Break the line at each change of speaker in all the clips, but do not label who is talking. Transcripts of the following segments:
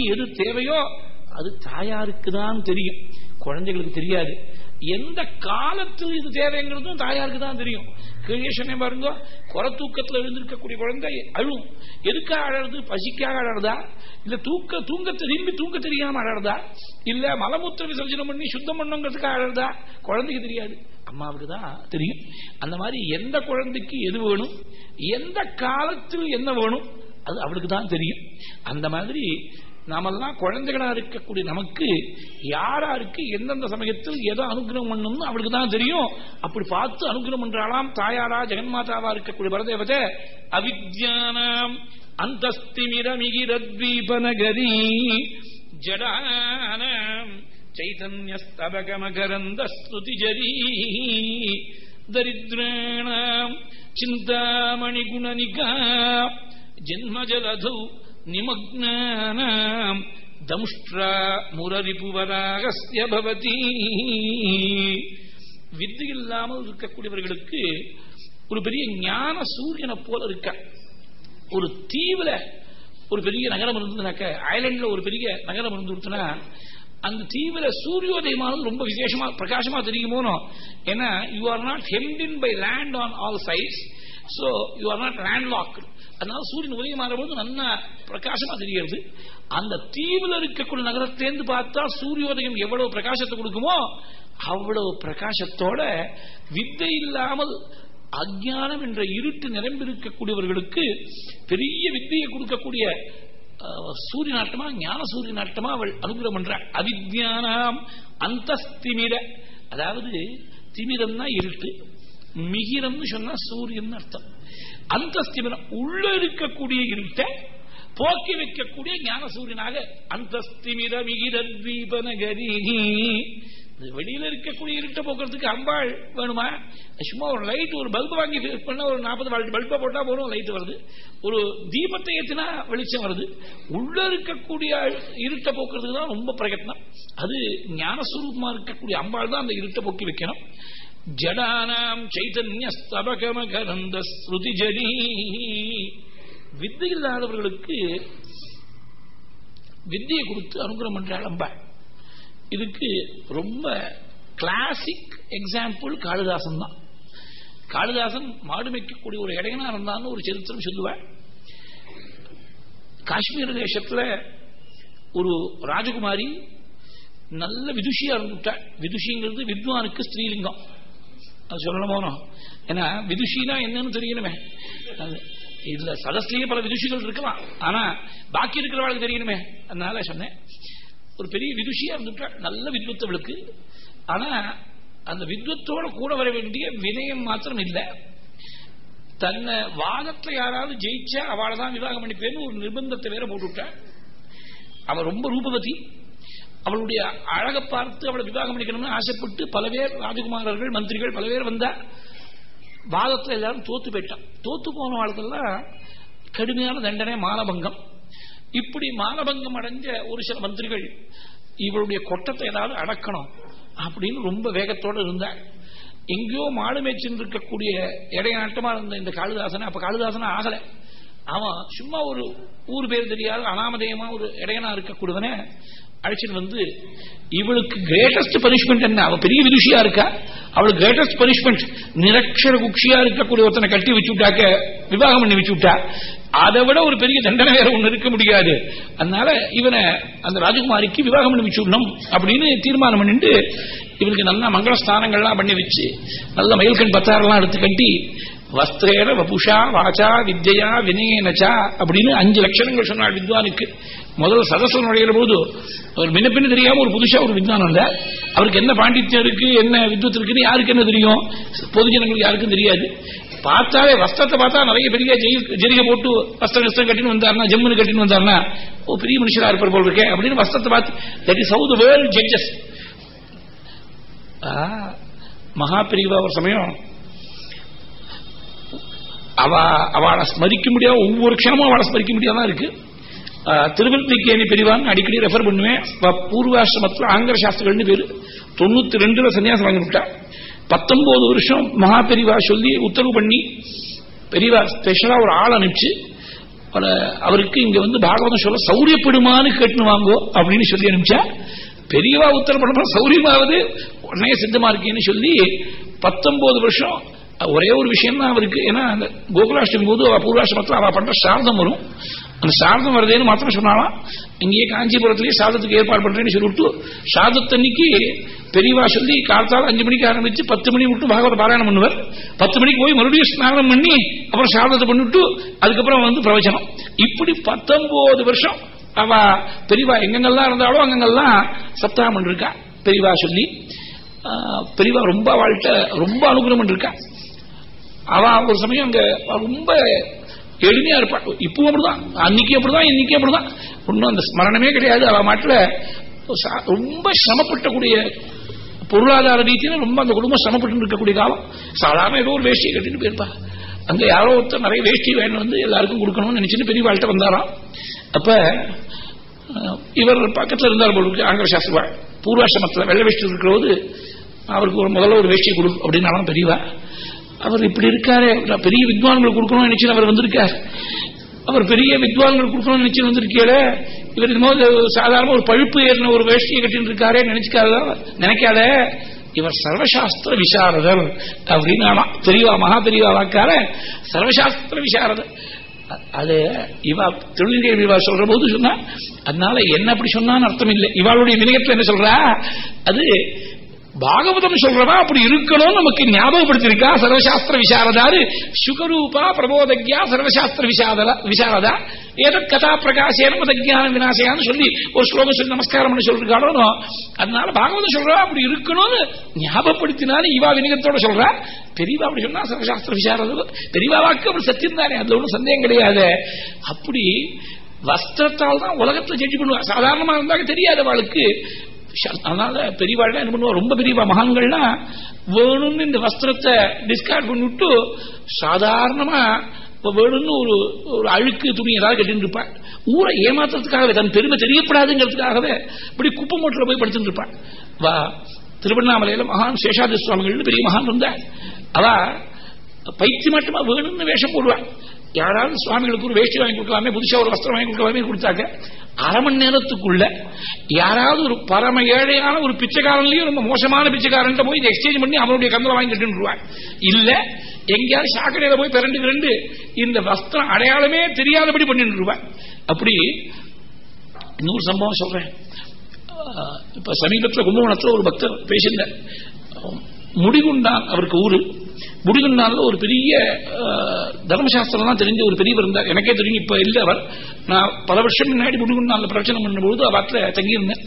எது தேவையோ அது தாயாருக்கு தான் தெரியும். குழந்தைகளுக்கு தெரியாது. எந்த காலத்தில் இது தேவைங்கிறதும் தாயாருக்கு தான் தெரியும் கிரியேஷனே பாருங்க. குறை தூக்கத்தில் எழுந்திருக்கக்கூடிய குழந்தை அழும். எதுக்காக அழறது? பசிக்காக அழறதா? இல்ல தூக்க தூங்க திரும்பி தூங்க தெரியாம அழறதா? இல்ல மலமூத்திர விசர்ஜனம் பண்ணி சுத்தம் பண்ணுங்கிறதுக்காக அழறதா? குழந்தைக்கு தெரியாது. அம்மாவுக்கு தான் தெரியும். அந்த மாதிரி எந்த குழந்தைக்கு எது வேணும்? எந்த காலத்தில் என்ன வேணும்? அது அவளுக்கு தான் தெரியும். அந்த மாதிரி நாமெல்லாம் குழந்தைகளா இருக்கக்கூடிய நமக்கு யாராருக்கு எந்தெந்த சமயத்தில் எதை அனுகிரகம் பண்ணணும்னு அவளுக்கு தான் தெரியும். அப்படி பார்த்து அனுகிரகம் பண்றாளாம் தாயாரா ஜெகன்மாதாவா இருக்கக்கூடிய பரதேவதை. அவித்யானாம் அந்தஸ்திமிரமிகிரத்வீபநகரி. ஜடானாம் சைதன்யஸ்தபகமகரந்த ஸ்துதிஜரீ தரித்ராணாம் சிந்தாமணி குணனிகா ஜென்மஜலதௌ நிமக்னானாம் தம்ஷ்டா முரரிபுவராகஸ்ய பவதி வித்து இல்லாமல் இருக்கக்கூடியவர்களுக்கு ஒரு பெரிய ஞான சூரியனை போல இருக்க. ஒரு தீவுல ஒரு பெரிய நகரம் இருந்ததுனாக்க ஐலண்ட்ல ஒரு பெரிய நகரம் இருந்துருச்சுன்னா அந்த தீவிர சூரியோதயமானது ரொம்ப விசேஷமா பிரகாசமா தெரியுமோனோ? ஏன்னா you are not hemmed in by land on all sides so you are not landlocked அதனால சூரியன் உதயமாற போது நல்லா பிரகாசமா தெரிகிறது. அந்த தீவுல இருக்கக்கூடிய நகரத்திலேருந்து பார்த்தா சூரியோதயம் எவ்வளவு பிரகாசத்தை கொடுக்குமோ அவ்வளவு பிரகாசத்தோட வித்தை இல்லாமல் அஜானம் என்ற இருட்டு நிரம்பிருக்கக்கூடியவர்களுக்கு பெரிய வித்தையை கொடுக்கக்கூடிய சூரிய நாட்டமா ஞான சூரிய நாட்டமா அவள் அனுகிரம் பண்ற அவித்யானாம் திமிர அதாவது திமிரம்னா இருட்டு. மிகிரம்னு சொன்னா சூரியன் அர்த்தம். அந்தஸ்திமிரம் உள்ள இருக்கக்கூடிய இருட்டை போக்கி வைக்கக்கூடிய ஞான சூரியனாக அந்தஸ்திமிர மிகிர தீபநகரி. வெளியில இருக்கக்கூடிய இருட்டை போக்குறதுக்கு அம்பாள் வேணுமா? சும்மா ஒரு லைட் ஒரு பல்பு வாங்கி பண்ண ஒரு நாற்பது பல்பை போட்டா போதும் லைட் வருது. ஒரு தீபத்தை ஏத்தினா வெளிச்சம் வருது. உள்ள இருக்கக்கூடிய இருட்டை போக்குறதுக்கு தான் ரொம்ப பிரயத்னம். அது ஞானஸ்வரூபமா இருக்கக்கூடிய அம்பாள் தான் அந்த இருட்டை போக்கி வைக்கணும். ஜடானாம் சைதன்யஸ்தபகமகரந்த ஸ்ருதி ஜடி வித்தை இல்லாதவர்களுக்கு வித்தியை கொடுத்து அனுகிரகம் பண்றாள் அம்பாள் இதுக்கு ரொம்ப கிளாசிக் எக்ஸாம்பிள் காளிதாசன் தான் காளிதாசன் மாடு மேய்க்கக்கூடிய ஒரு இடையனா இருந்தான்னு ஒரு சரித்திரம் சொல்லுவாள் காஷ்மீர் தேசத்துல ஒரு ராஜகுமாரி நல்ல விதுஷியா இருந்துட்டா விதுஷிங்கிறது வித்வானுக்கு ஸ்ரீலிங்கம் அது சொல்லணும் ஏன்னா விதுஷினா என்னன்னு தெரியணுமே. இதுல சதஸ்லயே பல விதுஷிகள் இருக்கலாம். ஆனா பாக்கி இருக்கிறவளுக்கு தெரியணுமே. அதனால சொன்னேன். ஒரு பெரிய விதுஷியா இருந்துட்டா நல்ல வித்வத்தவளுக்கு. ஆனா அந்த வித்வத்தோட கூட வர வேண்டிய வினயம் மாத்திரம் இல்லை. தன்னை வாதத்துல யாராவது ஜெயிச்சா அவளை தான் விவாகம் பண்ணிப்பேன்னு ஒரு நிர்பந்தத்தை வேற போட்டுவிட்டா அவன் ரொம்ப ரூபவதி. அவளுடைய அழகை பார்த்து அவளை விவாகம் பண்ணிக்கணும்னு ஆசைப்பட்டு பல பேர் ராஜகுமாரர்கள் மந்திரிகள் பல பேர் வந்தா வாதத்தில் எல்லாரும் தோத்து போயிட்டான். தோத்து போன வாழ்க்கெல்லாம் கடுமையான தண்டனை மானபங்கம். இப்படி மானபங்கம் அடைஞ்ச ஒரு சில மந்திரிகள் இவருடைய கொட்டத்தை ஏதாவது அடக்கணும் அப்படின்னு ரொம்ப வேகத்தோடு இருந்தார் எங்கேயோ மாடு மேய்ச்சின்னு இருக்கக்கூடிய இடைநாட்டமா இருந்த இந்த காளிதாசனை அப்ப காளிதாசனா ஆகல. அவன் சும்மா ஒரு ஊர் பேர் தெரியாத அனாமதேயமா ஒரு இடையனா இருக்கக்கூடியவனே அழைச்சிட்டு வந்து இவளுக்கு கிரேட்டஸ்ட் பனிஷ்மெண்ட் என்ன? அவ பெரிய விதுஷியா இருக்கா? அவளுக்கு கிரேட்டஸ்ட் பனிஷ்மெண்ட் நிரக்ஷர குக்ஷியா இருக்கக்கூடிய ஒருத்தனை கட்டி வச்சு விட்டாக்க விவாகம் பண்ணி வச்சு விட்டா அதை விட ஒரு பெரிய தண்டனை வேற ஒண்ணு இருக்க முடியாது. அதனால இவனை அந்த ராஜகுமாரிக்கு விவாகம் பண்ணி வச்சுடணும் அப்படின்னு தீர்மானம் பண்ணிட்டு இவனுக்கு நல்ல மங்கள ஸ்தானங்கள்லாம் பண்ணி வச்சு நல்ல மயில்கண் பத்தாரெல்லாம் எடுத்து கட்டி வஸ்திரேர வபுஷா வாச்சா வித்யா வினயனச்சா அப்படின்னு அஞ்சு லட்சணங்கள் சொன்னாள் வித்வானுக்கு. முதல்ல சதசம் நுழைகிற போது அவர் முன்ன தெரியாம ஒரு புதுசா ஒரு விஞ்ஞானம் இல்ல. அவருக்கு என்ன பாண்டித்யம் இருக்கு என்ன வித்வத் இருக்குன்னு யாருக்கு என்ன தெரியும்? பொதுஜனங்களுக்கு யாருக்கும் தெரியாது. பார்த்தாலே வஸ்திரத்தை பார்த்தா நிறைய பெரிய ஜெரிகை போட்டு வஸ்திரம் வஸ்திரம் கட்டின்னு வந்தாருன்னா ஜம்முன்னு கட்டின்னு வந்தாருன்னா ஓ பெரிய மனுஷரா இருப்பார் போல் இருக்கேன் அப்படின்னு வஸ்திரத்தை பார்த்து that is how the world judges மகா பிரிவா ஒரு சமயம் அவ அவளை ஸ்மரிக்க முடியாத ஒவ்வொரு க்ஷணமும் அவளை ஸ்மரிக்க முடியாதான் இருக்கு. திருவல்லிக்கேணி பிரிவான் அடிக்கடி ரெஃபர் பண்ணுவேன். பூர்வாசிரமத்தில் ஆங்கில சாஸ்திரங்கள்னு பேரு. தொண்ணூத்தி ரெண்டுல சன்னியாசம் வாங்கி விட்டா பத்தொன்பது வருஷம் மகா பெரிவா சொல்லி உத்தரவு பண்ணி பெரியவா ஸ்பெஷலா ஒரு ஆள் அனுப்பிச்சு அவருக்கு இங்க வந்து பாகவதம் சொல்ல சௌரியப்படுமான்னு கேட்டு வாங்கோ அப்படின்னு சொல்லி அனுப்பிச்சா பெரியவா உத்தரப்பட சௌரியமாவது உடனே சித்தமா இருக்கேன்னு சொல்லி பத்தொன்பது வருஷம் ஒரே ஒரு விஷயம் தான் அவருக்கு. ஏன்னா அந்த கோகுலாஷ்டமி போது பூர்வாஷ்டமத்தில் அவ பண்ற சாரதம் வரும். அந்த சாரதம் வருதுன்னு மாத்திரம் சொன்னாலாம் இங்கேயே காஞ்சிபுரத்திலேயே சாதத்துக்கு ஏற்பாடு பண்றேன்னு சொல்லிவிட்டு சாதத்தன்னைக்கு பெரியவா சொல்லி காலத்தால் அஞ்சு மணிக்கு ஆரம்பிச்சு பத்து மணி விட்டு பாகவத பாராயணம் பண்ணுவார். பத்து மணிக்கு போய் மறுபடியும் ஸ்நானம் பண்ணி அப்புறம் சாதத்தை பண்ணிவிட்டு அதுக்கப்புறம் வந்து பிரவச்சனம். இப்படி பத்தொன்பது வருஷம் அவ பெரியவா எங்கெங்கெல்லாம் இருந்தாலும் அங்கெங்கெல்லாம் சப்தாகம் பண்ணிருக்கா பெரியவா சொல்லி. பெரியவா ரொம்ப வாழ்கிட்ட ரொம்ப அனுகிரகம் பண்ணிருக்கா. அவ ஒரு சமயம் அங்க ரொம்ப எளிமையா இருப்பாள் இப்பவும் அப்படிதான். அன்னைக்கு அப்படிதான் இன்னைக்கு அப்படிதான். ஒன்றும் அந்த ஸ்மரணமே கிடையாது. அவ மாட்டில் ரொம்ப சிரமப்பட்டக்கூடிய பொருளாதார ரீதியில ரொம்ப அந்த குடும்பம் சிரமப்பட்டு இருக்கக்கூடிய காலம். சாதாரண ஏதோ ஒரு வேஷ்டியை கட்டிட்டு போயிருப்பா. அங்க யாரோ ஒருத்தர் நிறைய வேஷ்டி வேணும் வந்து எல்லாருக்கும் கொடுக்கணும்னு நினைச்சுட்டு பெரிய வாழ்க்கை வந்தாராம். அப்ப இவர் பக்கத்தில் இருந்தார் போல ஆங்கில சாஸ்திரவா பூர்வாசிரமத்தில் வெள்ள வேஷ்டி இருக்கிறபோது அவருக்கு ஒரு முதல்ல ஒரு வேஷ்டி கொடு அப்படின்னாலும் பெரியவா. அவர் இப்படி இருக்காரு. பெரிய வித்வான்கள் கொடுக்கணும்னு நினைச்சு அவர் வந்திருக்கார். அவர் பெரிய வித்வான்கள் கொடுக்கணும்னு நினைச்சு வந்திருக்கீல இவர் இது சாதாரண ஒரு பழுப்பு ஏறின ஒரு வேஷ்டியை கட்டின்னு இருக்காரே நினைச்சுக்காத? நினைக்காத. இவர் சர்வசாஸ்திர விசாரதர். அப்படின்னு பெரியவா மகா பெரியவா வாக்கார சர்வசாஸ்திர விசாரதர். அது இவா தொழில்நுட்ப விவா சொல்ற போது சொன்னா அதனால என்ன அப்படி சொன்னான்னு அர்த்தம் இல்லை. இவாளுடைய நிலையத்தில் என்ன சொல்றா? அது பாகவதம் சொல்றவா அப்படி இருக்கணும் நமக்கு ஞாபகப்படுத்திருக்கா சர்வசாஸ்திர விசாரதாரு. சுகரூபா பிரபோதக்யா சர்வசாஸ்திர விசாரதா விசாரதா? ஏதோ கதா பிரகாசேன மதஜான வினாசையான்னு சொல்லி ஒரு ஸ்லோகம் சொல்லி நமஸ்காரம் பண்ணி சொல்லிருக்காளோ அதனால பாகவதம் சொல்றா அப்படி இருக்கணும்னு ஞாபகப்படுத்தினாலும் இவா வினிகத்தோட சொல்றா. பெரியவா அப்படி சொன்னா சர்வசாஸ்திர விசாரத பெரியவா வாக்கு அப்படி சத்தியம் தானே அதுல ஒன்றும் சந்தேகம் கிடையாது. அப்படி வஸ்திரத்தால் தான் உலகத்தில் ஜட்ஜி பண்ணுவா. சாதாரணமாக இருந்தாங்க தெரியாது அவளுக்கு. அதனால பெரியவாள்லாம் என்ன பண்ணுவா ரொம்ப பெரியவா மகான்கள்லாம் வேணும்னு இந்த வஸ்திரத்தை டிஸ்கார்ட் பண்ணிவிட்டு சாதாரணமா வேணும்னு ஒரு ஒரு அழுக்கு துணி ஏதாவது கட்டின்னு இருப்பாள். ஊரை ஏமாத்துறதுக்காகவே தன் பெருமை தெரியப்படாதுங்கிறதுக்காகவே இப்படி குப்பை மூட்டில் போய் படிச்சுட்டு இருப்பாள். வா திருவண்ணாமலையில மகான் சேஷாதி சுவாமிகள்னு பெரிய மகான் இருந்தா அவ பைத்தியமாட்டமா வேணும்னு வேஷம் போடுவாள். யாராவது சுவாமிகளுக்கு ஒரு வேஷ்டி வாங்கி கொடுக்கலாமே புதுசா ஒரு வஸ்திரம் வாங்கி கொடுக்கலாமே கொடுத்தாக்க அரை மணி நேரத்துக்குள்ள யாராவது ஒரு பரம ஏழையான ஒரு பிச்சைக்காரன்லயும் ரொம்ப மோசமான பிச்சைக்காரன் போய் எக்ஸ்சேஞ்ச் பண்ணி அவருடைய கந்தல வாங்கி இல்ல எங்கேயாவது சாக்கடையில போய் பிறண்டு ரெண்டு இந்த வஸ்திரம் அடையாளமே தெரியாதபடி பண்ணிட்டு அப்படி இன்னொரு சம்பவம் சொல்றேன். இப்ப சமீபத்தில் கும்பகோணத்தில் ஒரு பக்தர் பேசியிருந்தார். முடிகுண்டான் அவருக்கு ஊரு. முடிகுண்டான்ல ஒரு பெரிய தர்மசாஸ்திரம் தெரிஞ்ச ஒரு பெரியவர் இருந்தார். எனக்கே தெரியும் இப்ப இல்ல அவர். நான் பல வருஷம் முன்னாடி முடிகுண்டான்ல பிரச்சனை பண்ணும்போது அவத்துல தங்கியிருந்தேன்.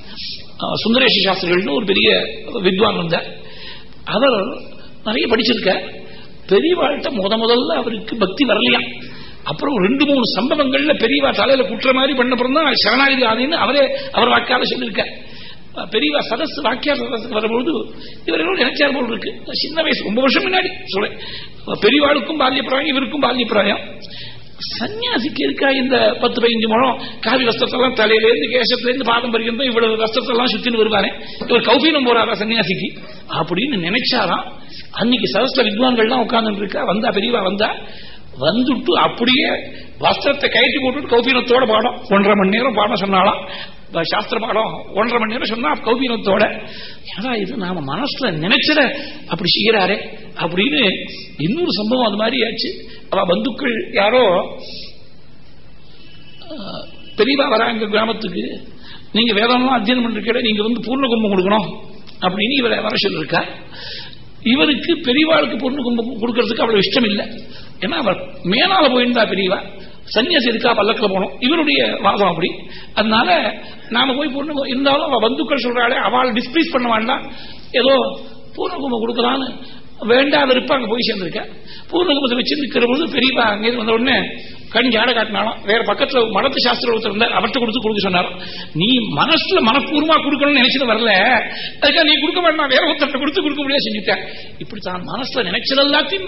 சுந்தரேஷ சாஸ்திரிகள்னு ஒரு பெரிய வித்வான் இருந்தார். அவர் நிறைய படிச்சிருக்க பெரியவாழ்கிட்ட முத முதல்ல அவருக்கு பக்தி வரலையாம் அப்புறம் ரெண்டு மூணு சம்பவங்கள்ல பெரியவா தலையில குற்ற மாதிரி பண்ணப்புறம் தான் சரணாகதி ஆதின்னு அவரே அவர் வாக்கால சொல்லியிருக்கார். பெரியவா சதஸ் வாக்கியா சதஸுக்கு வரும்போது இவர் என்ன நினைச்சார் போல் இருக்கு. சின்ன வயசு ரொம்ப வருஷம் முன்னாடி. சொல்றேன். பெரியவாளுக்கும் பால்யப்பிராயம் இவருக்கும் பால்யப்பிராயம். சன்னியாசிக்கு இருக்கா இந்த பத்து பதினஞ்சு முழம் காவி வஸ்திரத்தெல்லாம் தலையிலேருந்து கேசத்திலேருந்து பாதம் பறிக்கிறதும் இவ்வளவு வஸ்திரத்தெல்லாம் சுத்தின்னு வருவாரு. இவர் கௌபீனம் போறாரா சன்னியாசிக்கு? அப்படின்னு நினைச்சாராம். அன்னைக்கு சதஸ்ல வித்வான்கள்லாம் உட்கார்ந்து இருக்கா வந்தா பெரியவா வந்தா. வந்துட்டு அப்படியே வஸ்திரத்தை கயிற்று போட்டு கௌபீனத்தோட பாடம். ஒன்றரை மணி நேரம் பாடம் சொன்னாலாம் சாஸ்திர பாடம் ஒன்றரை மணி நேரம் சொன்னா கௌபீனத்தோட ஏன்னா இது நாம மனசுல நினைச்சிட அப்படி செய்யறாரு அப்படின்னு இன்னொரு சம்பவம் அது மாதிரி ஆச்சு. அவ பந்துக்கள் யாரோ பெரியவா வராங்க கிராமத்துக்கு நீங்க வேதம்லாம் அத்தியனம் பண்ணிருக்கிற நீங்க வந்து பூர்ண கும்பம் கொடுக்கணும் அப்படின்னு இவரை வர சொல்லிருக்கா. இவருக்கு பெரியவாளுக்கு பொண்ணு கும்பம் கொடுக்கறதுக்கு அவ்வளவு இஷ்டம் இல்லை ஏன்னா அவர் மேனால போயிருந்தா பெரியவா சன்னியாசி இருக்கா பல்லக்கில் போனோம் இவருடைய வாதம் அப்படி. அதனால நாம போய் பொண்ணு இருந்தாலும் அவள் பந்துக்கள் சொல்றாளே அவள் டிஸ்பிளீஸ் பண்ண வேண்டாம் ஏதோ பூர்ணகுமம் கொடுக்கலான்னு வேண்டாத விருப்பம் அங்க போய் சேர்ந்திருக்க. பூர்ணகுமத்தை வச்சு நிற்கிற போது பெரியவா அங்கே வந்த உடனே கண் ஜாட காட்டினாலும் வேற பக்கத்துல மடத்து சாஸ்திர ஒருத்தர் இருந்தார் அவர்கிட்ட கொடுத்து கொடுக்க சொன்னார். நீ மனசுல மனப்பூர்வமா கொடுக்கணும்னு நினைச்சது வரல. அதுக்காக நீ கொடுக்க வேண்டாம் வேற ஒருத்தர்கிட்ட கொடுத்து கொடுக்க முடியாது செஞ்சுட்டேன் இப்படி தான் மனசுல நினைச்சது எல்லாத்தையும்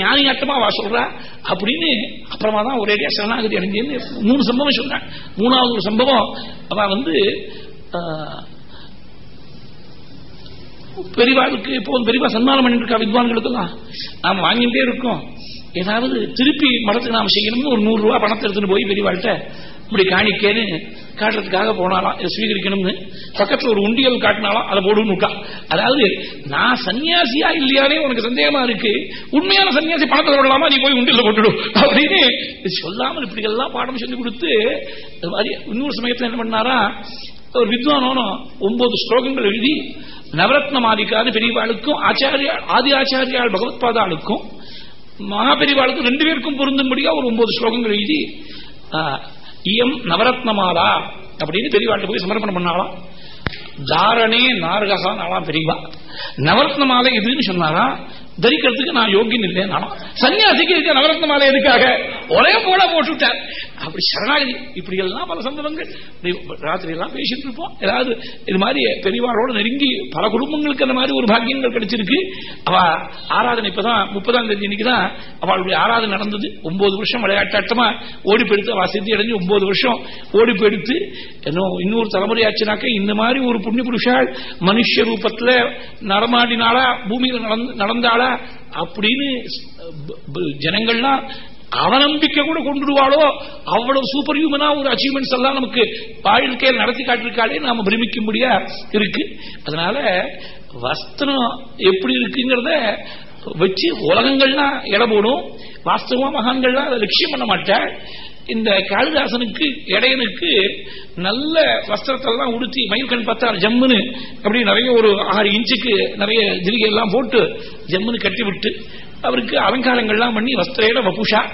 ஞானியாட்டமா வா சொல்றா அப்படின்னு அப்புறமா தான் ஒரேடியா சரணாகதி அடைஞ்சேன்னு மூணு சம்பவம் சொன்னேன் மூணாவது ஒரு சம்பவம் அவன் வந்து பெரியவாளுக்கு இப்போ பெரியவா சன்மானம் பண்ணிட்டு இருக்கா வித்வான்களுக்கெல்லாம்? நாம வாங்கிட்டே இருக்கோம். ஏதாவது திருப்பி மடத்துக்கு நாம் செய்யணும்னு ஒரு நூறு ரூபாய் பணத்தை எடுத்துட்டு போய் பெரியவாழ்கிட்ட இப்படி காணிக்கேன்னு காட்டுறதுக்காக போனாலாம் இதை ஸ்வீகரிக்கணும்னு. பக்கத்துல ஒரு உண்டியல் காட்டினாலும் அதை போடுன்னு விட்டா. அதாவது நான் சன்னியாசியா இல்லையானே உனக்கு சந்தேகமா இருக்கு. உண்மையான சன்னியாசி பணத்தை போடலாமா? நீ போய் உண்டியல போட்டுடும் அப்படின்னு சொல்லாமல் இப்படி எல்லாம் பாடம் சொல்லி கொடுத்து அது மாதிரி இன்னொரு சமயத்துல என்ன பண்ணாரா? ஒரு வித்வானோனும் ஒன்பது ஸ்லோகங்கள் எழுதி நவரத்ன நவரத்னமாதிக்காத பெரியவாளுக்கும் ஆச்சாரியா ஆதி ஆச்சாரியால் பகவத் பாதாளுக்கும் மகாபெரிவாளுக்கும் ரெண்டு பேருக்கும் பொருந்தும்படியா ஒரு ஒன்பது ஸ்லோகங்கள் எழுதி இயம் நவரத்னமாலா அப்படின்னு பெரியவாள்கிட்ட போய் சமர்ப்பணம் பண்ணாலாம் தாரணே நாரகா நாளாம் பெரியவா. நவரத்ன மாலை எதுன்னு சொன்னாரா? தரிக்கிறதுக்கு நான் யோகியன் இல்லைன்னாலும் சன்னியாசிக்கு இருக்க நவரத்ன மாலை எதுக்காக? ஒரே போல போட்டுவிட்டார் அப்படி சரணாகதி. இப்படி எல்லாம் பல சம்பவங்கள் ராத்திரி எல்லாம் பேசிட்டு இருப்போம். ஏதாவது இது மாதிரி பெரியவாளோட நெருங்கி பல குடும்பங்களுக்கு அந்த மாதிரி ஒரு பாக்கியங்கள் கிடைச்சிருக்கு. அவ ஆராதனை இப்பதான் முப்பதாம் தேதி இன்னைக்குதான் அவளுடைய ஆராதனை நடந்தது. ஒன்பது வருஷம் விளையாட்டாட்டமா ஓடி போயிடுத்து அவ சித்தி அடைஞ்சு ஒன்பது வருஷம் ஓடி போயிடுத்து இன்னொரு தலைமுறை ஆச்சுனாக்க இந்த மாதிரி ஒரு புண்ணிய புருஷால் மனுஷ ரூபத்துல நடமாடினாளா பூமியில நடந்து நடந்தாளா அப்படின்னு ஜனங்கள்லாம் அவநம்பிக்கை கூட கொண்டுடுவாளோ? அவ்வளவு சூப்பர் ஹியூமனா ஒரு அச்சீவ்மெண்ட்ஸ் எல்லாம் நமக்கு வாழ்க்கையில் நடத்தி காட்டிருக்காளே நாம பிரமிக்கும்படியா இருக்கு. அதனால வஸ்திரம் எப்படி இருக்குங்கிறத வச்சு உலகங்கள்லாம் இட போடும். வாஸ்தவமா மகான்கள்லாம் அதை லட்சியம் பண்ண மாட்டேன் இந்த காளிதாசனுக்கு இடையனுக்கு நல்ல வஸ்திரத்தெல்லாம் உடுத்தி மயில்கண் பார்த்தார் ஜம்முன்னு. அப்படி நிறைய ஒரு ஆறு இன்ச்சுக்கு நிறைய ஜிரிகை எல்லாம் போட்டு ஜம்முன்னு கட்டி விட்டு அவருக்கு அலங்காரங்கள்லாம் பண்ணி வஸ்திரையில வபுஷா.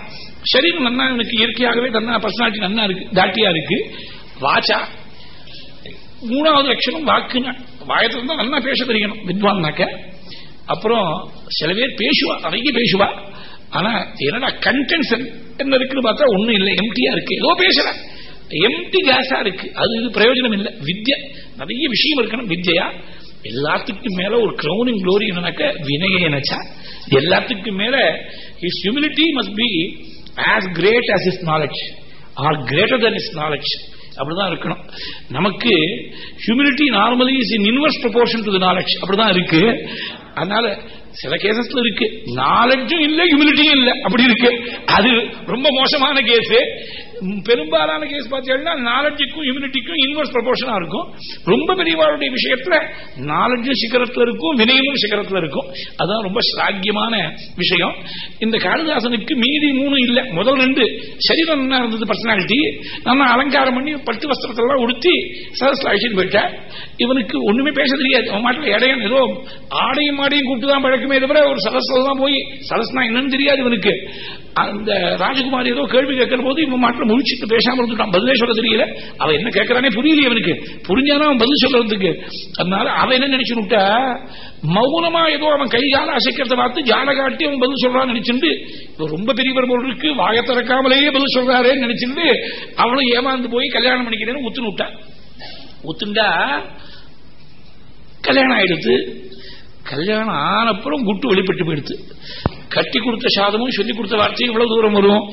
சரீரம் நன்னா எனக்கு இயற்கையாகவே நன்னா பர்சனாலிட்டி நன்னா இருக்கு தாட்டியா இருக்கு. வாச்சா. மூணாவது லட்சணம் வாக்குன்னா. வாயத்துல நல்லா பேச தெரியணும் வித்வான்னாக்க. அப்புறம் சில பேர் பேசுவா நிறைய பேசுவா. ஆனா என்னடா கண்டென்ஸ் என்ன? இருக்குன்னு பார்த்தா ஒண்ணும் இல்லை. எம்டியா இருக்கு. ஏதோ பேசுற எம்டி கேஸா இருக்கு. அது இது பிரயோஜனம் இல்லை. வித்யா. நிறைய விஷயம் இருக்கணும். வித்யா. எல்லாத்துக்கும் மேல ஒரு கிரௌனிங் க்ளோரி என்னன்னாக்க வினய நினைச்சா எல்லாத்துக்கும் மேல his humility must be as great as his knowledge or greater than his knowledge. அப்படிதான் இருக்கணும். நமக்கு humility normally is in inverse proportion to knowledge அப்படிதான் இருக்கு. அதனால சில கேசஸ்ல இருக்கு. நாலேஜும் இல்ல ஹியூமிலிட்டியும் இல்ல. அப்படி இருக்கு. அது ரொம்ப மோசமான கேஸ் பெரும்பாலான கேஸ் பார்த்தீங்கன்னா நாலேஜுக்கும் ஹியூமிலிட்டிக்கும் இன்வெர்ஸ் ப்ரொபோர்ஷனா இருக்கும். ரொம்ப பெரியவாளுடைய விஷயத்துல நாலேஜும் சிகரத்துல இருக்கும் வினயமும் சிகரத்துல இருக்கும். அதான் ரொம்ப ஸ்லாக்கியமான விஷயம். இந்த காளிதாசனுக்கு மீதி மூணு இல்ல. முதல் ரெண்டு சரீரம் என்ன இருந்தது பர்சனாலிட்டி நம்ம அலங்காரம் பண்ணி பட்டு வஸ்திரத்தெல்லாம் உடுத்தி சதஸ்ல அழிச்சிட்டு போயிட்டேன் இவனுக்கு ஒண்ணுமே பேச தெரியாது. அவன் மாட்டில் இடையன் ஏதோ ஆடையும் மாடையும் கூப்பிட்டு தான் இருக்குமே தவிர ஒரு சதஸ்ல தான் போய் சரஸ்னா என்னன்னு தெரியாது இவனுக்கு. அந்த ராஜகுமார் ஏதோ கேள்வி கேட்கிற போது இவன் மாட்டில் முழிச்சிட்டு பேசாம இருந்துட்டான். பதிலே சொல்ல தெரியல. அவன் என்ன கேட்கறானே புரியல இவனுக்கு. புரிஞ்சானா அவன் பதில் சொல்றதுக்கு. அதனால அவன் என்ன நினைச்சுட்டா மௌனமா ஏதோ அவன் கை கால அசைக்கிறத பார்த்து ஜால காட்டி அவன் பதில் சொல்றான்னு நினைச்சுட்டு இவன் ரொம்ப பெரியவர் போல் இருக்கு. வாய திறக்காமலேயே பதில் சொல்றாரேன்னு நினைச்சுட்டு அவனும் ஏமாந்து போய் கல்யாணம் பண்ணிக்கிறேன்னு உத்துன்னு விட்டான். உத்துண்டா கல்யாணம் ஆயிடுத்து கல்யாணம் ஆனப்புறம் குட்டு வெளிப்பட்டு போயிடுத்து கட்டி கொடுத்த சாதமும் சொல்லி கொடுத்த வார்த்தையும் இவ்வளவு தூரம் வரும்.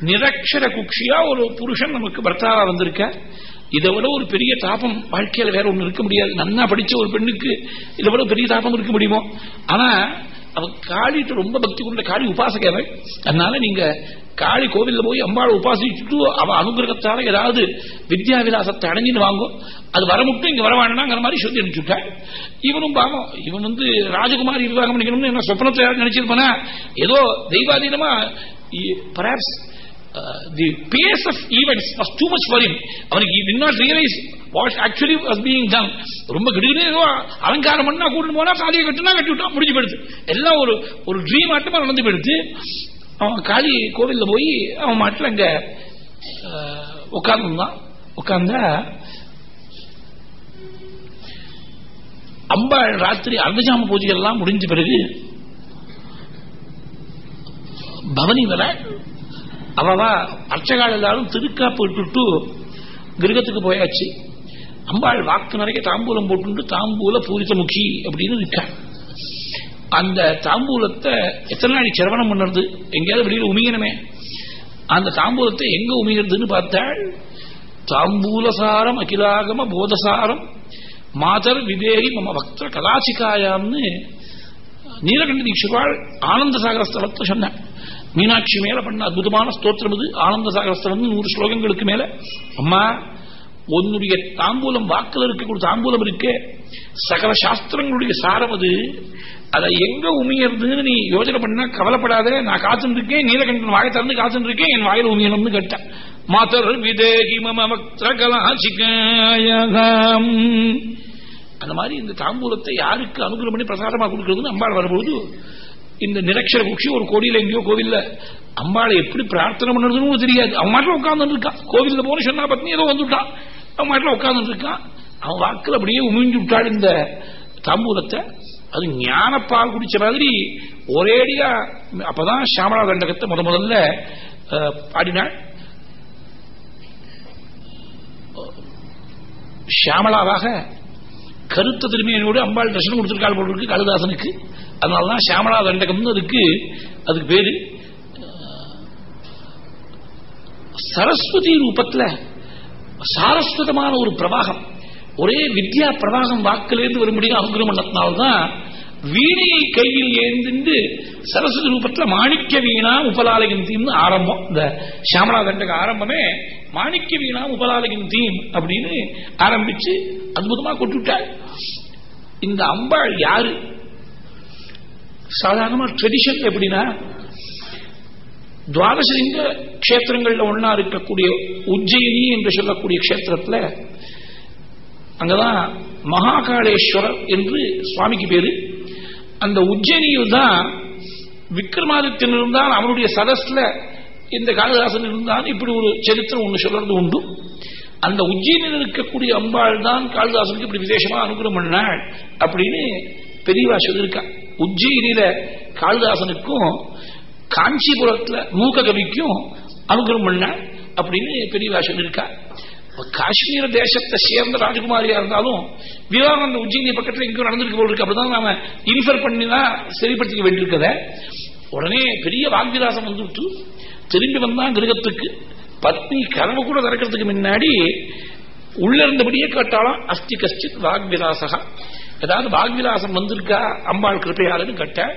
நிரக்ஷர குக்ஷியா ஒரு புருஷன் நமக்கு பர்த்தாவா வந்திருக்க. இதை விட ஒரு பெரிய தாபம் வாழ்க்கையில வேற ஒன்று இருக்க முடியாது. நன்னா படிச்ச ஒரு பெண்ணுக்கு இதை விட பெரிய தாபம் இருக்க முடியுமோ? ஆனா அவன் காளிட்டு ரொம்ப பக்தி கொண்ட காளி உபாசகன். அதனால நீங்க காளி கோவில்ல போய் அம்பாளை உபாசிச்சுட்டு அவ அனுகிரகத்தால ஏதாவது வித்யா விலாசத்தை அடைஞ்சின்னு வாங்கும் அது வர மட்டும் இங்க வர மாதிரி சொல்லி அனுப்பிச்சுட்டா. இவனும் பாவம் இவன் வந்து ராஜகுமாரி விவாகம் பண்ணிக்கணும்னு என்ன சொப்னத்தை யாரும் நினைச்சிருப்பானா? ஏதோ தெய்வாதீனமா perhaps the pace of events was too much for him அவனுக்கு he did not realize what actually was being done. ரொம்ப திடீர்னு ஏதோ அலங்காரம் பண்ணா கூட்டு போனா காலியை கட்டுனா கட்டி விட்டா முடிஞ்சு போயிடுது. எல்லாம் ஒரு ஒரு ட்ரீம் ஆட்டமா நடந்து போயிடுது. அவன் காளி கோவில்ல போய் அவன் மாட்டில் அங்க uh, உட்கார்ந்துருந்தான். உட்கார்ந்தா அம்பாள் ராத்திரி அர்த்தஜாம பூஜைகள் எல்லாம் முடிஞ்ச பிறகு பவனி வர அவவா அர்ச்சகால் எல்லாரும் திருக்காப்பு விட்டுட்டு கிரகத்துக்கு போயாச்சு. அம்பாள் வாக்கு நிறைய தாம்பூலம் போட்டு தாம்பூல பூரித்த முக்கி அப்படின்னு இருக்கா அந்த தாம்பூலத்தை எத்தனை நாளைக்கு சிரவணம் பண்ணுறது? எங்கேயாவது வெளியில் உமியணுமே அந்த தாம்பூலத்தை எங்க உமிகிறதுன்னு பார்த்தாள் தாம்பூலசாரம் அகிலாகம போதசாரம் மாதர் விவேகி மம பக்த கலாச்சிகாயாம்னு நீலகண்ட தீட்சிவாள் ஆனந்த சாகர ஸ்தலத்தை சொன்ன மீனாட்சி மேல பண்ண அற்புதமான ஸ்தோத்திரம் இது. ஆனந்த சாகரஸ்தம் நூறு ஸ்லோகங்களுக்கு மேல. அம்மா உன்னுடைய தாம்பூலம் வாக்கில் இருக்கக்கூடிய தாம்பூலம் இருக்கே. சகல சாஸ்திரங்களுடைய சாரம் அது. அதை எங்க உமியறதுன்னு நீ யோஜனை பண்ணா கவலைப்படாத. நான் காத்துட்டு இருக்கேன் நீலகண்டன் வாயை திறந்து காத்துட்டு இருக்கேன் என் வாயில் உமியணும்னு கேட்டேன். மாதர் விதேகி மம அந்த மாதிரி இந்த தாம்பூலத்தை யாருக்கு அனுகூலம் பண்ணி பிரசாதமா கொடுக்கறதுன்னு அம்பாள் வரும்போது இந்த நிரக்ஷர குஷி ஒரு கோடியில எங்கேயோ கோவில்ல. அம்பாளை எப்படி பிரார்த்தனை பண்ணுறதுன்னு தெரியாது. அவன் மாட்டில் உட்கார்ந்து இருக்கான் கோவில்ல போன சொன்னா பத்னி ஏதோ வந்துட்டான் அவன் மாட்டில் உட்கார்ந்து இருக்கான் அவன் வாக்கில் அப்படியே உமிழ்ந்து விட்டாள் இந்த தாம்பூலத்தை. அது ஞானப்பால் குடிச்ச மாதிரி ஒரேடியா அப்பதான் சாமலா தண்டகத்தை முத முதல்ல பாடினாள். ஷியாமளாவாக கருத்த திருமையோடு அம்பாள் தரிசனம் கொடுத்திருக்காள் போல் இருக்கு காளிதாசனுக்கு அதனாலதான் சாமலா தண்டகம்னு அதுக்கு அதுக்கு பேரு சரஸ்வதி ரூபத்துல சாரஸ்வதமான ஒரு பிரவாகம். ஒரே வித்யா பிரவாகம் வாக்கிலிருந்து வரும்படியாக அனுகிரகம் பண்ணத்தினால்தான் வீணையை கையில் ஏந்திண்டு சரஸ்வதி ரூபத்துல மாணிக்க வீணா உபலாலகின் தீம் ஆரம்பம். இந்த சாமலா தண்டக ஆரம்பமே மாணிக்க வீணா உபலாலகின் தீம் அப்படின்னு ஆரம்பிச்சு அற்புதமா கொட்டுட்டாள் இந்த அம்பாள் யாரு? சாதாரணமா ட்ரெடிஷன் எப்படின்னா துவாதசலிங்க கஷேத்திரங்கள்ல ஒன்னா இருக்கக்கூடிய உஜ்ஜயினி என்று சொல்லக்கூடிய கஷேத்திரத்துல அங்கதான் மகாகாளேஸ்வரர் என்று சுவாமிக்கு பேரு. அந்த உஜ்ஜயினியில் தான் விக்ரமாதித்யன் இருந்தால் அவனுடைய சதஸ்ல இந்த காளிதாசன் இருந்தால் இப்படி ஒரு சரித்திரம் ஒன்று சொல்றது உண்டு. அந்த உஜ்ஜயினில் இருக்கக்கூடிய அம்பாள் தான் காளிதாசனுக்கு இப்படி விசேஷமா அனுகிரகம் பண்ணாள் அப்படின்னு பெரியவா சொல்லியிருக்கான் உஜ்ஜயினியில காளிதாசனுக்கும் காஞ்சிபுரத்துல மூக்க கவிக்கும் அனுகிரம் பண்ண அப்படின்னு பெரியவா சொல்லியிருக்கா காஷ்மீர தேசத்தை சேர்ந்த ராஜகுமாரியா இருந்தாலும் விவாகம் அந்த உஜ்ஜயினி பக்கத்துல எங்கேயும் நடந்திருக்க போல் இருக்கு. அப்படிதான் நாம இன்ஃபர் பண்ணி தான் சரிப்படுத்திக்க வேண்டியிருக்கத. உடனே பெரிய வாக்விலாசம் வந்துவிட்டு திரும்பி வந்தான் கிரகத்துக்கு பத்னி கனவு கூட திறக்கிறதுக்கு முன்னாடி உள்ள இருந்தபடியே கேட்டாலும் அஸ்தி கஷ்டித் வாக்விலாசகா. ஏதாவது பாக்விலாசம் வந்திருக்கா? அம்பாள் கிருப்பையாளன்னு கட்ட.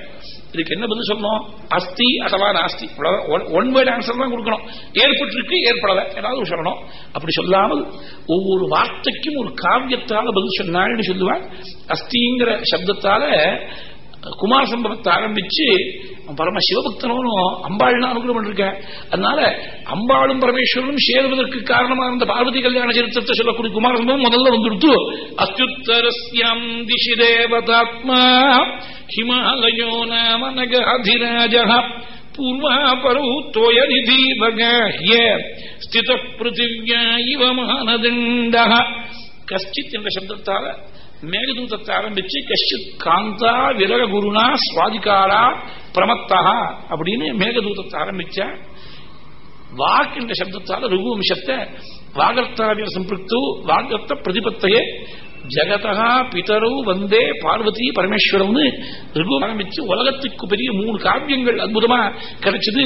இதுக்கு என்ன பதில் சொல்லணும்? அஸ்தி அசவா நாஸ்தி. ஒன் வேர்ட் ஆன்சர் தான் கொடுக்கணும். ஏற்பட்டிருக்கு ஏற்படலை. ஏதாவது சொல்லணும். அப்படி சொல்லாமல் ஒவ்வொரு வார்த்தைக்கும் ஒரு காவியத்தால பதில் சொன்னாள்னு சொல்லுவாள். அஸ்திங்கிற சப்தத்தால குமார சம்பவத்தை ஆரம்பிச்சு பரம சிவபக்தனும் அம்பாள்னு அனுகூலம் பண்ணிருக்கேன் அதனால அம்பாளும் பரமேஸ்வரனும் சேருவதற்கு காரணமா இருந்த பார்வதி கல்யாண சரித்திரத்தை சொல்லக்கூடிய குமார சம்பவம் முதல்ல வந்துடுத்து. அத்யுத்தரஸ்யாம் திசி தேவதாத்மா ஹிமாலயோ நாம நகாதிராஜ பூர்வா ஸ்தித பிருத்திவியா இவ மானதண்ட கஷ்டித் என்ற சப்தத்தால மேகதூதத்தை ஆரம்பிச்சு கஷ்டித் காந்தா விரக குருனா சுவாதிகாரா பிரமத்தா அப்படின்னு மேகதூதத்தை ஆரம்பிச்ச வாக் என்ற சப்தத்தால ரகுவம்சத்தை வாகர்த்தாவிய சம்பிருத்து வாகர்த்த பிரதிபத்தையே ஜெகதா பிதரவு வந்தே பார்வதி பரமேஸ்வரம்னு ரிகு ஆரம்பிச்சு உலகத்துக்கு பெரிய மூணு காவியங்கள் அற்புதமா கிடைச்சது.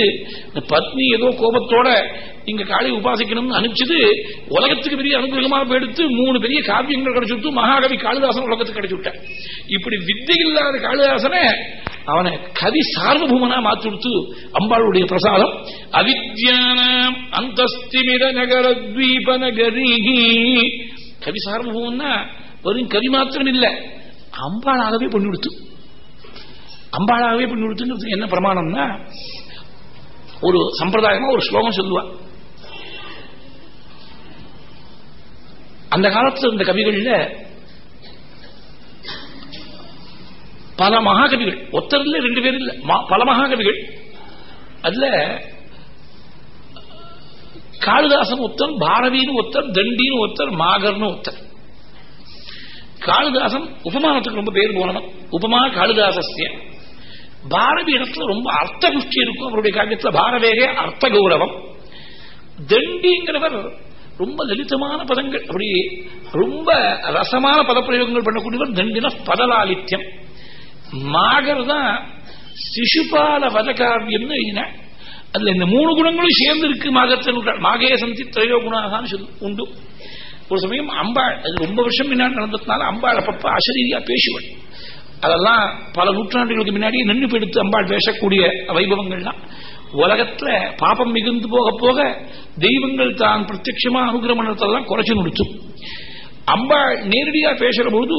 இந்த பத்னி ஏதோ கோபத்தோட இங்க காளி உபாசிக்கணும்னு அனுப்பிச்சது. உலகத்துக்கு பெரிய அனுகிரகமா எடுத்து மூணு பெரிய காவியங்கள் கிடைச்சுட்டு மகாகவி காளிதாசன் உலகத்துக்கு கிடைச்சு இப்படி வித்தை இல்லாத காளிதாசனை அவனை கவி சார்வபூமனா மாத்தி கொடுத்து அம்பாளுடைய பிரசாதம். அவித்யானாம் அந்தஸ்திமிர நகர தீப நகரி கவி சார்வபூமன்னா வெறும் கவி மாத்திரம் இல்ல அம்பாளாகவே பண்ணி கொடுத்து அம்பாளாகவே பண்ணி கொடுத்து என்ன பிரமாணம்னா ஒரு சம்பிரதாயமா ஒரு ஸ்லோகம் சொல்லுவா. அந்த காலத்துல இருந்த கவிகள்ல பல மகாகவிகள் ஒத்தர் இல்ல ரெண்டு பேர் இல்ல பல மகாகவிகள். அதுல காளிதாசன் ஒத்தர் பாரதின்னு ஒத்தர் தண்டின்னு ஒத்தர் மாகர்னு ஒத்தர். காளிதாசன் உபமானத்துக்கு ரொம்ப பேர் போனவன். உபமா காளிதாசிய பாரதி இடத்துல ரொம்ப அர்த்த புஷ்டி இருக்கும். அவருடைய காவியத்தில் பாரவேக அர்த்த கௌரவம் தண்டிங்கிறவர் ரொம்ப லலிதமான பதங்கள். அப்படி ரொம்ப ரசமான பதப்பிரயோகங்கள் பண்ணக்கூடியவர் தண்டின பதலாலித்யம் மாகர் தான் சிசுபால வதகாவியம்னு எழுதின. அதுல இந்த மூணு குணங்களும் சேர்ந்து இருக்கு மாகத்தின் மாகே சந்தி திரையோ குணாகான்னு உண்டு. ஒரு சமயம் அம்பாள் அது ரொம்ப வருஷம் முன்னாடி நடந்ததுனால அம்பாள் அப்பப்ப அசரீதியா பேசுவள். அதெல்லாம் பல நூற்றாண்டுகளுக்கு முன்னாடியே நின்று பெடுத்து அம்பாள் பேசக்கூடிய வைபவங்கள்லாம். உலகத்துல பாபம் மிகுந்து போக போக தெய்வங்கள் தான் பிரத்யட்சமா அனுகிரமணத்தெல்லாம் குறைச்சு நுடிச்சும் அம்பாள் நேரடியா பேசுற போது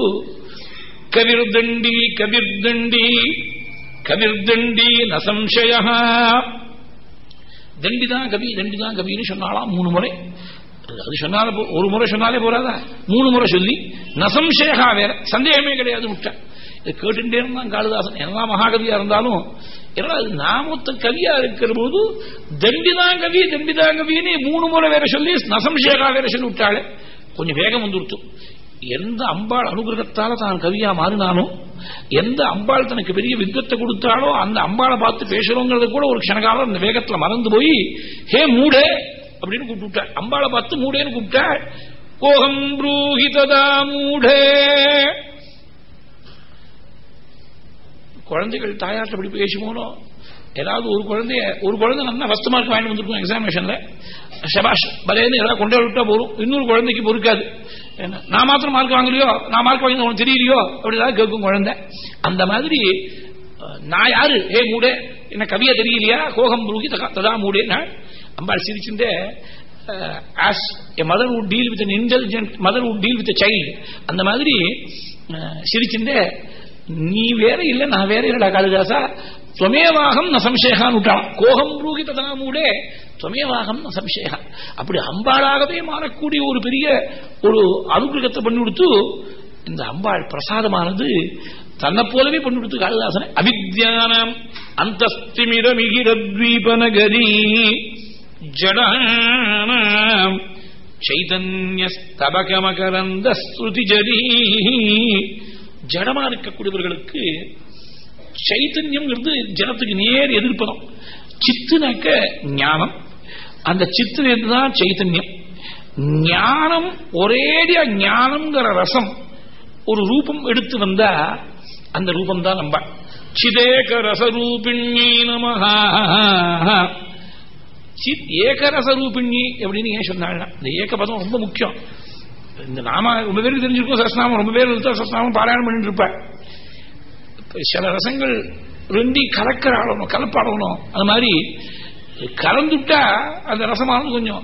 கவிர் தண்டி கவிர் தண்டி கவிர் தண்டி நசம்சய தண்டிதான் கவி தண்டிதான் கவின்னு சொன்னாலாம் மூணு முறை. அது சொன்னால ஒரு முறை சொன்னாலே போறாதா? மூணு முறை சொல்லி நசம்சேகா வேற. சந்தேகமே கிடையாது விட்ட இது கேட்டுட்டே இருந்தான் காளிதாசன். எல்லாம் மகாகவியா இருந்தாலும் ஏன்னா அது கவியா இருக்கிற போது தண்டிதான் கவி தண்டிதான் கவின்னு மூணு முறை வேற சொல்லி நசம்சேகா வேற சொல்லி விட்டாளே. கொஞ்சம் வேகம் வந்துருத்தும் எந்த அம்பாள் அனுகிரகத்தால தான் கவியா மாறினானோ எந்த அம்பாள் தனக்கு பெரிய வித்வத்தை கொடுத்தாலோ அந்த அம்பாளை பார்த்து பேசுறோங்கிறது கூட ஒரு க்ஷணகாலம் அந்த வேகத்துல மறந்து போய் ஹே மூடே அப்படின்னு கூப்பிட்டுட்டார் அம்பாளை பார்த்து மூடேன்னு கூப்பிட்டா கோகம் புரூஹிததா மூடே. குழந்தைகள் தாயார்கிட்ட படி பேசி பேசுமோனோ ஏதாவது ஒரு குழந்தைய ஒரு குழந்தை நல்லா ஃபஸ்ட் மார்க் வாங்கி வந்துருக்கோம் எக்ஸாமினேஷன்ல ஷபாஷ் பலேன்னு ஏதாவது கொண்டு விட்டா போறோம் இன்னொரு குழந்தைக்கு பொறுக்காது. நான் மாத்திரம் மார்க் வாங்கலையோ நான் மார்க் வாங்கி உனக்கு தெரியலையோ அப்படி ஏதாவது கேட்கும் குழந்தை. அந்த மாதிரி நான் யாரு? ஏ மூடே. என்ன கவியா தெரியலையா? கோகம் ரூகி ததா மூடே நான் அம்பாள் சிரிச்சுட்டே as a mother would deal with intelligent mother would deal with child அந்த மாதிரி சிரிச்சுட்டே நீ வேற இல்ல நான் வேற இல்லடா காளிதாசா. துவமேவாகம் ந சம்சேகான்னு விட்டான் கோகம் ரூகி ததா மூடே துவமேவாகம் ந அப்படி அம்பாளாகவே மாறக்கூடிய ஒரு பெரிய ஒரு அனுகிரகத்தை பண்ணி கொடுத்து இந்த அம்பாள் பிரசாதமானது தன்னை போலவே பண்ணி கொடுத்து காளிதாசனை. அவித்யானம் அந்தஸ்திமிரமிகிரத்வீபநகரி. ஜடானாம் சைதன்யஸ்தபகமகரந்த ஸ்ருதிஜரி ஜடமா இருக்கக்கூடியவர்களுக்கு சைத்தன்யம்ங்கிறது ஜனத்துக்கு நேர் எதிர்ப்பதம். சித்துனாக்க ஞானம். அந்த சித்துதான் தான் சைத்தன்யம். ஞானம் ஒரேடியா ஞானம்ங்கிற ரசம் ஒரு ரூபம் எடுத்து வந்தா அந்த ரூபம் தான் நம்ப சிதேக ரசரூபிணி நமஹா. சித் ஏகரச ரூபிணி அப்படின்னு ஏன் சொன்னாங்க இந்த ஏக பதம் ரொம்ப முக்கியம். இந்த நாம ரொம்ப பேருக்கு தெரிஞ்சிருக்கும் சஸ்நாமம் ரொம்ப பேர் சஸ்நாமம் பாராயணம் பண்ணிட்டு இருப்பேன் சில ரசங்கள் ரெண்டி கலக்கிற ஆடணும் கலப்பாடணும் அது மாதிரி கலந்துட்டா அந்த ரசமானது கொஞ்சம்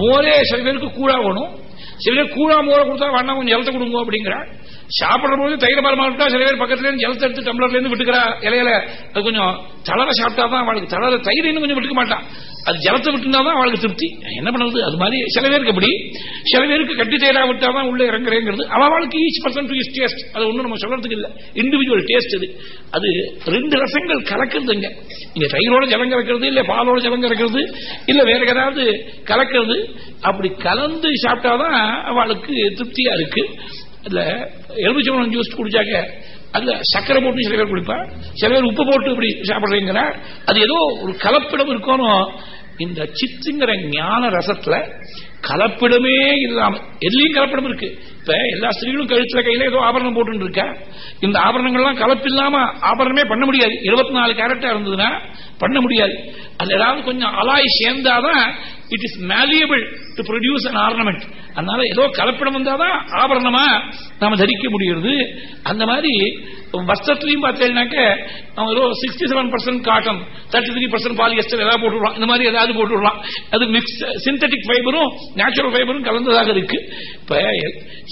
மோரே சில பேருக்கு கூழாகணும். சில பேர் கூழா மோரை கொடுத்தா வேணா கொஞ்சம் எழுத்த கொடுங்க அப்படிங்கிற சாப்பிடுற போது தயிர பரமா சில பேர் பக்கத்துல இருந்து ஜலத்தை எடுத்து டம்ளர்ல இருந்து விட்டுக்கிறா இலையில. அது கொஞ்சம் தளர சாப்பிட்டா தான் அவளுக்கு தளர தயிர் இன்னும் கொஞ்சம் விட்டுக்க மாட்டான். அது ஜலத்தை விட்டுனா தான் அவளுக்கு திருப்தி. என்ன பண்ணுறது? அது மாதிரி சில பேருக்கு அப்படி சில பேருக்கு கட்டி தயிரா விட்டா தான் உள்ள இறங்குறேங்கிறது. அவளுக்கு each person to his taste அது ஒன்றும் நம்ம சொல்றதுக்கு இல்லை. இண்டிவிஜுவல் டேஸ்ட் அது. அது ரெண்டு ரசங்கள் கலக்கிறதுங்க இங்க. தயிரோட ஜலம் கலக்கிறது இல்ல பாலோட ஜலம் கலக்கிறது இல்ல வேற ஏதாவது கலக்கிறது. அப்படி கலந்து சாப்பிட்டாதான் அவளுக்கு திருப்தியா இருக்கு. இல்ல எலுமிச்சம்பழம் ஜூஸ் குடிச்சாக்க அதுல சக்கரை போட்டு சில பேர் குடிப்பா. சில பேர் உப்பு போட்டு இப்படி சாப்பிட்றீங்கன்னா அது ஏதோ ஒரு கலப்பிடம் இருக்கணும். இந்த சித்துங்கிற ஞான ரசத்துல கலப்பிடமே இல்லாம எதுலையும் கலப்பிடம் இருக்கு. இப்ப எல்லா ஸ்திரீகளும் கழுத்துல கையில ஏதோ ஆபரணம் போட்டு இருக்கா. இந்த ஆபரணங்கள்லாம் கலப்பில்லாம ஆபரணமே பண்ண முடியாது. இருபத்தி நாலு கேரக்டா இருந்ததுன்னா பண்ண முடியாது. அது ஏதாவது கொஞ்சம் alloy சேர்ந்தாதான் it is malleable to produce an ornament அதனால ஏதோ கலப்பிடம் வந்தாதான் ஆபரணமா நாம தரிக்க முடியுது அந்த மாதிரி வஸ்திரத்திலையும் பார்த்தேன்னாக்க அவன் ஏதோ sixty seven percent cotton thirty three percent polyester ஏதாவது போட்டுவிடலாம். இந்த மாதிரி ஏதாவது போட்டுவிடலாம். அது மிக்ஸ் சிந்தட்டிக் ஃபைபரும் நேச்சுரல் ஃபைபரும் கலந்ததாக இருக்கு. இப்ப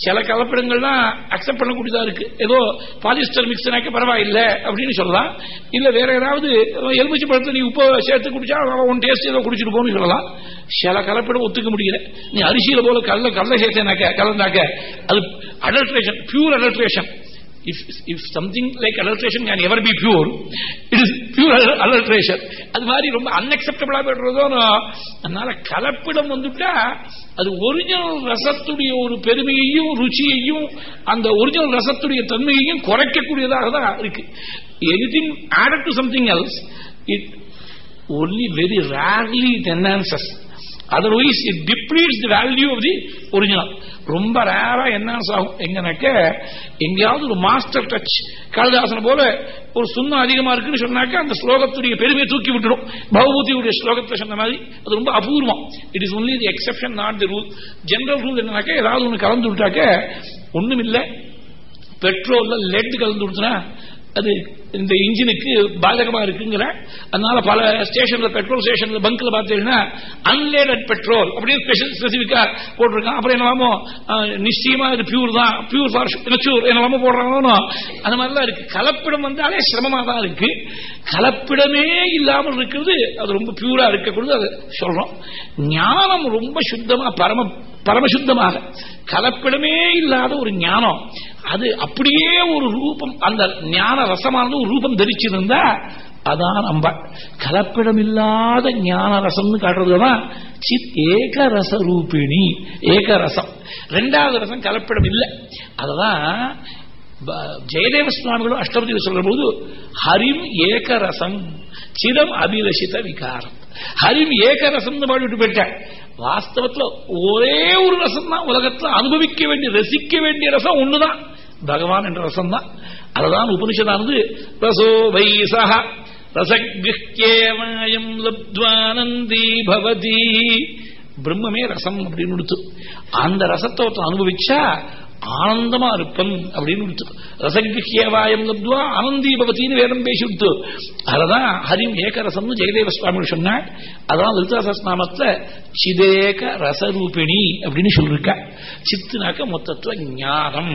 சில கலப்பிடங்கள்லாம் அக்செப்ட் பண்ணக்கூடியதா இருக்கு. ஏதோ பாலிஸ்டர் மிக்ஸ்னாக்க பரவாயில்லை அப்படின்னு சொல்லலாம். இல்ல வேற ஏதாவது எலுமிச்சு பழத்தை நீ உப்பு சேர்த்து குடிச்சா உன் டேஸ்ட் ஏதோ குடிச்சிட்டு போன்னு சொல்லலாம். சில கலப்பிடம் ஒத்துக்க முடியல நீ அரிசியில போல கல்ல கல்ல சேர்த்தேனாக்க கலந்தாக்க அது adulteration pure adulteration if if something like adulteration can ever be pure it is pure adulteration. அது மாதிரி ரொம்ப அன்அக்செப்டபிளா போயிடுறதோ அதனால கலப்பிடம் வந்துட்டா அது ஒரிஜினல் ரசத்துடைய ஒரு பெருமையையும் ருச்சியையும் அந்த ஒரிஜினல் ரசத்துடைய தன்மையையும் குறைக்கக்கூடியதாக தான் இருக்கு. Anything added to something else it only very rarely it otherwise it depletes the value of the original ரொம்ப ரேரா என்ன ஆகும் எங்கனாக்க எங்கேயாவது ஒரு மாஸ்டர் டச் காளிதாசன் போல ஒரு சுண்ணம் அதிகமா இருக்குன்னு சொன்னாக்க அந்த ஸ்லோகத்துடைய பெருமையை தூக்கி விட்டுரும். பகவதியுடைய ஸ்லோகத்தை சொன்ன மாதிரி அது ரொம்ப அபூர்வம். It is only the exception not the rule general rule என்னன்னாக்க ஏதாவது ஒன்று கலந்து விட்டாக்க ஒண்ணும் இல்லை பெட்ரோல்ல லெட் கலந்து விடுத்தினா அது இந்த இன்ஜினுக்கு பாதகமா இருக்குங்கிற அதனால பல ஸ்டேஷன்ல பெட்ரோல் ஸ்டேஷன்ல பங்க்ல பார்த்தீங்கன்னா அன்லேடட் பெட்ரோல் அப்படின்னு ஸ்பெசிபிக்கா போட்டிருக்கான் அப்புறம் என்னவாமோ நிச்சயமா இது பியூர் தான். பியூர் ஃபார் மெச்சூர் என்னவாமோ போடுறாங்களோ. அந்த மாதிரிலாம் இருக்கு. கலப்பிடம் வந்தாலே சிரமமா தான் இருக்கு. கலப்பிடமே இல்லாமல் இருக்கிறது அது ரொம்ப பியூரா இருக்கக்கூடாது அது சொல்றோம். ஞானம் ரொம்ப சுத்தமா பரம பரமசுத்தமாக. கலப்பிடமே இல்லாத ஒரு ஞானம். அது அப்படியே ஒரு ரூபம் அந்த ஞான ரசமானது ஒரு ரூபம் தரிச்சிருந்தா அதான் நம்ம கலப்பிடம் இல்லாத ஞான ரசம்னு காட்டுறதுதான் சித் ஏக ரச ரூபிணி ஏக ரசம் ரெண்டாவது ரசம் கலப்பிடம் இல்லை அததான் ஜெயதேவ சுவாமிகளும் அஷ்டபதி சொல்ற போது ஹரிம் ஏக ரசம் சிதம் அபிலஷித விகாரம். ஹரிம் ஏக ரசம் பாடிவிட்டு போயிட்டேன். வாஸ்தவத்துல ஒரே ஒரு ரசம் தான் உலகத்துல அனுபவிக்க வேண்டிய ரசிக்க வேண்டிய ரசம் ஒண்ணுதான். பகவான் என்ற ரசம் தான் அதுதான் உபனிஷதானது. ரசோ வைசா ரசகிருஷ்யேவாயம் லப்துவானந்தி பவதி. பிரம்மமே ரசம் அப்படின்னு கொடுத்து அந்த ரசத்தை ஒருத்தன் அனுபவிச்சா ஆனந்தமா இருப்பன் அப்படின்னு கொடுத்து ரசகிருஷ்யவாயம் லப்துவா ஆனந்தி பவத்தின்னு வேதம் பேசி கொடுத்து அததான் ஹரிம் ஏக ஜெயதேவ சுவாமி சொன்னார். அதான் லலிதாசஸ்நாமத்துல சிதேக ரசரூபிணி அப்படின்னு சொல்லிருக்க சித்துனாக்க மொத்தத்துல ஞானம்.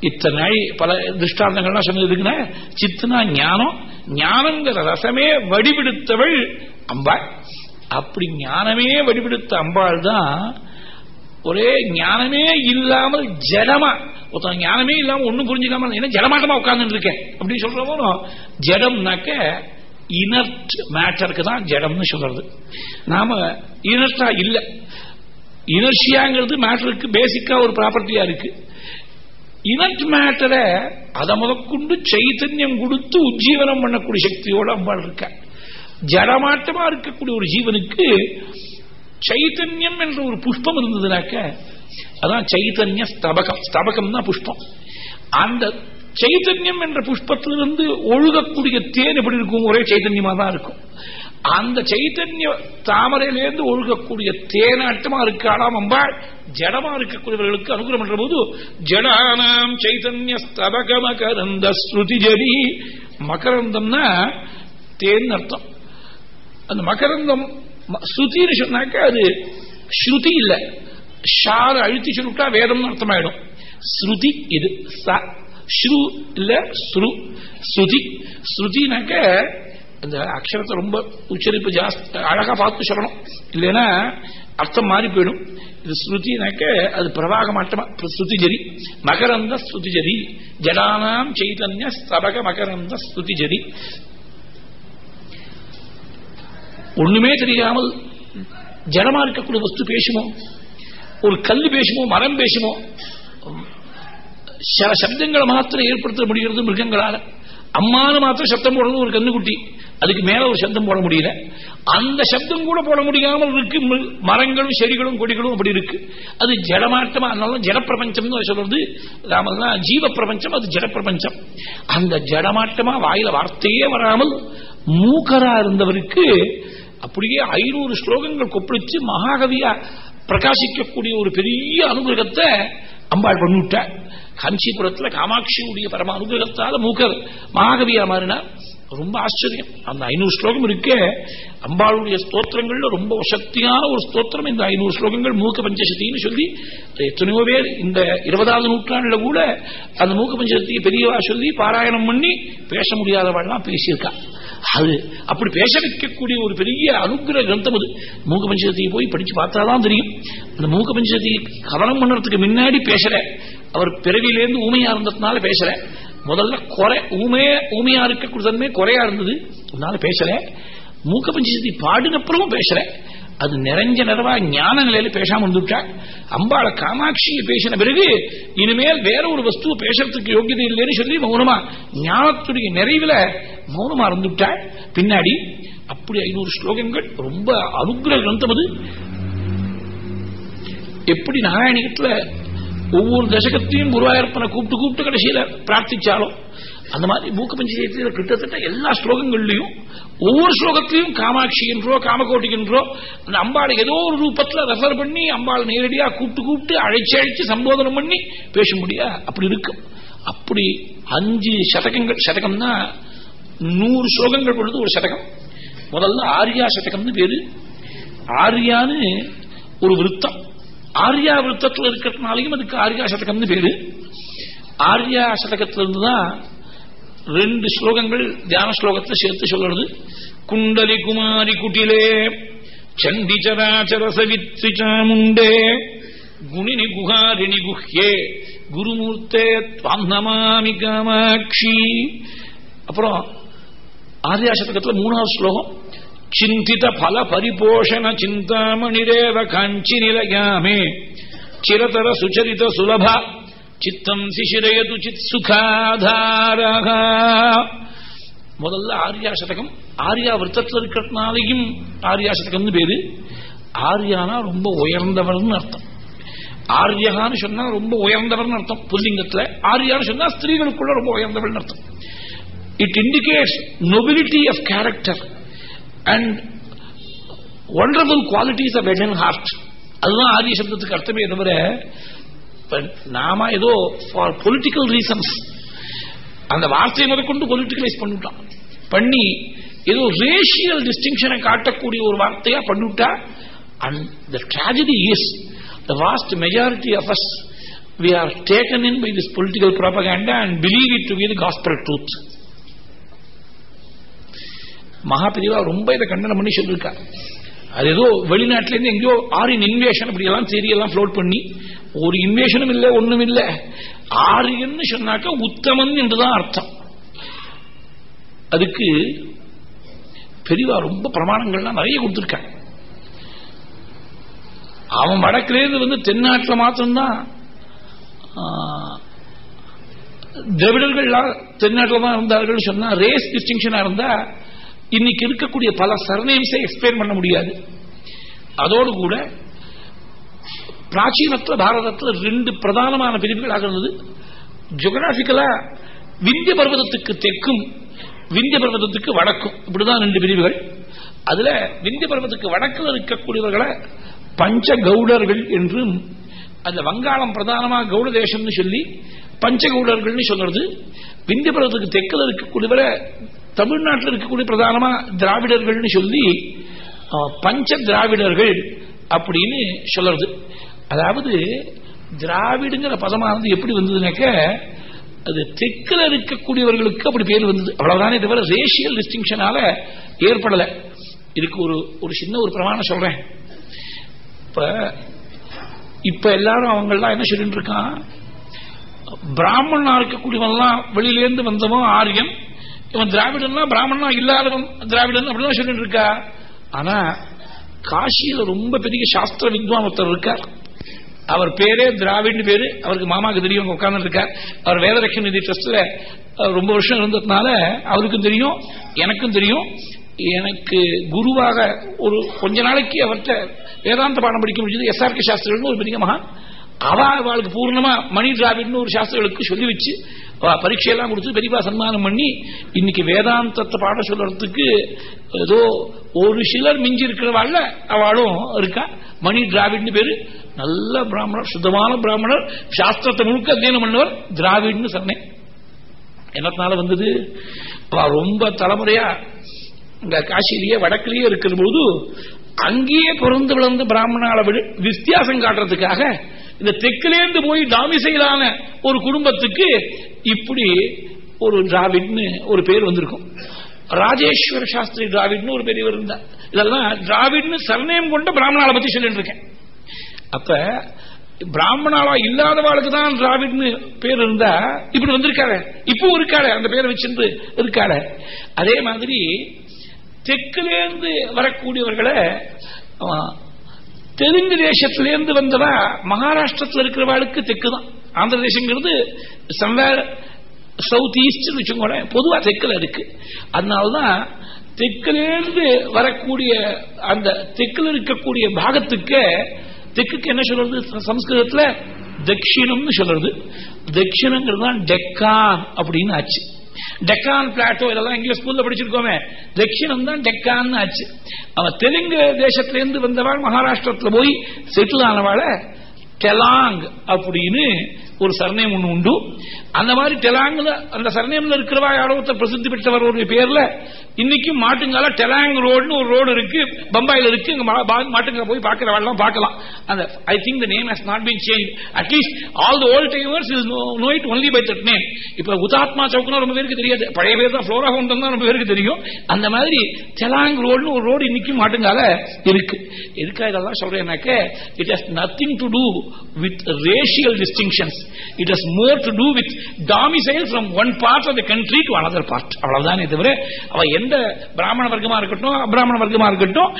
இத்தனை பல திருஷ்டாந்தங்கள்லாம் சொன்னதுக்குன்னா சித்துனா ஞானம் ஞானங்கிற ரசமே வடிவெடுத்தவள் அம்பாள். அப்படி ஞானமே வடிவெடுத்த அம்பாள் தான் ஒரே ஞானமே இல்லாமல் ஜடமா ஒருத்தன் ஞானமே இல்லாம ஒண்ணும் புரிஞ்சுக்காம என்ன ஜடமாட்டமா உட்கார்ந்துட்டு இருக்கேன் அப்படின்னு சொல்றவோ ஜடம்னாக்க இனர்ட் மேட்டருக்கு தான் ஜடம்னு சொல்றது. நாம இனர்டா இல்ல. இனர்ஷியாங்கிறது மேட்டருக்கு பேசிக்கா ஒரு ப்ராப்பர்ட்டியா இருக்கு. இனட் மேட்டரை அதை முதற்கொண்டு சைத்தன்யம் கொடுத்து உஜ்ஜீவனம் பண்ணக்கூடிய சக்தியோட அம்பாள் இருக்க ஜடமாட்டமா இருக்கக்கூடிய ஒரு ஜீவனுக்கு சைத்தன்யம் என்ற ஒரு புஷ்பம் இருந்ததுனாக்க அதான் சைத்தன்ய ஸ்தபகம் ஸ்தபகம் தான் புஷ்பம் அந்த சைத்தன்யம் என்ற புஷ்பத்திலிருந்து ஒழுகக்கூடிய தேன் எப்படி இருக்கும் ஒரே சைத்தன்யமா தான் இருக்கும் அந்த சைத்தன்ய தாமரையிலிருந்து ஒழுகக்கூடிய தேனாட்டமா இருக்காளாம் அம்பாள் ஜடமா இருக்கக்கூடியவர்களுக்கு அனுகிரம் பண்ற போது ஜடானாம் சைத்தன்ய ஸ்தபக மகரந்த ஸ்ருதி ஜடி. மகரந்தம்னா தேன் அர்த்தம். அந்த மகரந்தம் ஸ்ருதின்னு சொன்னாக்க அது ஸ்ருதி இல்ல. ஷார அழுத்தி சொல்லிட்டா வேதம்னு அர்த்தம் ஆயிடும் ஸ்ருதி இது. ஸ்ரு இல்ல ஸ்ரு. ஸ்ருதி. ஸ்ருதினாக்க அந்த அக்ஷரத்தை ரொம்ப உச்சரிப்பு ஜாஸ்தி அழகா பார்த்து சொல்லணும். இல்லைன்னா அர்த்தம் மாறி போயிடும். இது ஸ்ருதினாக்க அது பிரவாக மாட்டமா ஸ்ருதிஜரி மகரந்த ஸ்ருதிஜரி ஜடானாம் சைதன்ய ஸ்தபக மகரந்த ஸ்ருதிஜரி ஒண்ணுமே தெரியாமல் ஜடமா இருக்கக்கூடிய வஸ்து பேசுமோ? ஒரு கல் பேசுமோ? மரம் பேசுமோ? சில சப்தங்களை மாத்திரம் ஏற்படுத்த முடிகிறது மிருகங்களால. அம்மானு மாத்திரம் சப்தம் போடுறது ஒரு கண்ணுக்குட்டி அதுக்கு மேல ஒரு சப்தம் போட முடியல. அந்த சப்தம் கூட போட முடியாமல் இருக்கு. மரங்களும் செடிகளும் கொடிகளும் அப்படி இருக்கு. அது ஜடமாட்டமா அதனால ஜடப்பிரபஞ்சம் சொல்றது. ராமதுனா ஜீவ பிரபஞ்சம் அது ஜடப்பிரபஞ்சம். அந்த ஜடமாட்டமா வாயில வார்த்தையே வராமல் மூக்கரா இருந்தவருக்கு அப்படியே ஐநூறு ஸ்லோகங்கள் கொப்பளிச்சு மகாகவியா பிரகாசிக்கக்கூடிய ஒரு பெரிய அனுகிரகத்தை அம்பாள் பண்ணிவிட்டார். காஞ்சிபுரத்தில் காமாட்சியுடைய பரம அனுகிரகத்தால மூக்கர் மகாகவியா மாறினார். ரொம்ப ஆச்சரியம். அந்த ஐநூறு ஸ்லோகம் இருக்கே. அம்பாளுடைய ஸ்தோத்திரங்கள்ல ரொம்ப சக்தியான ஒரு ஸ்தோத்திரம் இந்த ஐநூறு ஸ்லோகங்கள் மூக்க பஞ்சசக்தின்னு சொல்லி எத்தனையோ பேர் இந்த இருபதாவது நூற்றாண்டுல கூட அந்த மூக்க பஞ்சசக்தியை பெரியவா சொல்லி பாராயணம் பண்ணி பேச முடியாதவாள்லாம் பேசியிருக்கா. அது அப்படி பேச வைக்கக்கூடிய ஒரு பெரிய அனுகிரக கிரந்தம் அது. மூக்க பஞ்சசக்தியை போய் படிச்சு பார்த்தாதான் தெரியும். அந்த மூக்க பஞ்சசக்தியை கவனம் பண்ணுறதுக்கு முன்னாடி பேசல. அவர் பிறவியிலேருந்து ஊமையா இருந்ததுனால பேசல. முதல்ல குறை ஊமைய ஊமையா இருக்கக்கூடிய தன்மை குறையா இருந்தது. அதனால பேசல. மூக்க பஞ்சகத்தை பாடினப்புறமும் பேசல. அது நிறைஞ்ச நிறைவா ஞான நிலையில பேசாம இருந்துட்டா. அம்பாள காமாட்சியை பேசின பிறகு இனிமேல் வேற ஒரு வஸ்துவை பேசுறதுக்கு யோகியதை இல்லைன்னு சொல்லி மௌனமா ஞானத்துடைய நிறைவுல மௌனமா இருந்துட்டா. பின்னாடி அப்படி ஐநூறு ஸ்லோகங்கள் ரொம்ப அனுகிரக கிரந்தம் அது. எப்படி நாராயணிகத்துல ஒவ்வொரு தசகத்தையும் குருவாயூரப்பனை கூப்பிட்டு கூப்பிட்டு கடைசியில பிரார்த்திச்சாலும் அந்த மாதிரி மூக்க பஞ்சயத்தில் கிட்டத்தட்ட எல்லா ஸ்லோகங்கள்லையும் ஒவ்வொரு ஸ்லோகத்திலையும் காமாட்சி என்றோ காமகோட்டி என்றோ அந்த அம்பாளை ஏதோ ஒரு ரூபத்துல ரெஃபர் பண்ணி அம்பாள் நேரடியாக கூப்பிட்டு கூப்பிட்டு அழைச்சி அழைச்சு சம்போதனம் பண்ணி பேச முடியா அப்படி இருக்கும் அப்படி அஞ்சு சதகங்கள் சதகம்னா நூறு ஸ்லோகங்கள் பொழுது ஒரு சதகம். முதல்ல ஆரியா சதகம்னு பேரு. ஆர்யான்னு ஒரு விருத்தம். ஆர்யா விருத்தத்தில் இருக்கிறதுனாலையும் அதுக்கு ஆர்யா சதகம்னு பேரு. ஆர்யா சதகத்திலிருந்து தான் ரெண்டு ஸ்லோகங்கள் தியான ஸ்லோகத்தை சேர்த்து சொல்றது. குண்டலி குமாரி குட்டிலே சண்டி சாமுண்டே குணினி குஹாரிணி குஹ்யே குருமூர்த்தே நமாமி காமாட்சி. அப்புறம் ஆர்யா சதகத்தில் மூணாவது ஸ்லோகம் சிந்தித பல பரிபோஷண சிந்தாமணிரேவ காஞ்சி நிலையாமே சிரதர சுச்சரித சுலப சித்தம் சிசிரயது சித் சுகாதாரக முதல்ல ஆர்யா சதகம் ஆர்யா விரத்தத்தில் இருக்கிறதுனாலையும் ஆர்யா சதகம்னு பேரு ஆர்யானா ரொம்ப உயர்ந்தவர்னு அர்த்தம்। ஆர்யகான்னு சொன்னா ரொம்ப உயர்ந்தவர்னு அர்த்தம் புல்லிங்கத்துல. ஆர்யான்னு சொன்னா ஸ்திரீகளுக்குள்ள ரொம்ப உயர்ந்தவர்னு அர்த்தம். It indicates nobility of character and wonderful qualities of the heart அதுதான் ஆரிய சப்தத்துக்கு அர்த்தமே தவிர நாம ஏதோ ஃபார் பொலிட்டிக்கல் ரீசன்ஸ் அந்த வார்த்தையை முதற்கொண்டு பொலிட்டிக்கலைஸ் பண்ணிவிட்டான். பண்ணி ஏதோ ரேஷியல் டிஸ்டிங்ஷனை காட்டக்கூடிய ஒரு வார்த்தையா பண்ணிவிட்டா and the tragedy is the vast majority of us we are taken in by this political propaganda and believe it to be the gospel truth. Mahaperiyava ரொம்ப இதை கண்டனம் பண்ணி சொல்லியிருக்கா. அது ஏதோ வெளிநாட்டிலேருந்து எங்கேயோ ஆரின் இன்வேஷன் அப்படி எல்லாம் தெரியெல்லாம் ஃப்ளோட் பண்ணி ஒரு இன்வேஷனும் இல்லை ஒண்ணும் இல்லை. ஆரியன்னு சொன்னாக்க உத்தமன் என்றுதான் அர்த்தம். அதுக்கு பெரியவா ரொம்ப பிரமாணங்கள்லாம் நிறைய கொடுத்துருக்காங்க அவன் வடக்கிலேருந்து வந்து தென்னாட்டில் மாத்திரம்தான் திரவிடர்கள்லாம் தென்னாட்டில் தான் இருந்தார்கள் சொன்னா ரேஸ் டிஸ்டிங்ஷனா இருந்தா இன்னைக்கு இருக்கக்கூடிய பல சர்நேம்ஸை எக்ஸ்பிளைன் பண்ண முடியாது. அதோடு கூட பிராச்சீனத்துல பாரதத்தில் ரெண்டு பிரதானமான பிரிவுகளாக இருந்தது. ஜியோகிராபிக்கலா விந்திய பர்வதத்துக்கு தெற்கும் விந்திய பர்வதத்துக்கு வடக்கும். இப்படிதான் ரெண்டு பிரிவுகள். அதுல விந்திய பர்வதத்துக்கு வடக்கில் இருக்கக்கூடியவர்களை பஞ்ச கவுடர்கள் என்றும் அந்த வங்காளம் பிரதானமா கவுட தேசம்னு சொல்லி பஞ்சகவுடர்கள் சொல்றது விந்திய பர்வதத்துக்கு தெற்கில் இருக்கக்கூடியவரை தமிழ்நாட்டில் இருக்கக்கூடிய பிரதானமா திராவிடர்கள்னு சொல்லி பஞ்ச திராவிடர்கள் அப்படின்னு சொல்றது அதாவது திராவிடுங்கிற பதமானது எப்படி வந்ததுனாக்க அது தெற்குல இருக்கக்கூடியவர்களுக்கு அப்படி பேர் வந்தது. அவ்வளவுதானே தவிர ரேஷியல் டிஸ்டிங்ஷனால ஏற்படல. இதுக்கு ஒரு ஒரு சின்ன ஒரு பிரமாணம் சொல்றேன். இப்ப இப்ப எல்லாரும் அவங்கெல்லாம் என்ன சொல்லிட்டு இருக்கான்? பிராமணனா இருக்கக்கூடியவன்லாம் வெளியிலேருந்து வந்தவன் ஆரியன் இவன் திராவிடன்னா பிராமணனா இல்லாதவன் திராவிடன் அப்படிதான் சொல்லிட்டு இருக்கா? ஆனா காசியில ரொம்ப பெரிய சாஸ்திர வித்வான் ஒருத்தர் இருக்கார். அவர் பேரே திராவிட்னு பேரு. அவருக்கு மாமாக்கு தெரியும் உட்கார்ந்து இருக்கார். அவர் வேதலட்சுமி நிதி ட்ரஸ்ட்ல ரொம்ப வருஷம் இருந்ததுனால அவருக்கும் தெரியும் எனக்கும் தெரியும். எனக்கு குருவாக ஒரு கொஞ்ச நாளைக்கு அவர்கிட்ட வேதாந்த பாடம் படிக்க முடிஞ்சது. எஸ்ஆர்கே சாஸ்திரம் ஒரு பெரிய மகான். அவ அவளுக்கு பூர்ணமா மணி டிராவிட்னு ஒரு சாஸ்திரங்களுக்கு சொல்லி வச்சு பரீட்சையெல்லாம் கொடுத்து பெரியவா சன்மானம் பண்ணி இன்னைக்கு வேதாந்தத்தை பாட சொல்றதுக்கு ஏதோ ஒரு சிலர் மிஞ்சி இருக்கிறவாள்ல அவளும் இருக்கா. மணி டிராவிட்னு பேரு. நல்ல பிராமணர் சுத்தமான பிராமணர் சாஸ்திரத்தை முழுக்க அத்தியனம் பண்ணவர் திராவிட்னு சொன்னேன். என்னத்தினால வந்தது? ரொம்ப தலைமுறையா இந்த காசிலேயே வடக்கிலேயே இருக்கிற போது அங்கேயே பிறந்து விளர்ந்த பிராமணால வித்தியாசம் காட்டுறதுக்காக இந்த தெற்கிலேருந்து போய் டாமிசைலான ஒரு குடும்பத்துக்கு இப்படி ஒரு டிராவிட்னு ஒரு பேர் வந்திருக்கும். ராஜேஸ்வர சாஸ்திரி டிராவிட்னு ஒரு பெரியவர் இருந்தார். இதெல்லாம் டிராவிட்னு சர்ணயம் கொண்ட பிராமணால பத்தி சொல்லிட்டு இருக்கேன் அப்ப பிராமணாவா இல்லாதவாளுக்கு தான் டிராவிட்னு பேர் இருந்தா இப்படி வந்திருக்காரு. இப்போ இருக்காள அந்த பேரை வச்சிருந்து இருக்காள அதே மாதிரி தெற்குலேருந்து வரக்கூடியவர்களை தெலுங்கு தேசத்திலேருந்து வந்தவா மகாராஷ்டிரத்தில் இருக்கிறவாளுக்கு தெற்கு தான் ஆந்திர தேசங்கிறது சம்வேர் சவுத் ஈஸ்ட் கூட பொதுவாக தெற்குல இருக்கு. அதனால்தான் தெற்குலேருந்து வரக்கூடிய அந்த தெற்குல இருக்கக்கூடிய பாகத்துக்கு தெற்குக்கு என்ன சொல்றது? சம்ஸ்கிருதத்தில் தட்சிணம்னு சொல்றது. தட்சிணங்கிறது தான் டெக்கான் அப்படின்னு ஆச்சு. டெக்கான் பிளாட்டோ இதெல்லாம் இங்கிலீஷ் ஸ்கூல்ல படிச்சிருக்கோமே. தட்சிணம் தான் டெக்கான் ஆச்சு. அவன் தெலுங்கு தேசத்திலேருந்து வந்தவாள் மகாராஷ்டிரத்துல போய் செட்டில் ஆனவாள டெலாங் அப்படின்னு ஒரு சர்ணயம் ஒண்ணு உண்டு. அந்த மாதிரி டெலாங்ல அந்த சர்ணயம்ல இருக்கிறவா யாரோ ஒருத்தர் பிரசித்தி பெற்றவர் ஒரு பேர்ல இன்னைக்கும் மாட்டுங்கால டெலாங் ரோடுன்னு ஒரு ரோடு இருக்கு பம்பாயில இருக்கு இங்க மாட்டுங்க போய் பார்க்கிறவாள்லாம் பார்க்கலாம். அந்த I think the name has not been change at least all the old timers is know it only by that name இப்ப உதாத்மா சவுக்குனா ரொம்ப பேருக்கு தெரியாது. பழைய பேர் தான் ஃப்ளோரா ஹோம் தான் ரொம்ப பேருக்கு தெரியும். அந்த மாதிரி டெலாங் ரோடுன்னு ஒரு ரோடு இன்னைக்கும் மாட்டுங்கால இருக்கு. எதுக்காக இதெல்லாம் சொல்றேன்னாக்க it has nothing to do with racial distinctions it has more to do with domicile from one part of the country to another part அவ்வளவுதானே தவிர அவ எந்த பிராமண வர்க்கமா இருக்கட்டும் அபிராமண வர்க்கமா இருக்கட்டும்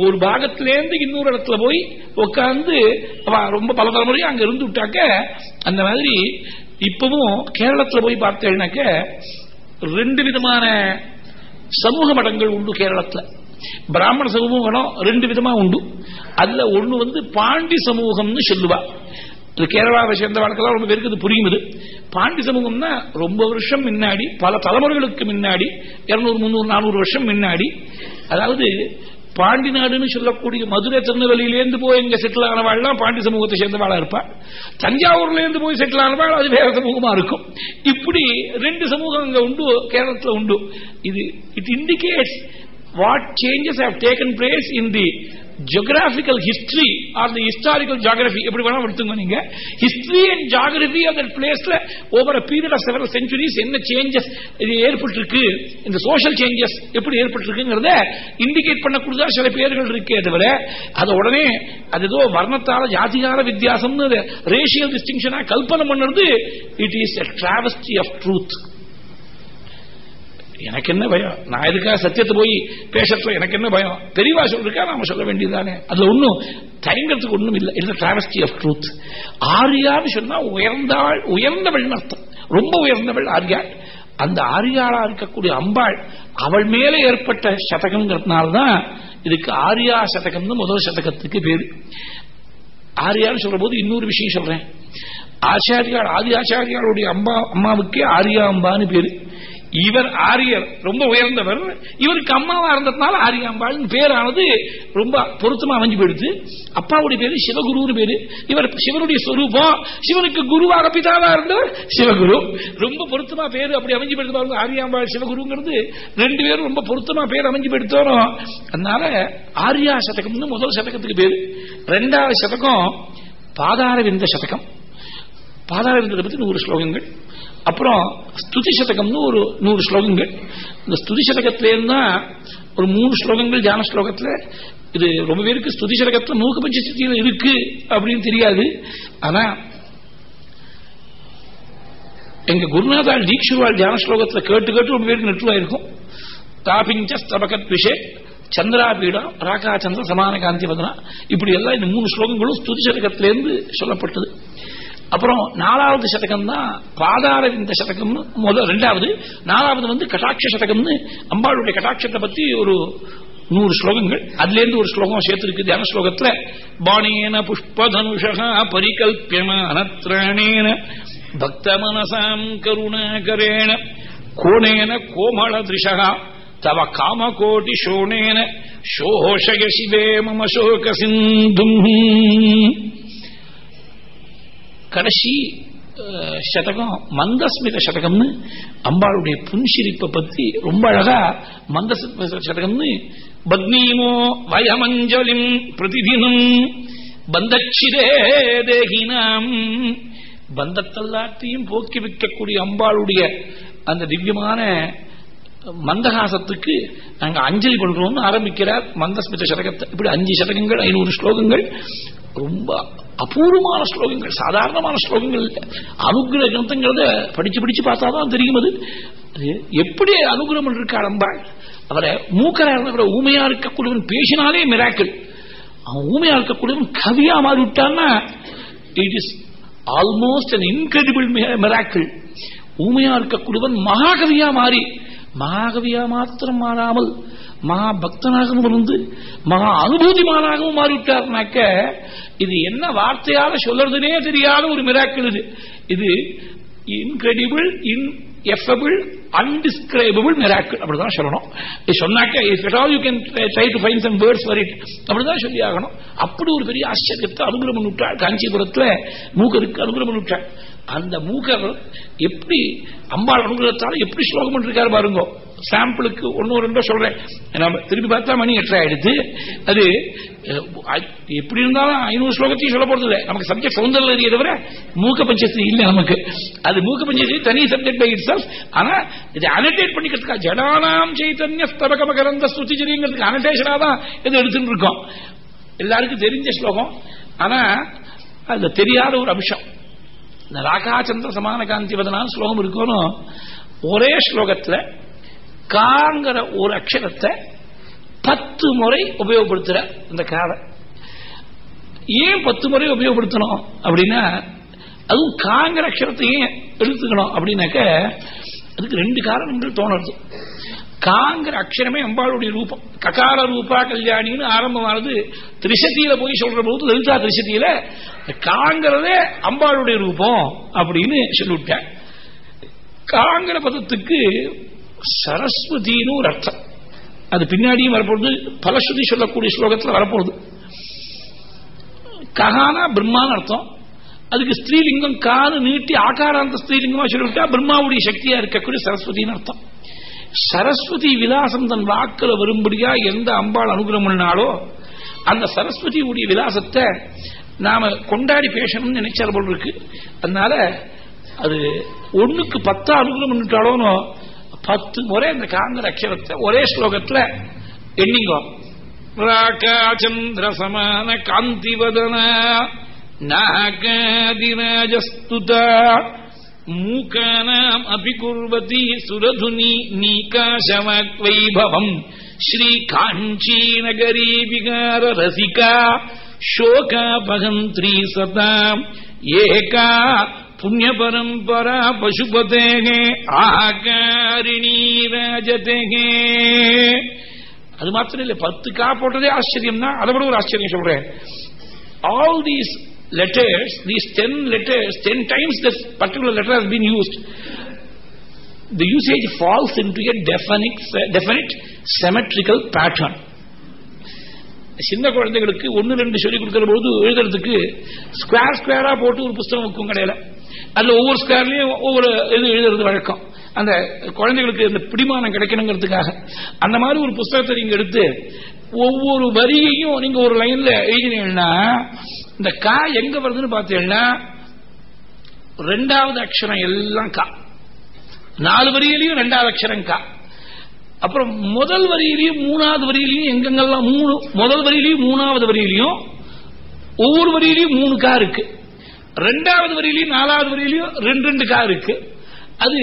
ஒரு பாகத்திலேருந்து இன்னொரு இடத்துல போய் உட்கார்ந்து அவ ரொம்ப பல தலைமுறையும் அங்க இருந்து விட்டாக்க அந்த மாதிரி இப்பவும் கேரளத்துல போய் பார்த்தேன்னாக்க ரெண்டு விதமான சமூக மடங்கள் உண்டு கேரளத்துல. பிராமண சமூகம் ரெண்டு விதமா உண்டு. அதுல ஒண்ணு வந்து பாண்டி சமூகம்னு சொல்லுவா. இது கேரளாவை சேர்ந்தவர்களுக்கெல்லாம் ரொம்ப பேருக்கு இது புரியும் இது பாண்டி சமூகம்னா ரொம்ப வருஷம் முன்னாடி பல தலைமுறைகளுக்கு முன்னாடி இருநூறு முந்நூறு நானூறு வருஷம் முன்னாடி. அதாவது பாண்டி நாடுன்னு சொல்லக்கூடிய மதுரை திருநெல்வேலியிலேருந்து போய் இங்க செட்டில் ஆனவாள்லாம் பாண்டி சமூகத்தை சேர்ந்தவாளா இருப்பா. தஞ்சாவூர்ல இருந்து போய் செட்டில் ஆனவாள் அது வேற சமூகமா இருக்கும். இப்படி ரெண்டு சமூகம் இங்க உண்டு கேரளத்துல உண்டு. இது it indicates what changes have taken place in the geographical history or the historical geography எப்படி வேணா எடுத்துங்க நீங்க. History and geography of that placeல over a period of several centuries என்ன சேஞ்சஸ் இது ஏற்பட்டிருக்கு இந்த சோஷியல் சேஞ்சஸ் எப்படி ஏற்பட்டிருக்குங்கிறத இண்டிகேட் பண்ணக்கூடியதா சில பேர்கள் இருக்கே தவிர அது உடனே அது ஏதோ வர்ணத்தால ஜாதிகார வித்தியாசம்னு ரேஷியல் டிஸ்டிங்ஷனா கல்பனை பண்ணுறது it is a travesty of truth எனக்கு என்ன பயம்? நான் எதுக்காக சத்தியத்தை போய் பேசத்துல எனக்கு என்ன பயம்? தெளிவா சொல்றா நாம சொல்ல வேண்டியதானே அதுல ஒன்னும் தயங்கிறதுக்கு ஒண்ணும் இல்லை. இட்ஸ் டிராவஸ்டி ஆஃப் ட்ரூத் ஆரியான்னு சொன்னா உயர்ந்தாள் உயர்ந்தவள் அர்த்தம். ரொம்ப உயர்ந்தவள் ஆரியாள் அந்த ஆரியாளா இருக்கக்கூடிய அம்பாள் அவள் மேல ஏற்பட்ட சதகம்ங்கிறதுனால்தான் இதுக்கு ஆரியா சதகம்னு முதல் சதகத்துக்கு பேரு. ஆரியான்னு சொல்ற போது இன்னொரு விஷயம் சொல்றேன். ஆச்சாரியாள் ஆதி ஆச்சாரியாளுடைய அம்மா அம்மாவுக்கே ஆரியா அம்பான்னு பேரு. இவர் ஆரியர் ரொம்ப உயர்ந்தவர். இவருக்கு அம்மாவா இருந்ததுனால ஆரியாம்பாள் பேரானது ரொம்ப பொருத்தமா அமைஞ்சு போயிடுது அப்பாவுடைய பேரு சிவகுருன்னு பேரு. இவர் சிவனுடைய சொரூபம். சிவனுக்கு குருவாக பிதாவா இருந்தவர் சிவகுரு. ரொம்ப பொருத்தமா பேரு அப்படி அமைஞ்சு போயிடுது பாருங்க. ஆரியாம்பாள் சிவகுருங்கிறது ரெண்டு பேரும் ரொம்ப பொருத்தமா பேர் அமைஞ்சு போயிடுத்தோம் அதனால ஆரியா சதகம்னு முதல் சதகத்துக்கு பேரு. ரெண்டாவது சதகம் பாதாரவிந்த சதகம். பாதாளத்தை பத்தி நூறு ஸ்லோகங்கள். அப்புறம் ஸ்துதி சதகம்னு ஒரு நூறு ஸ்லோகங்கள். இந்த ஸ்துதி சதகத்திலேருந்து ஒரு மூணு ஸ்லோகங்கள் தியான ஸ்லோகத்துல இது ரொம்ப பேருக்கு ஸ்துதி சதகத்துல மூக்கு பஞ்சஸ்தியில இருக்கு அப்படின்னு தெரியாது. ஆனா எங்க குருநாதால் தீக்ஷுவால் தியான ஸ்லோகத்தில் கேட்டு கேட்டு ரொம்ப பேருக்கு நெட்டுவா இருக்கும். தாபிஞ்ச ஸ்தபகத் விஷே சந்திராபீடம் ராகாச்சந்திர சமான காந்தி வதனா. இப்படி எல்லாம் இந்த மூணு ஸ்லோகங்களும் ஸ்துதி சதகத்திலேருந்து சொல்லப்பட்டது. அப்புறம் நாலாவது சதகம் தான் பாதாரவிந்த சதகம் முதல் ரெண்டாவது. நாலாவது வந்து கட்டாட்ச சதகம்னு அம்பாளுடைய கட்டாட்சத்தை பத்தி ஒரு நூறு ஸ்லோகங்கள். அதுல இருந்து ஒரு ஸ்லோகம் சேர்த்திருக்கு தியான ஸ்லோகத்துல பாணேன புஷ்பதனுஷா பரிகல்பியமானத்ராணேன பக்த மனசாம் கருணாகரேண கோணேன கோமள திருஷா தவ காமகோட்டி சோணேன சோஷய சிவே மம சோக சிந்தும் கடைசி சதகம் மந்தஸ்மித சதகம்னு அம்பாளுடைய புன்சிரிப்பை பத்தி ரொம்ப அழகா மந்தஸ்மித சதகம்னு பத்னீமோ வயமஞ்சலிம் பிரதிதினம் பந்தச்சிதே தேகினாம். பந்தத்தெல்லாத்தையும் போக்கி வைக்கக்கூடிய அம்பாளுடைய அந்த திவ்யமான மந்தகாசத்துக்கு நாங்கள் அஞ்சலி பண்றோம்னு ஆரம்பிக்கிறார் மந்தஸ்மித சதகத்தை. இப்படி அஞ்சு சதகங்கள் ஐநூறு ஸ்லோகங்கள் ரொம்ப அபூர்வமான ஸ்லோகங்கள் சாதாரணமான ஸ்லோகங்கள் இல்லை. அனுகிரக கிரந்தங்கிறத படிச்சு படிச்சு பார்த்தாதான் தெரியும் அது. எப்படி அனுகிரகம் இருக்காள் அம்பாள்? அவரை மூக்கரா இருந்தவரை ஊமையா இருக்கக்கூடியவன் பேசினாலே மிராக்கள் அவன் ஊமையா இருக்கக்கூடியவன் கவியா மாறி விட்டான்னா it is almost an incredible miracle ஊமையா இருக்கக்கூடியவன் மகாகவியா மாறி மகாகவியா மாத்திரம் மாறாமல் மகா பக்தனாகவும் இருந்து மகா அனுபூதிமானாகவும் மாறிவிட்டார்னாக்க இது என்ன வார்த்தையால சொல்றதுனே தெரியாத ஒரு மிராக்கள் இது. இது இன்கிரெடிபிள் இன் எஃபபிள் அன்டிஸ்கிரைபிள் மிராக்கிள் அப்படிதான் சொல்லணும். இது சொன்னாக்க it all you can try to find some words for it அப்படிதான் சொல்லி ஆகணும். அப்படி ஒரு பெரிய ஆச்சரியத்தை அனுகிரகம் பண்ணிவிட்டாள் காஞ்சிபுரத்தில் மூக்கருக்கு அனுகிரகம் பண்ணிவிட்டாள் அந்த மூக்கர் எப்படி அம்பாள் அனுகிரகத்தால எப்படி ஸ்லோகம் பண்ணிருக்காரு பாருங்க. சாம்பிளுக்கு ஒன்னு ரெண்டோ சொல்றேன். நம்ம திருப்பி பார்த்தா மணி எட்டரை ஆயிடுது. அது எப்படி இருந்தாலும் ஐநூறு ஸ்லோகத்தையும் சொல்ல போறது இல்லை. நமக்கு சப்ஜெக்ட் சௌந்தரியம் இருக்கே தவிர மூக்க பஞ்சஸ்தி இல்லை நமக்கு. அது மூக்க பஞ்சஸ்தி தனி சப்ஜெக்ட் பை இட்ஸ் ஆனா இதை அனடேட் பண்ணிக்கிறதுக்கா ஜடானாம் சைத்தன்ய ஸ்தபக மகரந்த ஸ்துதிஜரிங்கிறதுக்கு அனடேஷனா தான் இது எடுத்துட்டு இருக்கோம் எல்லாருக்கும் தெரிஞ்ச ஸ்லோகம். ஆனா அது தெரியாத ஒரு அம்சம். இந்த ராகாச்சந்திர சமான காந்தி வதனான்னு ஸ்லோகம் இருக்கணும் ஒரே ஸ்லோகத்துல காங்கிற ஒரு அக்ஷரத்தை பத்து முறை உபயோகப்படுத்துற இந்த காதை. ஏன் பத்து முறை உபயோகப்படுத்தணும் அப்படின்னா அதுவும் காங்கிற அக்ஷரத்தையும் எடுத்துக்கணும் அப்படின்னாக்க அதுக்கு ரெண்டு காரணங்கள் தோணுது காங்கிற அக்ஷரமே அம்பாளுடைய ரூபம். ககார ரூபா கல்யாணின்னு ஆரம்பமானது திரிசதியில போய் சொல்ற போது லலிதா திரிசதியில காங்கிறதே அம்பாளுடைய ரூபம் அப்படின்னு சொல்லிவிட்டேன் காங்கிற பதத்துக்கு சரஸ்வதினு ஒரு அர்த்தம். அது பின்னாடியும் வரப்போகுது பலஸ்ருதி சொல்லக்கூடிய ஸ்லோகத்தில் வரப்போகுது. ககானா பிரம்மான்னு அர்த்தம். அதுக்கு ஸ்ரீலிங்கம் காலு நீட்டி ஆகாராந்த ஸ்ரீலிங்கமா சொல்லிவிட்டா பிரம்மாவுடைய சக்தியா இருக்கக்கூடிய சரஸ்வதினு அர்த்தம். சரஸ்வதி விலாசம் தன் வாக்குல வரும்படியா எந்த அம்பாள் அனுகிரகம் பண்ணாலோ அந்த சரஸ்வதி உடைய விலாசத்தை நாம கொண்டாடி பேசணும்னு நினைச்சால் போல் இருக்கு. அதனால அது ஒண்ணுக்கு பத்தா அனுகிரகம் பண்ணிட்டாலோனோ பத்து முறை அந்த காந்தர் அக்ஷரத்தை ஒரே ஸ்லோகத்துல எண்ணிங்கோ. ராகாச்சந்திர சமான காந்திவதன நாகாதிராஜஸ்துதா மூக்கானாம் அபிகுர்வதி சுரதுனி நீகாசமக் வைபவம் ஸ்ரீ காஞ்சி நகரி விகார ரசிகா शोकापहन्त्री सताम् एका पुण्यपरम्परा पशुपतेः ஆகாரிணி ராஜதேகே அது மாத்திரம் இல்ல பத்து கா போட்டதே ஆச்சரியம்னா அதை விட ஒரு ஆச்சரியம் சொல்றேன் all these letters these 10 letters 10 times this particular letter has been used. The usage falls into a definite definite symmetrical pattern. சின்ன குழந்தைகளுக்கு ஒன்னு ரெண்டு சொல்லி கொடுக்கிற போது எழுதுறதுக்கு ஸ்கொயர் ஸ்கொயரா போட்டு ஒரு புஸ்தகம் வைக்கும் கடையில. அதுல ஒவ்வொரு ஸ்கொயர்லயும் ஒவ்வொரு இது எழுதுறது வழக்கம். அந்த குழந்தைகளுக்கு இந்த பிடிமானம் கிடைக்கணுங்கிறதுக்காக. அந்த மாதிரி ஒரு புஸ்தகத்தை நீங்க எடுத்து ஒவ்வொரு வரியையும் நீங்க ஒரு லைன்ல எழுதினீங்கன்னா இந்த கா எங்க வருதுன்னு பார்த்தீங்கன்னா ரெண்டாவது அக்ஷரம் எல்லாம் கா. நாலு வரியிலையும் ரெண்டாவது அக்ஷரம் கா. அப்புறம் முதல் வரியிலையும் மூணாவது வரியிலையும் எங்கெங்கெல்லாம் மூணு முதல் வரியிலையும் மூணாவது வரியிலையும் ஒவ்வொரு வரியிலையும் மூணு கா இருக்கு. ரெண்டாவது வரியிலையும் நாலாவது வரியிலையும் ரெண்டு ரெண்டு கா இருக்கு. அது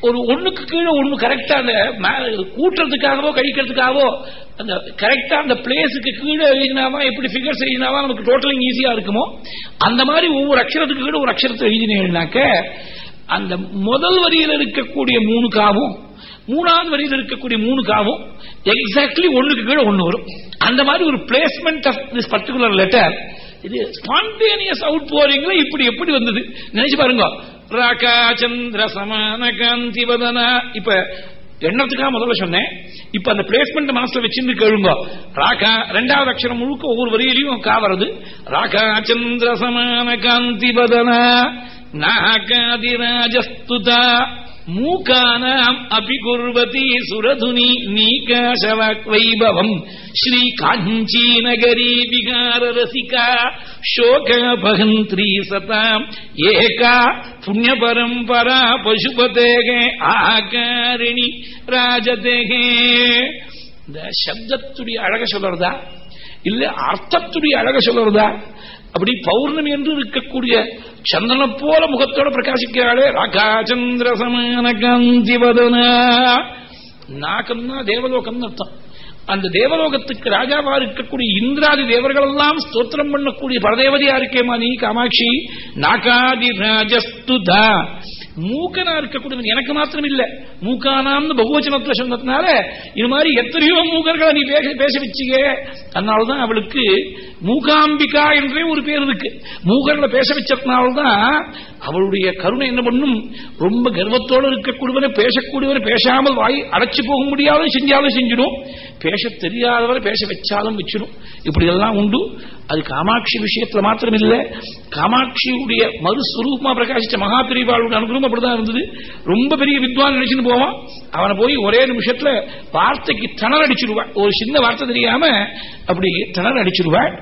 ஒரு ஒண்ணுக்கு கீழே ஒண்ணு கரெக்டா அந்த கூட்டுறதுக்காகவோ கழிக்கிறதுக்காகவோ அந்த கரெக்டா அந்த பிளேஸுக்கு கீழே எழுதினாவா எப்படி ஃபிகர்ஸ் எழுதினாவா நமக்கு டோட்டலிங் ஈஸியா இருக்குமோ அந்த மாதிரி ஒவ்வொரு அக்ஷரத்துக்கு கீழே ஒரு அக்ஷரத்தை எழுதினீங்கன்னாக்க அந்த முதல் வரியில் இருக்கக்கூடிய மூணு காவும் மூணாவது வரியில் இருக்கக்கூடிய மூணு காவும் எக்ஸாக்ட்லி ஒண்ணுக்கு கீழே ஒண்ணு வரும். அந்த மாதிரி ஒரு placement of this particular letter இது ஸ்பான்டேனியஸ் அவுட் போரிங்ல இப்படி எப்படி வந்தது? நினைச்சு பாருங்க. ராகா சந்திர சமான காந்தி வதனா இப்ப எண்ணத்துக்காக முதல்ல சொன்னேன். இப்ப அந்த பிளேஸ்மெண்ட் மனசுல வச்சிருந்து கேளுங்க. ராகா ரெண்டாவது அக்ஷரம் முழுக்க ஒவ்வொரு வரியிலையும் கா வருது. ராகா சந்திர சமான காந்தி பதனா நாகாதிராஜஸ்துதா மூக்கானாம் அபிகுர்வதி சுரதுனி நீகாசவாக் வைபவம் ஸ்ரீ காஞ்சி நகரி விகார ரசிகா சோகபகந்திரி சதாம் ஏகா புண்ணிய பரம்பரா பசுபதேகே ஆகாரிணி ராஜதேகே இந்த சப்தத்துடைய அழக சொல்றதா? இல்ல அர்த்தத்துடைய அழக சொல்றதா? அப்படி பௌர்ணமி என்று இருக்கக்கூடிய சந்திரனை போல முகத்தோட பிரகாசிக்கிறாளே. ராகாச்சந்திர சமான காந்தி வதனா. நாக்கம்னா தேவலோகம் அர்த்தம். அந்த தேவலோகத்துக்கு ராஜாவா இருக்கக்கூடிய இந்திராதி தேவர்கள் எல்லாம் ஸ்தோத்திரம் பண்ணக்கூடிய பரதேவதையா இருக்கேமா நீ காமாட்சி. நாகாதி ராஜஸ்துதா மூக்கனா இருக்கக்கூடியவன் எனக்கு மாத்திரம் இல்ல மூக்கானாம்னு பகுவச்சனத்துல சொன்னதுனால இது மாதிரி எத்தனையோ மூக்கர்களை நீ பேச பேச அதனாலதான் அவளுக்கு மூகாம்பிகா என்றே ஒரு பேர் இருக்கு. மூகர்களை பேச வச்சதுனால்தான் அவளுடைய கருணை என்ன பண்ணும்? ரொம்ப கர்வத்தோடு இருக்கக்கூடியவரை பேசக்கூடியவரை பேசாமல் வாய் அடைச்சு போக முடியாத செஞ்சாலும் செஞ்சிடும். பேச தெரியாதவரை பேச வச்சாலும் வச்சிடும். இப்படி எல்லாம் உண்டு. அது காமாட்சி விஷயத்துல மாத்திரம் இல்ல காமாட்சியுடைய மறுஸ்வரூபமா பிரகாசிச்ச மகா பிரிவாளுடைய அனுகிரகம் அப்படிதான் இருந்தது. ரொம்ப பெரிய வித்வான் நினைச்சுன்னு போவான். அவனை போய் ஒரே நிமிஷத்துல வார்த்தைக்கு திணற அடிச்சிருவான். ஒரு சின்ன வார்த்தை தெரியாம அப்படி திணற அடிச்சிருவான்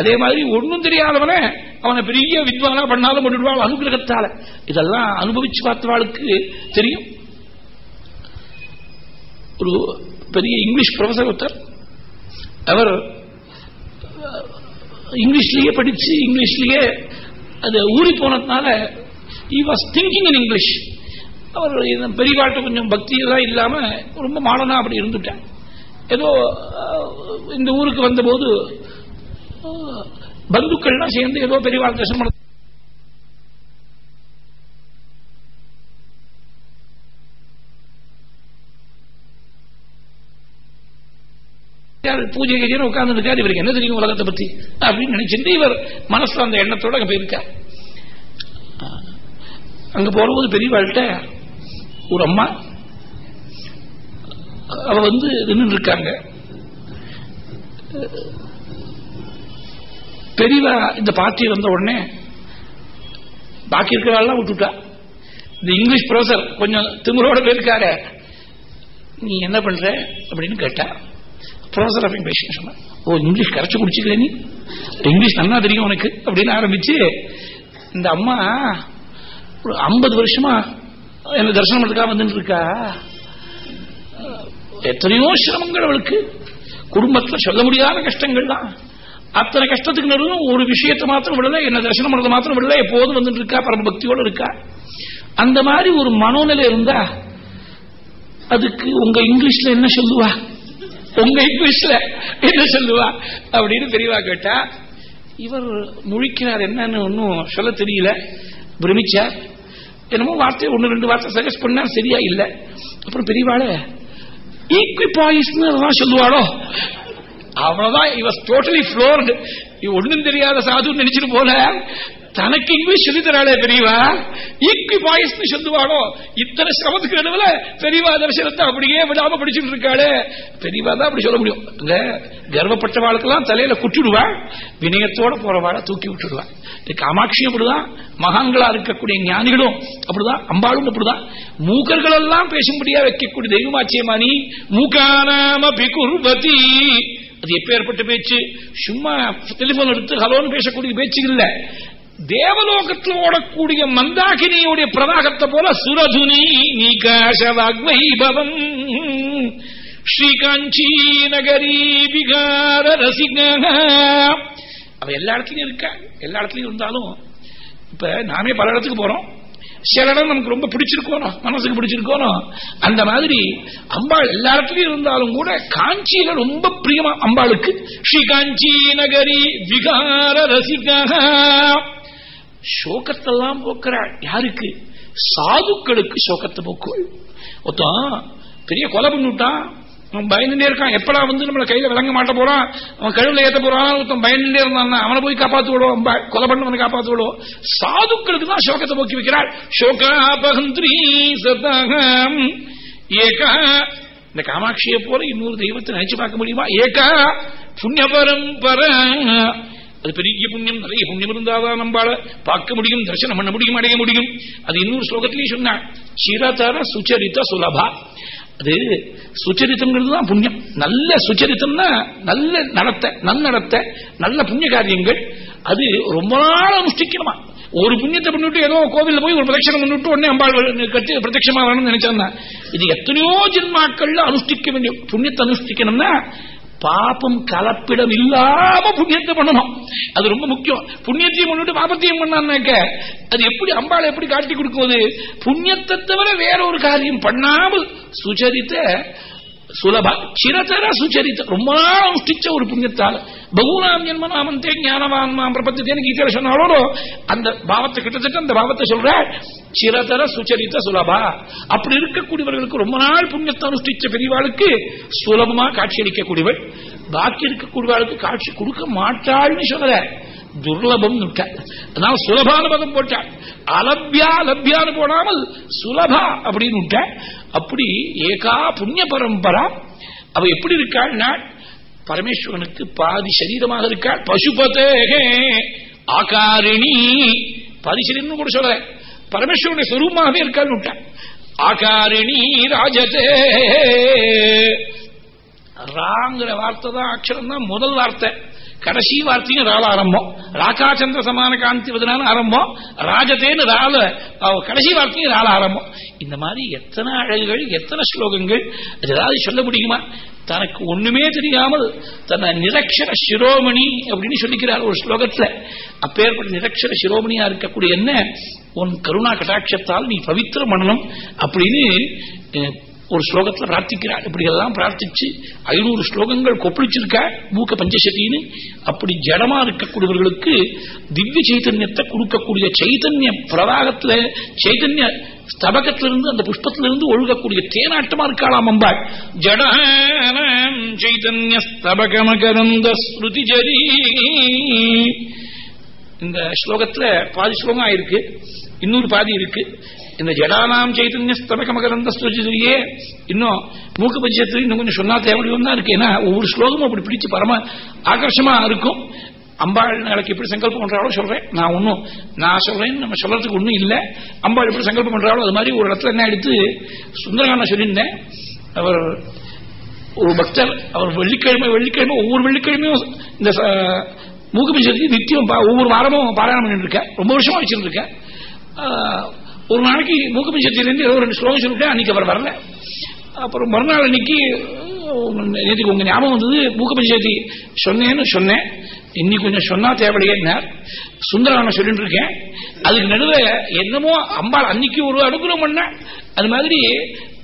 அதே மாதிரி ஒன்னும் தெரியாதவன அவனை பெரிய வித்வானா பண்ணாலும் பண்ணிடுவாள். அனுகிரகத்தால இதெல்லாம் அனுபவிச்சு பார்த்தவாளுக்கு தெரியும். ஒரு பெரிய இங்கிலீஷ் ப்ரொஃபசர் ஒருத்தர். அவர் இங்கிலீஷ்லயே படிச்சு இங்கிலீஷ்லயே அது ஊறி போனதுனால he was thinking in English அவர் பெரியவாட்ட கொஞ்சம் பக்தியெல்லாம் இல்லாம ரொம்ப மாடனா அப்படி இருந்துட்டேன் ஏதோ இந்த ஊருக்கு வந்தபோது பந்துக்கள்லாம் சேர்ந்து ஏதோ பெரியவாள் தரிசனம் பூஜை கஜேன்னு உட்கார்ந்து இருக்காரு இவருக்கு என்ன தெரியும் உலகத்தை பத்தி? அப்படின்னு நினைச்சிட்டு இவர் மனசுல அந்த எண்ணத்தோட அங்க போயிருக்கார். அங்க போறபோது பெரியவாழ்கிட்ட ஒரு அம்மா அவ வந்து நின்று இருக்காங்க. பெரியவா இந்த பார்ட்டி வந்த உடனே பாக்கி இருக்கிறவாள்லாம் விட்டுட்டா. இந்த இங்கிலீஷ் ப்ரொஃபசர் கொஞ்சம் திமுறோட போயிருக்காரு. நீ என்ன பண்ற? அப்படின்னு கேட்டா ப்ரொஃபசர் ஆஃப் இங்கிலீஷ் சொன்னேன் ஓ இங்கிலீஷ் கரைச்சி குடிச்சுக்கல நீ? இங்கிலீஷ் நல்லா தெரியும் உனக்கு அப்படின்னு ஆரம்பிச்சு இந்த அம்மா ஒரு ஐம்பது வருஷமா என்ன தரிசனம் பண்ணுறதுக்காக வந்துட்டு இருக்கா? எத்தனையோ சிரமங்கள் அவளுக்கு. குடும்பத்தில் சொல்ல முடியாத கஷ்டங்கள் தான் அத்தனை கஷ்டத்துக்கு நடுவும் ஒரு விஷயத்தை மாத்திரம் விடல என்ன தரிசனம் பண்றது மாத்திரம் விடல எப்போதும் வந்துட்டு இருக்கா? பரம பக்தியோடு இருக்கா? அந்த மாதிரி ஒரு மனோநிலை இருந்தா அதுக்கு உங்க இங்கிலீஷ்ல என்ன சொல்லுவா? உங்க இங்கிலீஷ்ல என்ன சொல்லுவா? அப்படின்னு தெரியவா கேட்டா இவர் முழிக்கிறார் என்னன்னு ஒன்றும் சொல்ல தெரியல. பிரமிச்சார். என்னமோ வார்த்தை ஒன்று ரெண்டு வார்த்தை சஜஸ்ட் பண்ணா சரியா இல்லை. அப்புறம் பெரியவாள ஈக்விபாயிஸ் சொல்லுவாளோ? அவ்வளவுதான் இவர் டோட்டலி ஃப்ளோர்டு ஒன்றும் தெரியாத சாதுன்னு நினைச்சிட்டு போல. தனக்கு இங்கிலீஷ் சொல்லித்தராளே பெரியவா? ஈக்வி பாய்ஸ் சொல்லுவாளோ இத்தனை சிரமத்துக்கு நடுவில் பெரியவா தரிசனத்தை அப்படியே விடாம படிச்சுட்டு இருக்காளே. பெரியவா தான் அப்படி சொல்ல முடியும். இந்த கர்வப்பட்ட வாழ்க்கெல்லாம் தலையில குட்டிடுவா. வினயத்தோட போறவாளை தூக்கி விட்டுடுவா. காமாட்சியும் அப்படிதான். மகான்களா இருக்கக்கூடிய ஞானிகளும் அப்படிதான். அம்பாளும் அப்படிதான். மூக்கர்கள் எல்லாம் பேசும்படியா வைக்கக்கூடிய தெய்வமாச்சியமானி நீ மூக்கானாம பிகுர்வதி அது எப்பேற்பட்ட பேச்சு? சும்மா டெலிபோன் எடுத்து ஹலோன்னு பேசக்கூடிய பேச்சு இல்ல. தேவலோகத்தில் ஓடக்கூடிய மந்தாகினியுடைய பிரதாகத்தை போல சுரதுனி நீகாசவாக்வைபவம் ஸ்ரீகாஞ்சி நகரி விகார ரசிகா. அவ எல்லா இடத்துலயும் இருக்கா? எல்லா இடத்துலயும் இருந்தாலும் இப்ப நாமே பல இடத்துக்கு போறோம். சில இடம் நமக்கு ரொம்ப பிடிச்சிருக்கோம் மனசுக்கு பிடிச்சிருக்கோம் அந்த மாதிரி அம்பாள் எல்லா இடத்துலயும் இருந்தாலும் கூட காஞ்சியில ரொம்ப பிரியமா அம்பாளுக்கு ஸ்ரீ காஞ்சி நகரி விகார ரசிகா. சோகத்தெல்லாம் போக்குறாள் யாருக்கு? சாதுக்களுக்கு சோகத்தை போக்கு ஒருத்தன் பெரிய கொலை பண்ணிவிட்டான் அவன் பயந்துட்டே இருக்கான். எப்படா வந்து நம்மளை கையில விளங்க மாட்ட போறான்? அவன் கழுவுல ஏத்த போறான். ஒருத்தன் பயந்துட்டே இருந்தான் அவனை போய் காப்பாத்து விடுவோம். கொலை பண்ணவனை காப்பாத்து விடுவோம். சாதுக்களுக்கு தான் சோகத்தை போக்கி வைக்கிறாள் சோகாபகந்திரி சதகம் ஏகா இந்த காமாட்சியை போல இன்னொரு தெய்வத்தை நினைச்சு பார்க்க முடியுமா? ஏகா புண்ணிய பரம்பர அது பெரிய புண்ணியம் நிறைய புண்ணியம் இருந்தாதான் நம்மளால பார்க்க முடியும் தரிசனம் பண்ண முடியும் அடைய முடியும். அது இன்னொரு ஸ்லோகத்திலேயே சொன்னான் சிரதர சுச்சரித்த சுலபா. அது சுச்சரித்தம்ங்கிறது தான் புண்ணியம். நல்ல சுச்சரித்தம்னா நல்ல நடத்த நன்னடத்த நல்ல புண்ணிய காரியங்கள். அது ரொம்ப நாள் அனுஷ்டிக்கணுமா? ஒரு புண்ணியத்தை பண்ணிவிட்டு ஏதோ கோவில்ல போய் ஒரு பிரதட்சணம் பண்ணிவிட்டு உடனே அம்பாள் கட்டி பிரத்யமா வரணும்னு நினைச்சாங்க இது எத்தனையோ ஜென்மாக்கள்ல அனுஷ்டிக்க வேண்டிய புண்ணியத்தை அனுஷ்டிக்கணும்னா பாப்பம் கலப்பிடம் இல்லாம புண்ணியத்தை பண்ணணும். அது ரொம்ப முக்கியம். புண்ணியத்தையும் பண்ணிட்டு பாபத்தையும் பண்ணாக்க அது எப்படி அம்பாளை எப்படி காட்டி கொடுக்குவது? புண்ணியத்தை தவிர வேற ஒரு காரியம் பண்ணாமல் சுச்சரித்த சுலபா சிரதர சுச்சரித்த ரொம்ப நாள் அனுஷ்டிச்ச ஒரு புண்ணியத்தால். பகுநாம் ஜென்மனாமந்தே ஞானவான் மாம் பிரபத்தியன்னு கீதையில சொன்னாலோ அந்த பாவத்தை கிட்டத்தட்ட அந்த பாவத்தை சொல்ற சிரதர சுச்சரித்த சுலபா. அப்படி இருக்கக்கூடியவர்களுக்கு ரொம்ப நாள் புண்ணியத்தை அனுஷ்டிச்ச பெரியவாளுக்கு சுலபமா காட்சி அளிக்கக்கூடியவள். பாக்கி இருக்கக்கூடியவாளுக்கு காட்சி கொடுக்க மாட்டாள்னு சொல்லல. துர்லபம் அதனால சுலபான பதம் போட்டாள் அலப்யா லப்யான்னு போடாமல் சுலபா அப்படின்னு அப்படி ஏகா புண்ணிய பரம்பரா. அவ எப்படி இருக்காள்னா பரமேஸ்வரனுக்கு பாதி சரீரமாக இருக்காள். பசுபதே ஆகாரிணி. பாதி சரீரம் கூட சொல்ற பரமேஸ்வரனுடைய சொரூபமாகவே இருக்காள்னு விட்டாள் ஆகாரிணி ராஜதே. ராங்கிற வார்த்தை தான் அக்ஷரம் தான் முதல் வார்த்தை. கடைசி வார்த்தையும் ரால ஆரம்பம். ராகாச்சந்திர சமான காந்தி வதனான ஆரம்பம். ராஜதேன்னு ரால கடைசி வார்த்தையும் ரால ஆரம்பம். இந்த மாதிரி எத்தனை அழகுகள் எத்தனை ஸ்லோகங்கள் அது ஏதாவது சொல்ல முடியுமா? தனக்கு ஒண்ணுமே தெரியாமல் தன்னை நிரக்ஷர சிரோமணி அப்படின்னு சொல்லிக்கிறார் ஒரு ஸ்லோகத்துல. அப்பேற்பட்ட நிரக்ஷர சிரோமணியா இருக்கக்கூடிய என்ன? உன் கருணா கட்டாட்சத்தால் நீ பவித்திர பண்ணணும் அப்படின்னு ஒரு ஸ்லோகத்தில் பிரார்த்திக்கிறார். இப்படியெல்லாம் பிரார்த்திச்சு ஐநூறு ஸ்லோகங்கள் கொப்பளிச்சிருக்கா மூக்க பஞ்சசதின்னு அப்படி ஜடமா இருக்கக்கூடியவர்களுக்கு திவ்ய சைத்தன்யத்தை கொடுக்கக்கூடிய சைத்தன்ய பிரவாகத்துல சைத்தன்ய ஸ்தபகத்திலிருந்து அந்த புஷ்பத்திலிருந்து ஒழுகக்கூடிய தேனாட்டமா இருக்காளாம் அம்பாள். ஜடானம் சைதன்ய ஸ்தபகமகரந்த ஸ்ருதி ஜரி இந்த ஸ்லோகத்துல பாதி ஸ்லோகம் ஆயிருக்கு இன்னொரு பாதி இருக்கு. இந்த ஜடானாம் சைத்தன்ய ஸ்தபகமகரந்த ஸ்ருதியே இன்னும் மூக்கு பஞ்சத்தில் இன்னும் கொஞ்சம் சொன்னா தேவையும் தான் இருக்கு. ஏன்னா ஒவ்வொரு ஸ்லோகமும் அப்படி பிடிச்சு பரம ஆகர்ஷமா இருக்கும். அம்பாள் நாளைக்கு எப்படி சங்கல்பம் பண்றாலோ சொல்றேன். நான் ஒன்னும் நான் சொல்றேன் நம்ம சொல்றதுக்கு ஒன்றும் இல்லை. அம்பாள் எப்படி சங்கல்பம் பண்றாலோ அது மாதிரி ஒரு இடத்துல என்ன எடுத்து சுந்தரகான சொல்லியிருந்தேன். அவர் ஒரு பக்தர் அவர் வெள்ளிக்கிழமை வெள்ளிக்கிழமை ஒவ்வொரு வெள்ளிக்கிழமையும் இந்த மூக்கு பஞ்சத்துக்கு நித்தியம் ஒவ்வொரு வாரமும் பாராயணம் பண்ணிட்டு இருக்கேன் ரொம்ப வருஷமா வச்சுட்டு ஒரு நாளைக்கு மூக்கு பஞ்சத்திலிருந்து ஏதோ ரெண்டு ஸ்லோகம் சொல்லிவிட்டேன் அன்னைக்கு அவர் வரல. அப்புறம் மறுநாள் அன்னைக்கு நேற்றுக்கு உங்க ஞாபகம் வந்தது மூக்க சொன்னேன்னு சொன்னேன். இன்னைக்கு கொஞ்சம் சொன்னா தேவையில்லையார் சுந்தரான சொல்லிட்டு இருக்கேன். அதுக்கு நடுவே என்னமோ அம்பாள் அன்னைக்கு ஒரு அனுகூலம் பண்ண. அது மாதிரி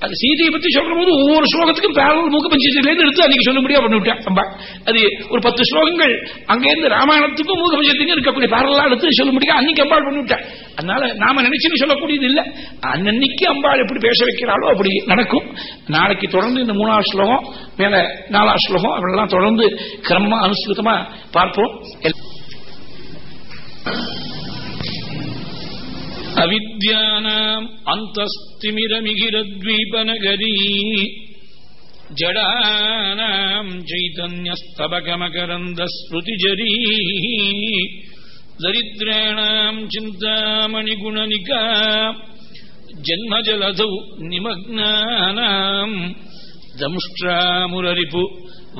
அது சீதையை பத்தி சொல்ற போது ஒவ்வொரு ஸ்லோகத்துக்கும் பேரல் மூக்க பஞ்சத்திலேருந்து எடுத்து அன்னைக்கு சொல்ல முடியாது பண்ணிவிட்டேன். அம்பாள் அது ஒரு பத்து ஸ்லோகங்கள். அங்கேருந்து ராமாயணத்துக்கும் மூக்க பஞ்சத்துக்கும் இருக்கக்கூடிய பேரலா எடுத்து சொல்ல முடியாது அன்னைக்கு அம்பாள் பண்ணிவிட்டேன். அதனால நாம நினைச்சுன்னு சொல்லக்கூடியது இல்லை. அன்னன்னைக்கு அம்பாள் எப்படி பேச வைக்கிறாளோ அப்படி நடக்கும். நாளைக்கு தொடர்ந்து இந்த மூணாவது ஸ்லோகம் மேல நாலாவது ஸ்லோகம் அப்படிலாம் தொடர்ந்து கிரமமா அனுசரிதமா பார்ப்போம். अविद्यानाम् अन्तस्तिमिरमिगिरद्वीपनगरी जडानाम् चैतन्यस्तबकमकरन्दस्मृतिजरी दरिद्राणाम् चिन्तामणिगुणनिका जन्मजलधौ निमग्नानाम् दंष्ट्रामुररिपु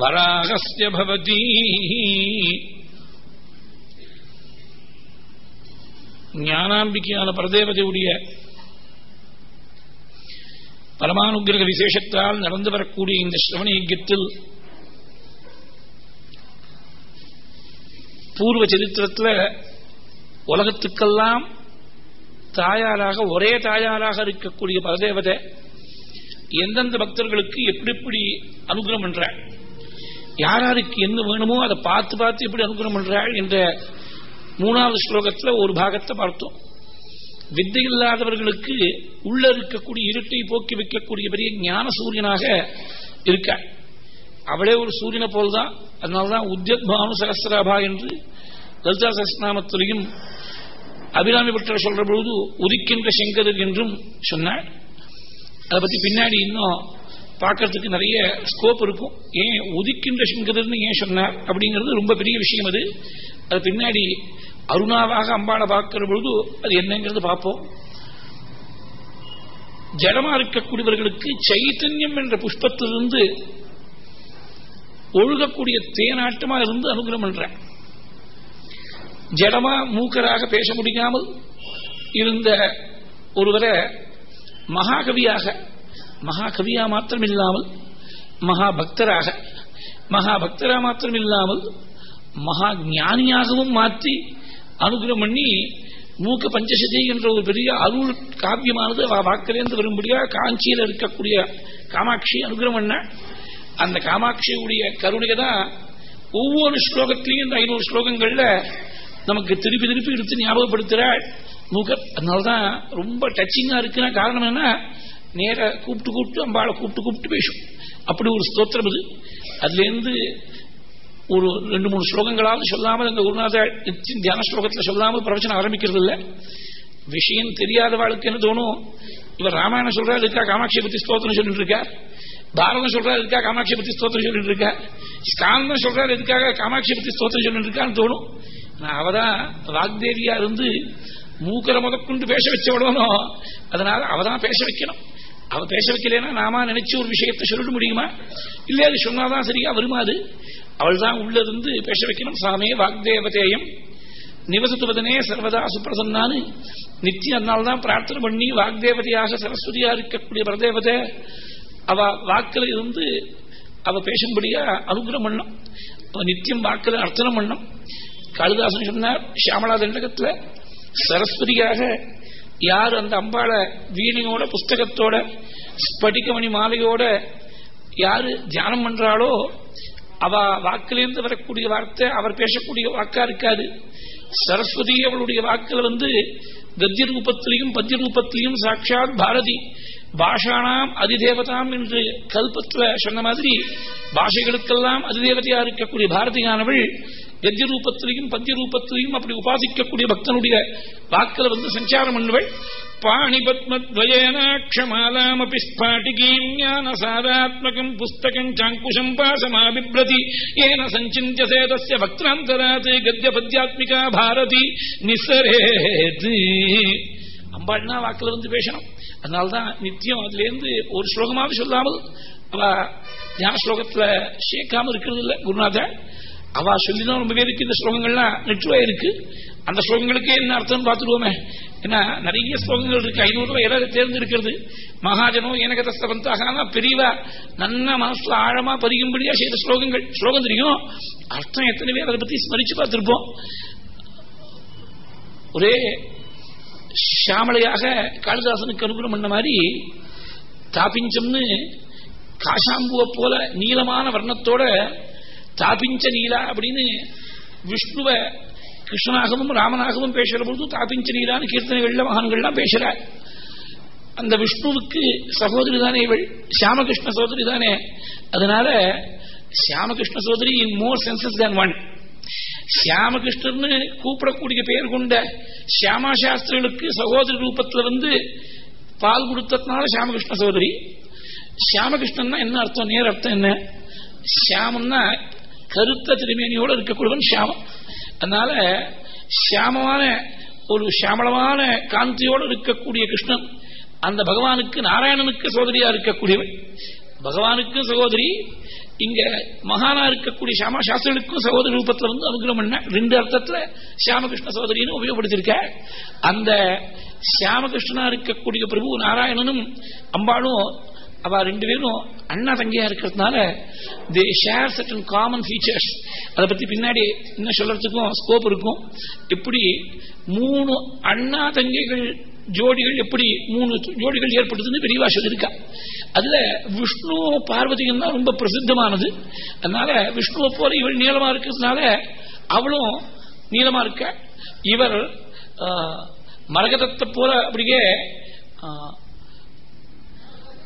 वराहस्य भवती ஞானாம்பிக்கையான பரதேவதையுடைய பரமானுகிரக விசேஷத்தால் நடந்து வரக்கூடிய இந்த சிரவண யஜத்தில் பூர்வ சரித்திரத்தில் உலகத்துக்கெல்லாம் தாயாராக ஒரே தாயாராக இருக்கக்கூடிய பரதேவதை எந்தெந்த பக்தர்களுக்கு எப்படி எப்படி அனுகிரகம் பண்றாள் யாராருக்கு என்ன வேணுமோ அதை பார்த்து பார்த்து எப்படி அனுகிரகம் பண்றாள் என்ற மூணாவது ஸ்லோகத்தில் ஒரு பாகத்தை பார்த்தோம். வித்தை இல்லாதவர்களுக்கு உள்ள இருக்கக்கூடிய இருட்டை போக்கி வைக்கக்கூடிய பெரிய ஞான சூரியனாக இருக்க அவளே ஒரு சூரியனை போல்தான். அதனால்தான் உத்யத் பானு சகசிராபா என்று லலிதா சகசிரநாமத்திலையும் அபிராமி பட்டர் சொல்ற பொழுது உதிக்கின்ற செங்கதர் என்றும் சொன்னாள் அதை பத்தி பின்னாடி இன்னும் பார்க்கறதுக்கு நிறைய ஸ்கோப் இருக்கும். ஏன் உதிக்கின்ற செங்கதர்னு ஏன் சொன்னார்? அப்படிங்கிறது ரொம்ப பெரிய விஷயம் அது. அது பின்னாடி அருணாவாக அம்பாளை பார்க்கிற பொழுது அது என்னங்கிறது பார்ப்போம். ஜடமா இருக்கக்கூடியவர்களுக்கு சைத்தன்யம் என்ற புஷ்பத்திலிருந்து ஒழுகக்கூடிய தேனாட்டமா இருந்து அனுகிரம் பண்ற. ஜடமா மூக்கராக பேச முடியாமல் இருந்த ஒருவரை மகாகவியாக மகாகவியா மாத்திரம் இல்லாமல் மகா மகாபக்தரா பக்தரா மாத்திரம் இல்லாமல் மகா ஞானியாகவும் மாற்றி அனுகிரம் பண்ணி மூக்க பஞ்சசதி என்ற ஒரு பெரிய அருள் காவியமானது அவ வாக்கிலேருந்து வரும்படியா காஞ்சியில் இருக்கக்கூடிய காமாட்சி அனுகிரம் பண்ண. அந்த காமாட்சியுடைய கருணையை தான் ஒவ்வொரு ஸ்லோகத்திலையும் இந்த ஐநூறு ஸ்லோகங்கள்ல நமக்கு திருப்பி திருப்பி எடுத்து ஞாபகப்படுத்துகிறாள் மூக்க. அதனாலதான் ரொம்ப டச்சிங்கா இருக்குன்னா காரணம் என்ன? நேர கூப்பிட்டு கூப்பிட்டு அம்பாளை கூப்பிட்டு கூப்பிட்டு பேசும். அப்படி ஒரு ஸ்தோத்திரம் அது. அதுல இருந்து ஒரு ரெண்டு மூணு ஸ்லோகங்களாவது சொல்லாமல் இந்த குருநாத தியான ஸ்லோகத்தில் சொல்லாமல் பிரவச்சனம் ஆரம்பிக்கிறது இல்லை விஷயம் தெரியாதவாளுக்கு என்ன தோணும்? இவர் ராமாயணம் சொல்றாரு இருக்கா காமாட்சி பத்தி ஸ்தோத்திரம் சொல்லிட்டு இருக்கார். பாரதம் சொல்றாரு இருக்கா காமாட்சி பத்தி ஸ்தோத்திரம் சொல்லிட்டு இருக்கா ஸ்காந்தம் சொல்றாரு எதுக்காக காமாட்சி பத்தி ஸ்தோத்திரம் சொல்லிட்டு இருக்கான்னு தோணும். அவதான் வாக்தேவியா இருந்து மூக்கரை முதற்கொண்டு பேச வச்ச விடணும் அதனால அவதான் பேச வைக்கணும். அவ பேச வைக்கலன்னா நாம நினைச்சு ஒரு விஷயத்த சொல்லிட முடியுமா? இல்லையா? அது சொன்னாதான் சரியா வருமாது அவள் தான் உள்ளிருந்து பேச வைக்கணும். சாமே வாக்தேவதேயம். நிவசத்துவதனே சர்வதா சுப்பிரசன்னான்னு நித்தியம் அதனால்தான் பிரார்த்தனை பண்ணி வாக்தேவதையாக சரஸ்வதியா இருக்கக்கூடிய பிரதேவதை அவ வாக்கில் இருந்து அவ பேசும்படியா அனுகிரம் பண்ணும் அவ நித்தியம் வாக்கில் அர்த்தனம் பண்ணும் காளிதாசன் சொன்னார் சியாமலா தண்டகத்துல சரஸ்வதியாக யார் அந்த அம்பாள வீணையோட புஸ்தகத்தோட ஸ்படிகமணி மாலையோட யாரு தியானம் பண்றாளோ அவ வாக்கிலிருந்து வரக்கூடிய வார்த்தை அவர் பேசக்கூடிய வாக்கா இருக்காது. சரஸ்வதி அவளுடைய வாக்குல வந்து கத்திய ரூபத்திலையும் பத்திய ரூபத்திலையும் சாட்சாத் பாரதி. பாஷானாம் அதிதேவதாம் என்று கல்பத்துல சொன்ன மாதிரி பாஷைகளுக்கெல்லாம் அதிதேவதையா இருக்கக்கூடிய பாரதியானவள் கத்திய ரூபத்திலையும் பத்திய ரூபத்திலையும் அப்படி உபாசிக்கக்கூடிய பக்தனுடைய வாக்கில் வந்து சஞ்சாரம் பண்ணுவள். பாணிபத்மத்வயனாட்சமாலாமபி ஸ்பாட்டிகீம் ஞானசாராத்மகம் புஸ்தகம் சாங்குஷம் பாசமாபிப்ரதி ஏன சஞ்சிந்தியசே தஸ்ய வக்திராந்தராத் கத்திய பத்யாத்மிகா பாரதி நிசரேது அம்பாள்னா வாக்கில் வந்து பேசணும் அதனால்தான் நித்தியம் அதுலேருந்து ஒரு ஸ்லோகமாவது சொல்லாமல் அவ ஞான ஸ்லோகத்தில் சேர்க்காம இருக்கிறது இல்லை குருநாத அவ சொல்லிதான் ரொம்ப பேருக்கு இந்த ஸ்லோகங்கள்லாம் நெற்றுவா இருக்கு. அந்த ஸ்லோகங்களுக்கே என்ன அர்த்தம் பார்த்துருவோமே ஏன்னா நிறைய ஸ்லோகங்கள் இருக்கு. ஐநூறு ரூபாய் எதாவது தேர்ந்தெடுக்கிறது. மகாஜனோ எனகதஸ்தவந்தாக பெரியவா நன்ன மனசுல ஆழமா பதியும்படியா செய்த ஸ்லோகங்கள் ஸ்லோகம் தெரியும்? அர்த்தம் எத்தனை பேர் அதை பத்தி ஸ்மரிச்சு பார்த்திருப்போம். ஒரே ஷாமலையாக காளிதாசனுக்கு அனுகூலம் பண்ண மாதிரி தாபிஞ்சம்னு காஷாம்புவை போல நீளமான வர்ணத்தோட தாபிஞ்ச நீலா அப்படின்னு விஷ்ணுவ கிருஷ்ணனாகவும் ராமனாகவும் பேசுற பொழுது தாபிஞ்ச நீலான்னு கீர்த்தனைகள்ல மகான்கள்லாம் பேசுறார் அந்த விஷ்ணுவுக்கு சகோதரி தானே இவள் சியாமகிருஷ்ண சகோதரி தானே. அதனால சியாமகிருஷ்ண சகோதரி இன் மோர் சென்சஸ் தேன் ஒன் சியாமகிருஷ்ணர்னு கூப்பிடக்கூடிய பெயர் கொண்ட சியாமா சாஸ்திரிகளுக்கு சகோதரி ரூபத்தில் வந்து பால் கொடுத்ததுனால சியாமகிருஷ்ண சகோதரி. சியாமகிருஷ்ணன் என்ன அர்த்தம்? நேர் அர்த்தம் என்ன? சியாமன்னா கருத்த திருமேனியோடு இருக்கக்கூடியவன் ஷியாமம். அதனால ஷியாமமான ஒரு ஷியாமளமான காந்தியோடு இருக்கக்கூடிய கிருஷ்ணன் அந்த பகவானுக்கு நாராயணனுக்கு சகோதரியா இருக்கக்கூடியவன். பகவானுக்கும் சகோதரி இங்க மகானா இருக்கக்கூடிய சியாமா சாஸ்திரிகளுக்கும் சகோதரி ரூபத்தில் வந்து அனுகிரம் பண்ண ரெண்டு அர்த்தத்துல சியாமகிருஷ்ண சகோதரின்னு உபயோகப்படுத்திருக்க அந்த சியாமகிருஷ்ணனா இருக்கக்கூடிய பிரபு நாராயணனும் அம்பாளும் அவ ரெண்டு பேரும் அண்ணா தங்கியா இருக்கிறதுனால they share certain common features அதை பத்தி பின்னாடி இன்னும் சொல்றதுக்கும் ஸ்கோப் இருக்கும். இப்படி மூணு அண்ணா தங்கைகள் ஜோடிகள் எப்படி மூணு ஜோடிகள் ஏற்படுதுன்னு பெரியவா சொல்லியிருக்கா. அதுல விஷ்ணு பார்வதியும் தான் ரொம்ப பிரசித்தமானது. அதனால விஷ்ணுவை போல இவள் நீளமா இருக்கிறதுனால அவளும் நீளமா இருக்க. இவர் மரகதத்தை போல அப்படியே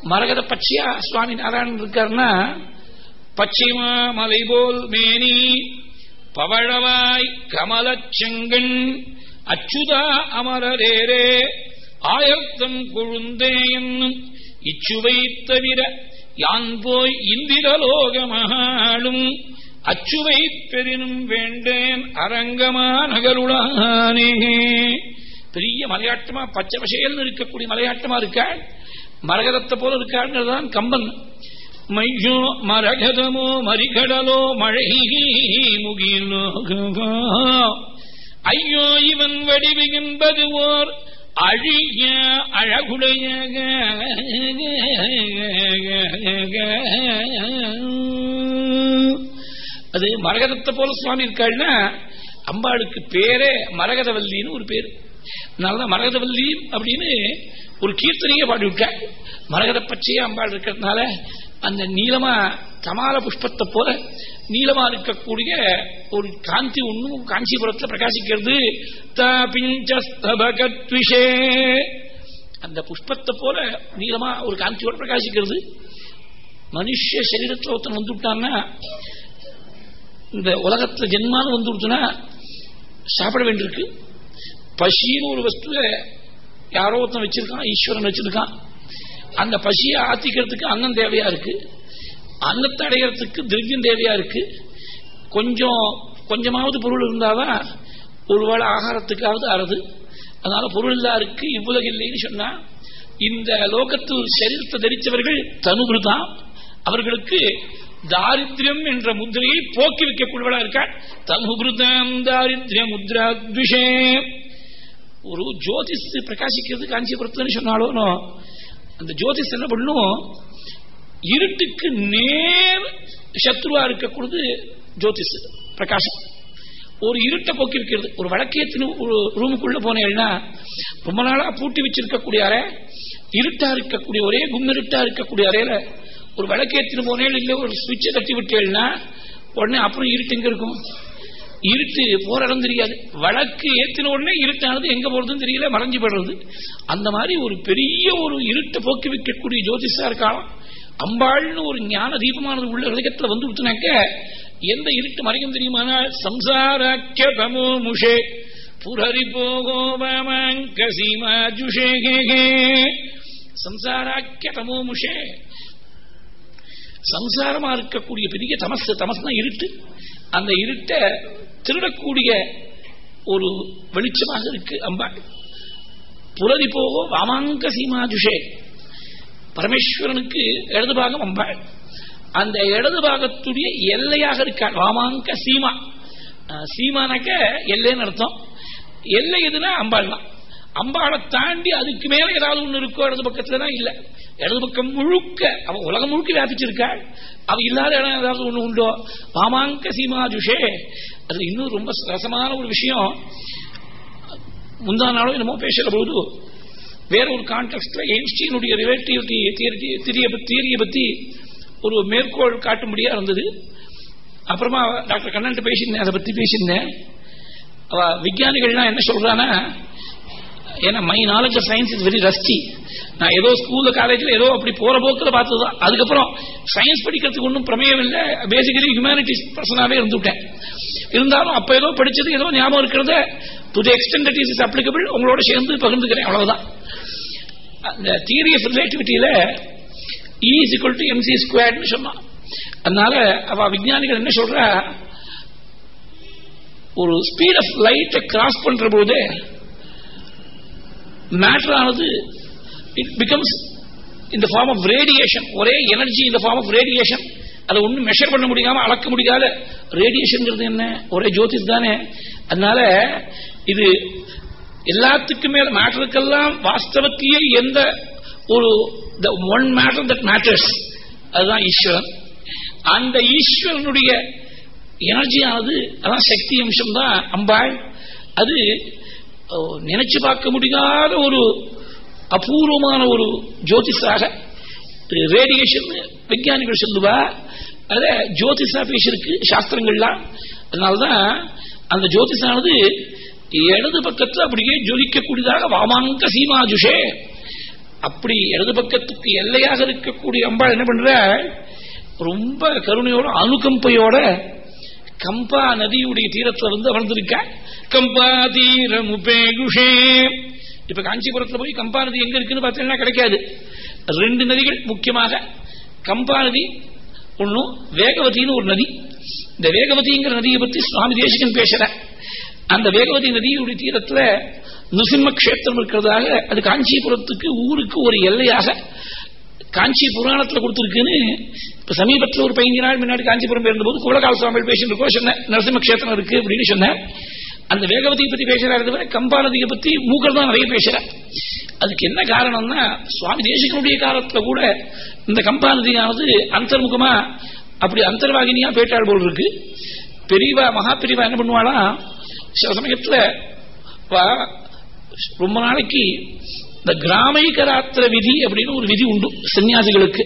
மரகத பச்சையா சுவாமி நாராயணன் இருக்காருன்னா பச்சிம மலை போல் மேனி பவழவாய் கமலச்செங்கண் அச்சுதா அமரரேரே ஆயத்தம் கொழுந்தே என்னும் இச்சுவை தவிர யான் போய் இந்திரலோகமகாளும் அச்சுவை பெரினும் வேண்டேன் அரங்கமா நகருளானே பெரிய மலையாட்டமா பச்சை பசையல் இருக்கக்கூடிய மலையாட்டமா இருக்காள் மரகதத்தை போல இருக்காள்தான் கம்பன். மையோ மரகதமோ மறிகடலோ மழை முகிலோ ஐயோ இவன் வடிவு என்பது ஓர் அழிய அழகுடைய அது மரகதத்தை போல சுவாமி இருக்காள்னா அம்பாளுக்கு பேரே மரகதவல்லின்னு ஒரு பேரு. அதனாலதான் மரகதவல்லி அப்படின்னு ஒரு கீர்த்தனையை பாடிவிட்ட மரகத பச்சையே அம்பாள் இருக்கிறதுனால அந்த நீளமா கமால புஷ்பத்தை போல நீளமா இருக்கக்கூடிய ஒரு காந்தி ஒன்னும் காஞ்சிபுரத்தில் பிரகாசிக்கிறது. அந்த புஷ்பத்தை போல நீளமா ஒரு காந்தியோட பிரகாசிக்கிறது. மனுஷ சரீரத்தில் ஒருத்தன் வந்துவிட்டான்னா இந்த உலகத்துல ஜென்மான்னு வந்து கொடுத்தனா சாப்பிட வேண்டியிருக்கு. பசின்னு ஒரு வஸ்துவை யாரோ ஒருத்தன் வச்சிருக்கான் ஈஸ்வரன் வச்சிருக்கான். அந்த பசியை ஆத்திக்கிறதுக்கு அன்னம் தேவையா இருக்கு? அன்னத்தை அடைகிறதுக்கு திரவியம் தேவையா இருக்கு? கொஞ்சம் கொஞ்சமாவது பொருள் இருந்தாதான் ஒருவேளை ஆகாரத்துக்காவது அறது அதனால பொருள் இருக்கு இவ்வுலக இல்லைன்னு சொன்னா இந்த லோகத்தில் சரீரத்தை தரித்தவர்கள் தனுகுதான் அவர்களுக்கு தாரித்யம் என்ற முத்திரையை போக்கி வைக்கக்கூடியவளா இருக்காள். தனுகுருதாம் தாரித்ய முத்ரா ஒரு ஜோதிஷ் பிரகாசிக்கிறது காஞ்சிபுரத்துன்னு சொன்னாலும் அந்த ஜோதிஷ் என்ன பண்ணும்? இருட்டுக்கு நேர் சத்ருவா இருக்கக்கூடாது ஜோதிஷ் பிரகாசம். ஒரு இருட்டை போக்கி இருக்கிறது ஒரு வழக்கியத்தின் ஒரு ரூமுக்குள்ள போனேன்னா ரொம்ப நாளா பூட்டி வச்சிருக்கக்கூடிய அறை இருட்டா இருக்கக்கூடிய ஒரே கும்மிருட்டா இருக்கக்கூடிய அறையில ஒரு விளக்கேத்தின போனேன் இல்ல ஒரு சுவிட்சை தட்டி விட்டேன்னா உடனே அப்புறம் இருட்டு எங்க இருக்கும்? இருட்டு போற இடம் தெரியாது. வழக்கு ஏற்றின உடனே இருட்டானது எங்க போறதுன்னு தெரியல மறைஞ்சு போடுறது அந்த மாதிரி ஒரு பெரிய ஒரு இருட்டை போக்கி வைக்கக்கூடிய ஜோதிஷா இருக்கலாம் அம்பாள்னு ஒரு ஞான தீபமானது உள்ள ஹிருதயத்துல வந்து விட்டுனாக்க எந்த இருட்டு மறைக்கும் தெரியுமானா சம்சாராக்கிய தமோ முஷே புரரி போகோ சம்சாராக்கிய தமோ முஷே. சம்சாரமா இருக்கக்கூடிய பெரிய தமஸ் தமசுனா இருட்டு. அந்த இருட்டை திருடக்கூடிய ஒரு வெளிச்சமாக இருக்கு அம்பாள் புலதி போகோ வாமாங்க சீமாஜுஷே பரமேஸ்வரனுக்கு இடது பாகம் அம்பாள் அந்த இடது பாகத்துடைய எல்லையாக இருக்காள் வாமாங்க சீமா. சீமானாக்க எல்லைன்னு அர்த்தம். எல்லை எதுனா அம்பாள் தான் அம்பாளை தாண்டி அதுக்கு மேல ஏதாவது ஒண்ணு இருக்கோ இடது பக்கத்துல தான் இல்ல. இடது பக்கம் முழுக்க அவ உலகம் முழுக்க வியாபிச்சிருக்காள் அவ இல்லாத இடம் ஏதாவது ஒண்ணு உண்டோ? பாமாங்க சீமா ஜுஷே. அது இன்னும் ரொம்ப ரசமான ஒரு விஷயம். முந்தா நாளும் என்னமோ பேசுற போது வேற ஒரு கான்டெக்ட்ல எயின்ஸ்டீனுடைய ரிலேட்டிவிட்டி தியரியை பத்தி ஒரு மேற்கோள் காட்டும்படியா இருந்தது. அப்புறமா டாக்டர் கண்ணன் பேசியிருந்தேன் அதை பத்தி பேசியிருந்தேன். விஞ்ஞானிகள்லாம் என்ன சொல்றானா ஏன்னா my knowledge of science is very rusty நான் ஏதோ ஸ்கூல்ல காலேஜ்ல ஏதோ அப்படி போற போக்குல பார்த்ததுதான். அதுக்கப்புறம் சயின்ஸ் படிக்கிறதுக்கு ஒன்றும் பிரமேயம் இல்லை. பேசிக்கலி ஹியூமானிட்டிஸ் பர்சனாவே இருந்துவிட்டேன் இருந்தாலும் அப்ப ஏதோ படிச்சது ஏதோ ஞாபகம் இருக்கிறத to the extent it is applicable உங்களோட சேர்ந்து பகிர்ந்துக்கிறேன். அவ்வளவுதான். அந்த theory of ரிலேட்டிவிட்டியில is equal to M C ஸ்கொயர்னு சொன்னான். அதனால அவ விஞ்ஞானிகள் என்ன சொல்ற? ஒரு ஸ்பீட் ஆஃப் லைட்டை கிராஸ் பண்ற போது மேட்டர் ஆனது இட் பிகம்ஸ் இந்த ஃபார்ம் ஆஃப் ரேடியேஷன் ஒரே எனர்ஜி இந்த ஃபார்ம் ஆஃப் ரேடியேஷன் அதை ஒன்றும் மெஷர் பண்ண முடியாம அளக்க முடியாத ரேடியேஷன் என்ன? ஒரே ஜோதிஷ் தானே. அதனால இது எல்லாத்துக்கும் மேல மேட்டருக்கெல்லாம் வாஸ்தவத்தையே எந்த ஒரு ஒன் மேட்டர் தட் மேட்டர்ஸ் அதுதான் ஈஸ்வரன். அந்த ஈஸ்வரனுடைய எனர்ஜியானது அதான் சக்தி அம்சம் தான் அம்பாள். அது நினைச்சு பார்க்க முடியாத ஒரு அபூர்வமான ஒரு ஜோதிஷாக ரேடியேஷன் விஞ்ஞானிகள் சொல்லுவா அத ஜோதிஷா பேசிருக்கு சாஸ்திரங்கள்லாம். அதனால்தான் அந்த ஜோதிஷானது இடது பக்கத்தில் அப்படியே ஜொலிக்கக்கூடியதாக வாமாங்க சீமாஜுஷே அப்படி இடது பக்கத்துக்கு எல்லையாக இருக்கக்கூடிய அம்பாள் என்ன பண்ற ரொம்ப கருணையோட அணுகம்பையோட கம்பா நதியுடைய தீரத்துல வந்து அமர்ந்திருக்க. கம்பா தீரம் உபேகுஷே. இப்ப காஞ்சிபுரத்துல போய் கம்பா நதி எங்க இருக்குன்னு பார்த்தீங்கன்னா கிடைக்காது. ரெண்டு நதிகள் முக்கியமாக. கம்பா நதி ஒன்னும் வேகவதினு ஒரு நதி. இந்த வேகவதிங்கிற நதியை பத்தி சுவாமி தேசிகன் பேசுற அந்த வேகவதி நதியுடைய தீரத்துல நுசிம்ம கஷேத்திரம் இருக்கிறதாக அது காஞ்சிபுரத்துக்கு ஊருக்கு ஒரு எல்லையாக காஞ்சி புராணத்தில் கொடுத்துருக்குன்னு இப்போ சமீபத்தில் ஒரு பதினஞ்சு நாள் முன்னாடி காஞ்சிபுரம் போயிருந்தபோது குலகால சுவாமிகள் பேசிட்டு சொன்னேன் நரசிம்ம கஷேத்திரம் இருக்கு அப்படின்னு சொன்னேன் அந்த வேகவதியை பத்தி பேசுறாரு தவிர கம்பா நதியை பத்தி மூக்கள் தான் நிறைய பேசுற அதுக்கு என்ன காரணம்னா சுவாமி தேசிகனுடைய காலத்துல கூட இந்த கம்பா நதியானது அந்தர்முகமா அப்படி அந்தர்வாகினியா பேட்டாள் போல் இருக்கு. பெரியவா மகா பெரியவா என்ன பண்ணுவாளா சில சமயத்துல ரொம்ப நாளைக்கு இந்த கிராமைக ராத்திர விதி அப்படின்னு ஒரு விதி உண்டு சன்னியாசிகளுக்கு.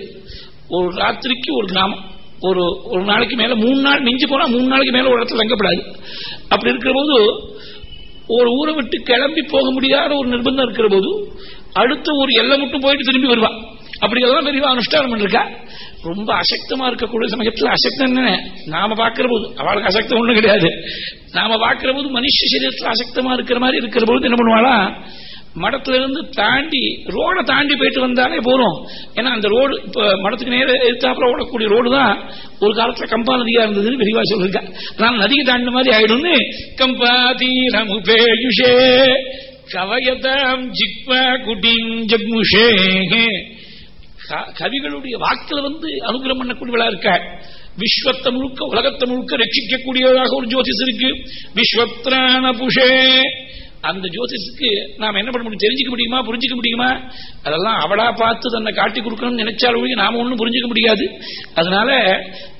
ஒரு ராத்திரிக்கு ஒரு கிராமம். ஒரு ஒரு நாளைக்கு மேல மூணு நாள் மிஞ்சி போனா மூணு நாளைக்கு மேல ஒரு இடத்துல தங்கப்படாது. அப்படி இருக்கிற போது ஒரு ஊரை விட்டு கிளம்பி போக முடியாத ஒரு நிர்பந்தம் இருக்கிற போது அடுத்த ஒரு எல்லை மட்டும் போயிட்டு திரும்பி வருவான். அப்படி எல்லாம் பெரிய அனுஷ்டானம் பண்ணிருக்கா. ரொம்ப அசக்தமா இருக்கக்கூடிய சமயத்தில் அசக்தம் என்ன நாம பார்க்கிற போது அவளுக்கு அசக்தம் ஒண்ணும் கிடையாது. நாம பார்க்கிற போது மனுஷ சரீரத்தில் அசக்தமா இருக்கிற மாதிரி இருக்கிற போது என்ன பண்ணுவாளா மடத்திலிருந்து தாண்டி ரோட தாண்டி போயிட்டு வந்தாலே போறோம் ஏன்னா அந்த ரோடு இப்ப மடத்துக்கு நேரம் எடுத்தாப்புல ஓடக்கூடிய ரோடு தான் ஒரு காலத்துல கம்பா நதியா இருந்ததுன்னு விரிவா சொல்லிருக்கா அதனால நதிக்கு தாண்டின மாதிரி ஆயிடும்னு கம்பா தீரமுபேயுஷே கவயதாம் ஜிக்வா குடிங் ஜக்முஷே. கவிகளுடைய வாக்கில் வந்து அனுகிரம் பண்ணக்கூடியவளா இருக்க? விஸ்வத்தை முழுக்க உலகத்தை முழுக்க ரட்சிக்கக்கூடியதாக ஒரு ஜோதிஷ் இருக்கு. விஸ்வத்ரான புஷே அந்த ஜோசிஸுக்கு நாம் என்ன பண்ண முடியும்? தெரிஞ்சுக்க முடியுமா? புரிஞ்சுக்க முடியுமா? அதெல்லாம் அவளா பார்த்து தன்னை காட்டி கொடுக்கணும்னு நினைச்சாலும் நாம ஒன்றும் புரிஞ்சுக்க முடியாது. அதனால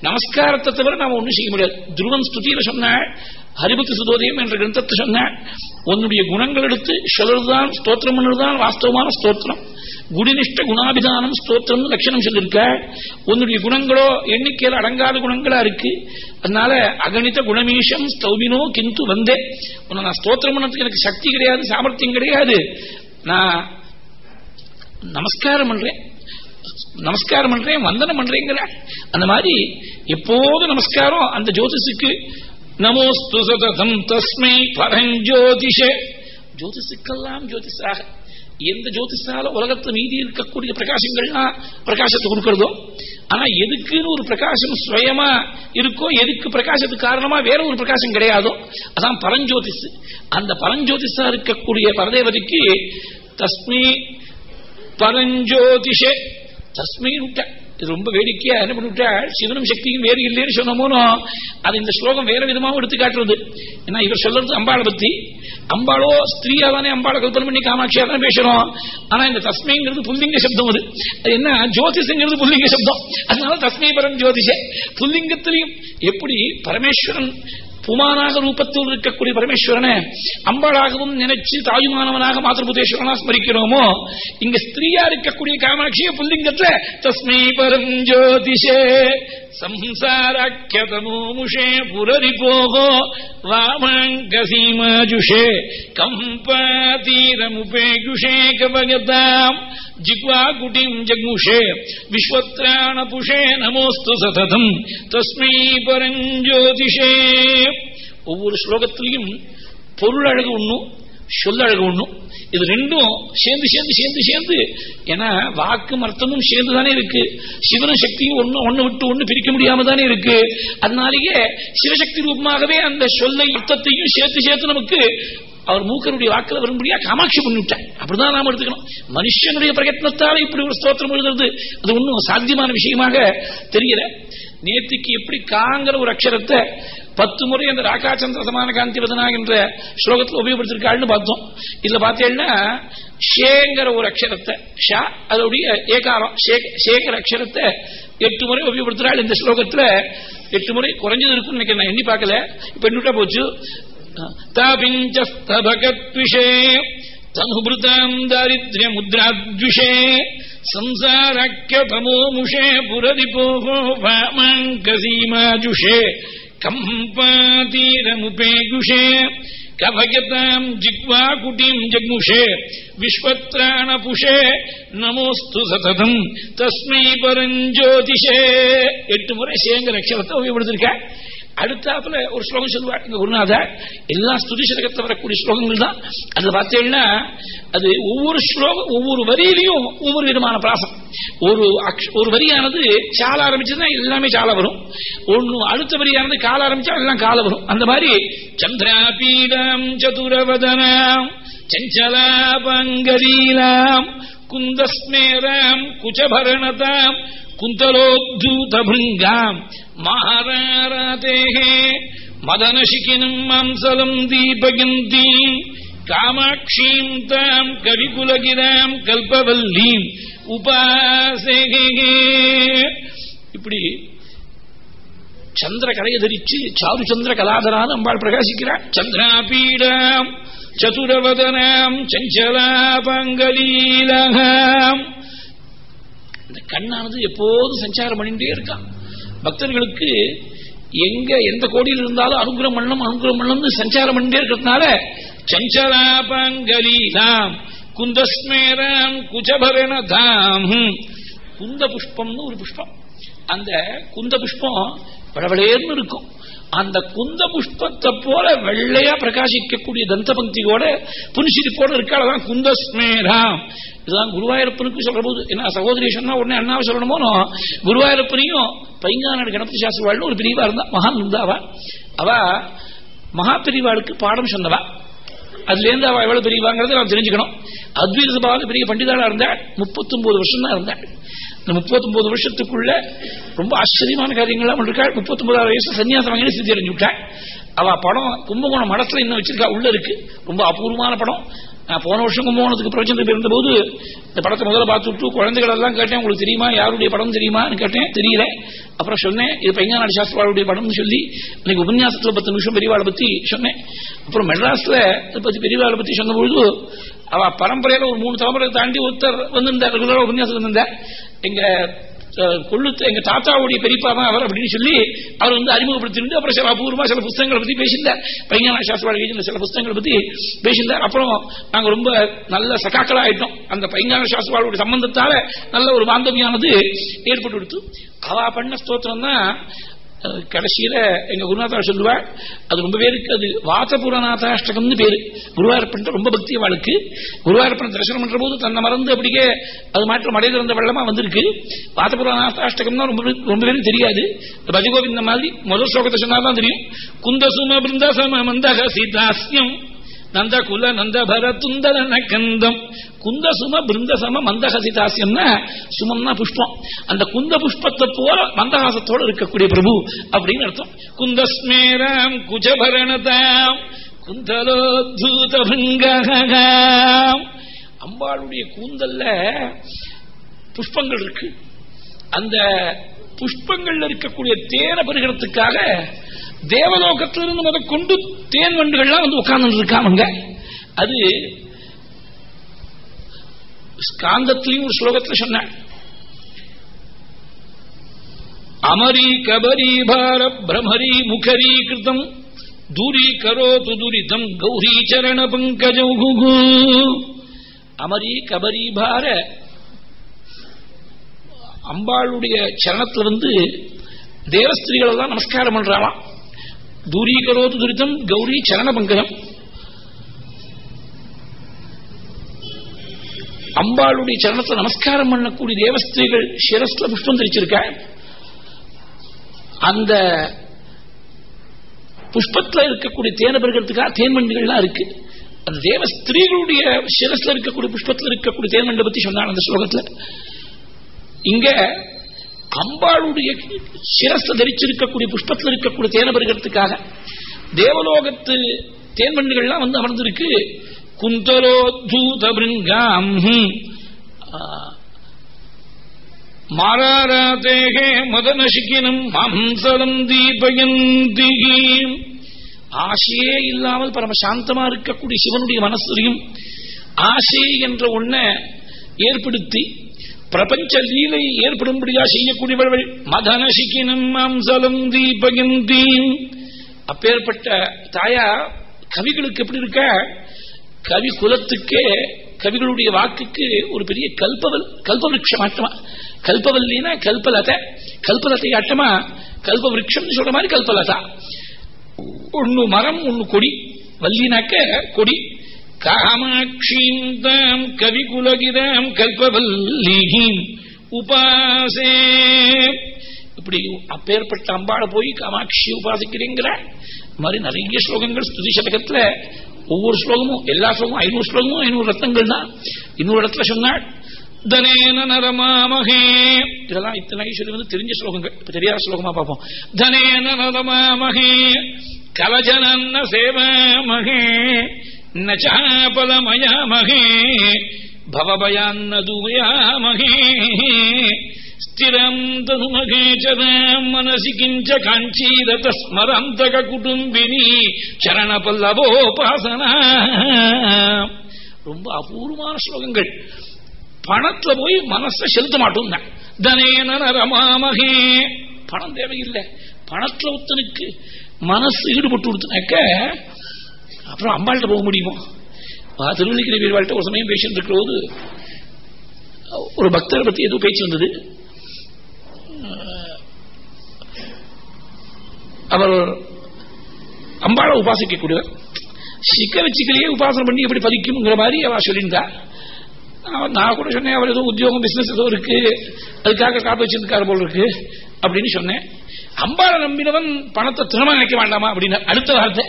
நமஸ்காரத்தை தவிர நாம ஒன்றும் செய்ய முடியாது. துருவன் ஸ்துதியில சொன்னாள் ஹரிபக்தி சுதோதயம் என்ற கிரந்தத்தை சொன்னாள். உன்னுடைய குணங்கள் எடுத்து சொல்றதுதான் ஸ்தோத்திரம் பண்ணுறதுதான் வாஸ்தவமான ஸ்தோத்திரம். குடினிஷ்ட குணாபிதானம் ஸ்தோத்திரம் லட்சணம் சொல்லியிருக்க உன்னுடைய குணங்களோ எண்ணிக்கையில் அடங்காத குணங்களா இருக்கு. அதனால அகணித குணமீஷம் ஸ்தௌமினோ கிந்து வந்தே. உன்னை நான் ஸ்தோத்திரம் பண்ணதுக்கு எனக்கு சக்தி கிடையாது சாமர்த்தியம் கிடையாது. நான் நமஸ்காரம் பண்றேன். நமஸ்காரம் பண்றேன் வந்தனம் பண்றேங்கிற. அந்த மாதிரி எப்போது நமஸ்காரம் அந்த ஜோதிஷுக்கு நமோஸ்து சததம் தஸ்மை பரஞ்சோதிஷே. ஜோதிஷுக்கெல்லாம் ஜோதிஷாக. எந்த ஜோதிஷால உலகத்துல மீதி இருக்கக்கூடிய பிரகாசங்கள்லாம் பிரகாசத்தை கொடுக்கறதோ? ஆனா எதுக்குன்னு ஒரு பிரகாசம் சுயமா இருக்கோ எதுக்கு பிரகாசத்துக்கு காரணமா வேற ஒரு பிரகாசம் கிடையாதோ? அதான் பரஞ்சோதிஷ். அந்த பரஞ்சோதிஷா இருக்கக்கூடிய பரதேவதிக்கு தஸ்மி பரஞ்சோதிஷே தஸ்மை ரொம்ப வேடிக்கையா என்ன பண்ணிவிட்டா? சிவனும் சக்தியும் வேறு இல்லைன்னு சொன்னமோனோ அது இந்த ஸ்லோகம் வேற விதமாகவும் எடுத்து காட்டுறது. ஏன்னா இவர் சொல்றது அம்பாளை பத்தி. அம்பாளோ ஸ்திரீயா தானே அம்பாளை கல்பனை பண்ணி காமாட்சியா தானே பேசுறோம் ஆனா இந்த தஸ்மைங்கிறது புல்லிங்க சப்தம் அது என்ன? ஜோதிஷங்கிறது புல்லிங்க சப்தம். அதனால தஸ்மை பரம் ஜோதிஷ. புல்லிங்கத்திலையும் எப்படி பரமேஸ்வரன் புமானாக ரூபத்தில் இருக்கக்கூடிய பரமேஸ்வரனை அம்பாளாகவும் நினைச்சு தாயுமானவனாக மாதபுதேஸ்வரனா ஸ்மரிக்கிறோமோ இங்க ஸ்திரீயா இருக்கக்கூடிய காமாட்சிய புல்லிங்கத்துல தஸ்மை பரம் ஜோதிஷே சம்சாராக்கியதமோமுஷே புரரிபோகோ வாமங்கசீமாஜுஷே கம்பாதீரமுபேகுஷே கவகதாம் ஜிக்வாகுட்டிம் ஜக்முஷே விஸ்வத்ராணபுஷே நமோஸ்து சததம் தஸ்மீ பரஞ்சோதிஷே ஒவ்வொரு ஸ்லோகத்திலையும் பொருள் அழகு ஒண்ணும் சொல்லழகு ஒண்ணும் இது ரெண்டும் சேர்ந்து சேர்ந்து சேர்ந்து சேர்ந்து ஏன்னா வாக்கும் அர்த்தமும் சேர்ந்து தானே இருக்கு. சிவனும் சக்தியும் ஒன்னு ஒன்னு விட்டு ஒண்ணு பிரிக்க முடியாம தானே இருக்கு. அதனாலேயே சிவசக்தி ரூபமாகவே அந்த சொல்லை அர்த்தத்தையும் சேர்த்து சேர்த்து நமக்கு அவர் மூக்கனுடைய வாக்கில் வரும்படியா காமாட்சி பண்ணிவிட்டார். அப்படிதான் நாம எடுத்துக்கணும். மனுஷனுடைய பிரயத்னத்தால் இப்படி ஒரு ஸ்தோத்திரம் எழுதுறது அது ஒன்றும் சாத்தியமான விஷயமாக தெரியல. நேத்திக்கு எப்படி காங்கிற ஒரு அக்ஷரத்தை பத்து முறை அந்த ராகாச்சந்திர சமான காந்தி வதனா என்ற ஸ்லோகத்தில் உபயோகப்படுத்திருக்காள்னு பார்த்தோம். இதுல பார்த்தேன்னா ஷேங்கிற ஒரு அக்ஷரத்தை ஷா அதோடைய ஏகாரம் ஷேகர் அக்ஷரத்தை எட்டு முறை உபயோகப்படுத்துறாள் இந்த ஸ்லோகத்துல. எட்டு முறை குறைஞ்சது இருக்குன்னு நினைக்கிறேன் நான் எண்ணி பார்க்கல. இப்ப எண்ணிட்டா போச்சு. தாபிஞ்சஸ்தபகத்விஷே தனுபிருதாம் தாரித்ரிய முத்ராத்விஷே संसाराख्यतमोमुषे पुरदिपोहो वामाङ्कसीमाजुषे कम्पातीरमुपेगुषे कभयताम् जिह्वाकुटीम् जग्मुषे विश्वत्राणपुषे நமோஸ்து சததம் தஸ்மை பரஞ்சோதிஷே எட்டு முறை சேங்க லட்சணத்தை உபயோகப்படுத்திருக்க அடுத்தாப்புல ஒரு ஸ்லோகம் சொல்லுவார். இங்க குருநாத எல்லா ஸ்துதி சதகத்தில் வரக்கூடிய ஸ்லோகங்கள் தான். அதுல பார்த்தீங்கன்னா அது ஒவ்வொரு ஸ்லோகம் ஒவ்வொரு வரியிலையும் ஒவ்வொரு விதமான பிராசம். ஒரு ஒரு வரியானது சால ஆரம்பிச்சதுன்னா எல்லாமே சால வரும். ஒன்னு அடுத்த வரியானது கால ஆரம்பிச்சா எல்லாம் கால வரும். அந்த மாதிரி சந்திராபீடம் சதுரவதனாம் சஞ்சலாபங்கலீலாம் குந்தஸ்மேராம் குச்சபரணதாம் குந்தலோத்தூதபிருங்காம் மகாராராதேகே மதனசிக்கினும் மாம்சலம் தீபகந்தி காமாட்சீம் தாம் கவிகுலகிராம் கல்பவல்லீம் உபாசேகே இப்படி சந்திர கலையை தரிச்சு சாரு சந்திர கலாதரான அம்பாள் பிரகாசிக்கிறார். சந்திராபீடாம் சதுரவதனாம் சஞ்சலாபங்கலீலகாம். இந்த கண்ணானது எப்போதும் சஞ்சாரம் பண்ணிட்டே இருக்கான். பக்தர்களுக்கு எங்க எந்த கோடியில் இருந்தாலும் அனுகிரம் பண்ணணும் அனுகிரம் பண்ணணும்னு சஞ்சாரம் பண்ணிட்டே இருக்கிறதுனால சஞ்சலாபங்கலீலாம் குந்தஸ்மேராம் குஜபரணதாம் குந்த புஷ்பம்னு ஒரு புஷ்பம். அந்த குந்த புஷ்பம் வளவளேர்னு இருக்கும். அந்த குந்த புஷ்பத்தை போல வெள்ளையா பிரகாசிக்கக்கூடிய தந்த பங்கியோட புனிசிரிப்போட இருக்காளதான் குந்தஸ்மேராம் இதுதான் குருவாயூரப்பனுக்கு சொல்ற போது என்ன சகோதரி சொன்னா உடனே அண்ணாவை சொல்லணுமோனோ குருவாயூரப்பனையும் பைங்காநாடு கணபதி சாஸ்திரிவாள்னு ஒரு பிரிவா இருந்தா மகான் இருந்தாவா அவ மகா பிரிவாளுக்கு பாடம் சொன்னவா. அதுல இருந்து அவ எவ்வளவு பெரியவாங்கிறத நான் தெரிஞ்சுக்கணும். அத்வைத சபாவில் பெரிய பண்டிதாளா இருந்தாள் முப்பத்தொன்பது வருஷம் தான் இருந்தாள். இந்த முப்பத்தொன்பது வருஷத்துக்குள்ள ரொம்ப ஆச்சரியமான காரியங்கள்லாம் இருக்காள் முப்பத்தொன்பதாவது வயசு சன்னியாசம் வாங்கி சித்தி அடைஞ்சு விட்டாள் அவ படம் கும்பகோணம் மடத்துல இன்னும் வச்சிருக்கா உள்ள இருக்கு. ரொம்ப அபூர்வமான படம். நான் போன வருஷம் கும்பகோணத்துக்கு பிரச்சனை இருந்தபோது இந்த படத்தை முதல்ல பார்த்துட்டு குழந்தைகள் எல்லாம் கேட்டேன் உங்களுக்கு தெரியுமா? யாருடைய படம் தெரியுமான்னு கேட்டேன். தெரியல. அப்புறம் சொன்னேன் இது பையனாடு சாஸ்திரவாளுடைய படம்னு சொல்லி இன்னைக்கு உபன்யாசத்துல பத்து நிமிஷம் பெரியவாளை பத்தி சொன்னேன். அப்புறம் மெட்ராஸ்ல பத்தி பெரியவாளை பத்தி சொன்னபொழுது அவ பரம்பரையில ஒரு மூணு தலைமுறை தாண்டி ஒருத்தர் வந்திருந்தார் ரெகுலரா உபன்யாசம் வந்திருந்தார். எங்க கொள்ளுத்து எங்க தாத்தாவுடைய பெரியப்பா தான் அவர் அப்படின்னு சொல்லி அவர் வந்து அறிமுகப்படுத்திட்டு அப்புறம் சில அபூர்வமா சில புத்தகங்களை பத்தி பேசியிருந்தார். பையனா சாஸ்திரவாடி சில புத்தகங்களை பத்தி பேசியிருந்தார். அப்புறம் நாங்க ரொம்ப நல்ல சகாக்களா ஆயிட்டோம். அந்த பையனான சாஸ்திரவாளுடைய சம்பந்தத்தால நல்ல ஒரு பாந்தவியானது ஏற்பட்டு கொடுத்து அவ பண்ண ஸ்தோத்திரம் தான் கடைசியில எங்க குருநாதா சொல்லுவாள் அது ரொம்ப பேருக்கு அது வாசபுரநாதாஷ்டகம்னு பேரு. குருவாயூரப்பன் ரொம்ப பக்தி அவளுக்கு குருவாயூரப்பன் தரிசனம் பண்ற போது தன்னை மறந்து அப்படியே அது மாற்றம் அடையில் இருந்த வெள்ளமா வந்திருக்கு. வாசபுரநாதாஷ்டகம்னா ரொம்ப ரொம்ப பேரும் தெரியாது. பஜகோவிந்த மாதிரி முதல் ஸ்லோகத்தை சொன்னாதான் தெரியும். குந்தசும பிருந்தசம மந்தக சீதாஸ்யம். நந்த குல நந்த பரத்துந்தர கந்தம். குந்த சும பிருந்த சம மந்தஹசிதாசியம்னா சுமம்னா புஷ்பம். அந்த குந்த புஷ்பத்தை போல மந்தஹாசத்தோடு இருக்கக்கூடிய பிரபு அப்படின்னு அர்த்தம். குந்தஸ்மேராம் குஜபரணதாம் குந்தலோத்தூத பிருங்காம் அம்பாளுடைய கூந்தல்ல புஷ்பங்கள் இருக்கு அந்த புஷ்பங்கள்ல இருக்கக்கூடிய தேனை பெறுகிறதுக்காக தேவலோகத்திலிருந்து முதற்கொண்டு கொண்டு தேன் வண்டுகள்லாம் வந்து உட்கார்ந்து இருக்காங்க அது ஸ்காந்தத்திலையும் ஒரு ஸ்லோகத்தில் சொன்ன அமரி கபரி பார பிரமரி முகரி கிருதம் தூரி கரோது துரிதம் கௌரி சரண பங்கஜ அமரி கபரி பார அம்பாளுடைய சரணத்துல தேவஸ்திரிகள் எல்லாம் நமஸ்காரம் பண்றாளாம். தூரீகரோது துரிதம் கௌரி சரண அம்பாளுடைய சரணத்தை நமஸ்காரம் பண்ணக்கூடிய தேவஸ்திரீகள் சிரஸ்ல புஷ்பம் தெரிச்சிருக்க. அந்த புஷ்பத்தில் இருக்கக்கூடிய தேன பெருகிறதுக்காக தேன்மண்டுகள்லாம் இருக்கு. அந்த தேவ ஸ்திரீகளுடைய சிரஸ்ல இருக்கக்கூடிய புஷ்பத்தில் இருக்கக்கூடிய தேன்மண்டை பத்தி சொன்னான் அந்த ஸ்லோகத்தில். இங்க அம்பாளுடைய சிரஸ்ல தரிச்சிருக்கக்கூடிய புஷ்பத்தில் இருக்கக்கூடிய தேன பெருகிறதுக்காக தேவலோகத்து தேன்மண்ணுகள்லாம் வந்து அமர்ந்திருக்கு. குந்தரோத்தூத பிருங்காம். மாராராதேகே மதனசிக்கினம் மாம்சலம் தீபயந்தி ஆசையே இல்லாமல் பரம சாந்தமா இருக்கக்கூடிய சிவனுடைய மனசுலையும் ஆசை என்ற ஒன்ன ஏற்படுத்தி பிரபஞ்ச லீலை ஏற்படும்படியா செய்யக்கூடியவர்கள். மதனசிக்கினம் மாம்சலம் தீபயந்தி அப்பேற்பட்ட தாயா கவிகளுக்கு எப்படி இருக்க? கவி குலத்துக்கே கவிகளுடைய வாக்குக்கு ஒரு பெரிய கல்பவல் கல்பவிருஷம் ஆட்டமா கல்பவல்லினா கல்பலதை கல்பலத்தை ஆட்டமா கல்பவிருஷம் சொல்ற மாதிரி கல்பலதா. ஒன்னு மரம் ஒன்னு கொடி. வல்லினாக்க கொடி. காமாட்சிந்தாம் கவிகுலகிதாம் கல்பவல்லீம் உபாசே. இப்படி அப்பேற்பட்ட அம்பாளை போய் காமாட்சி உபாசிக்கிறீங்கிற மாதிரி நிறைய ஸ்லோகங்கள் ஸ்துதி சதகத்துல ஒவ்வொரு ஸ்லோகமும் எல்லா ஸ்லோகமும் ஐநூறு ஸ்லோகமும் ஐநூறு ரத்னங்கள் தான் இன்னொரு இடத்துல சொன்னாள் தனேன நரமாமகே. இதெல்லாம் இத்தனை சொல்லி வந்து தெரிஞ்ச ஸ்லோகங்கள். இப்ப தெரியாத ஸ்லோகமா பார்ப்போம். தனேன நரமாமகே கலஜனன்ன சேவாமகே நச்சாபலமயாமகே பவபயான்ன தூயாமகே ஸ்திரம் தனுமகே சதாம் மனசி கிஞ்ச காஞ்சீரத ஸ்மரந்தக குடும்பினி சரண பல்லவோபாசனா ரொம்ப அபூர்வமான ஸ்லோகங்கள். பணத்துல போய் மனசை செலுத்த மாட்டோம் தனேன ரமாமகே பணம் தேவையில்லை. பணத்துல ஒருத்தனுக்கு மனசு ஈடுபட்டு கொடுத்தனாக்க அப்புறம் அம்பாள்கிட்ட போக முடியுமோ? திருவள்ளிக்கிற வீர்வாள்கிட்ட ஒரு சமயம் பேசிட்டு இருக்கிற போது ஒரு பக்தரை பத்தி ஏதோ பேச்சு வந்தது. அவர் அம்பாளை உபாசிக்கக்கூடியவர். சிக்க வச்சுக்கலையே உபாசனை பண்ணி எப்படி பதிக்குங்கிற மாதிரி அவ சொல்லியிருந்தா. நான் கூட சொன்னேன் அவர் ஏதோ உத்தியோகம் பிசினஸ் ஏதோ இருக்கு அதுக்காக காப்பு வச்சிருக்காரு போல் இருக்கு அப்படின்னு சொன்னேன். அம்பாளை நம்பினவன் பணத்தை திரும்ப நினைக்க வேண்டாமா அப்படின்னு அடுத்த வார்த்தை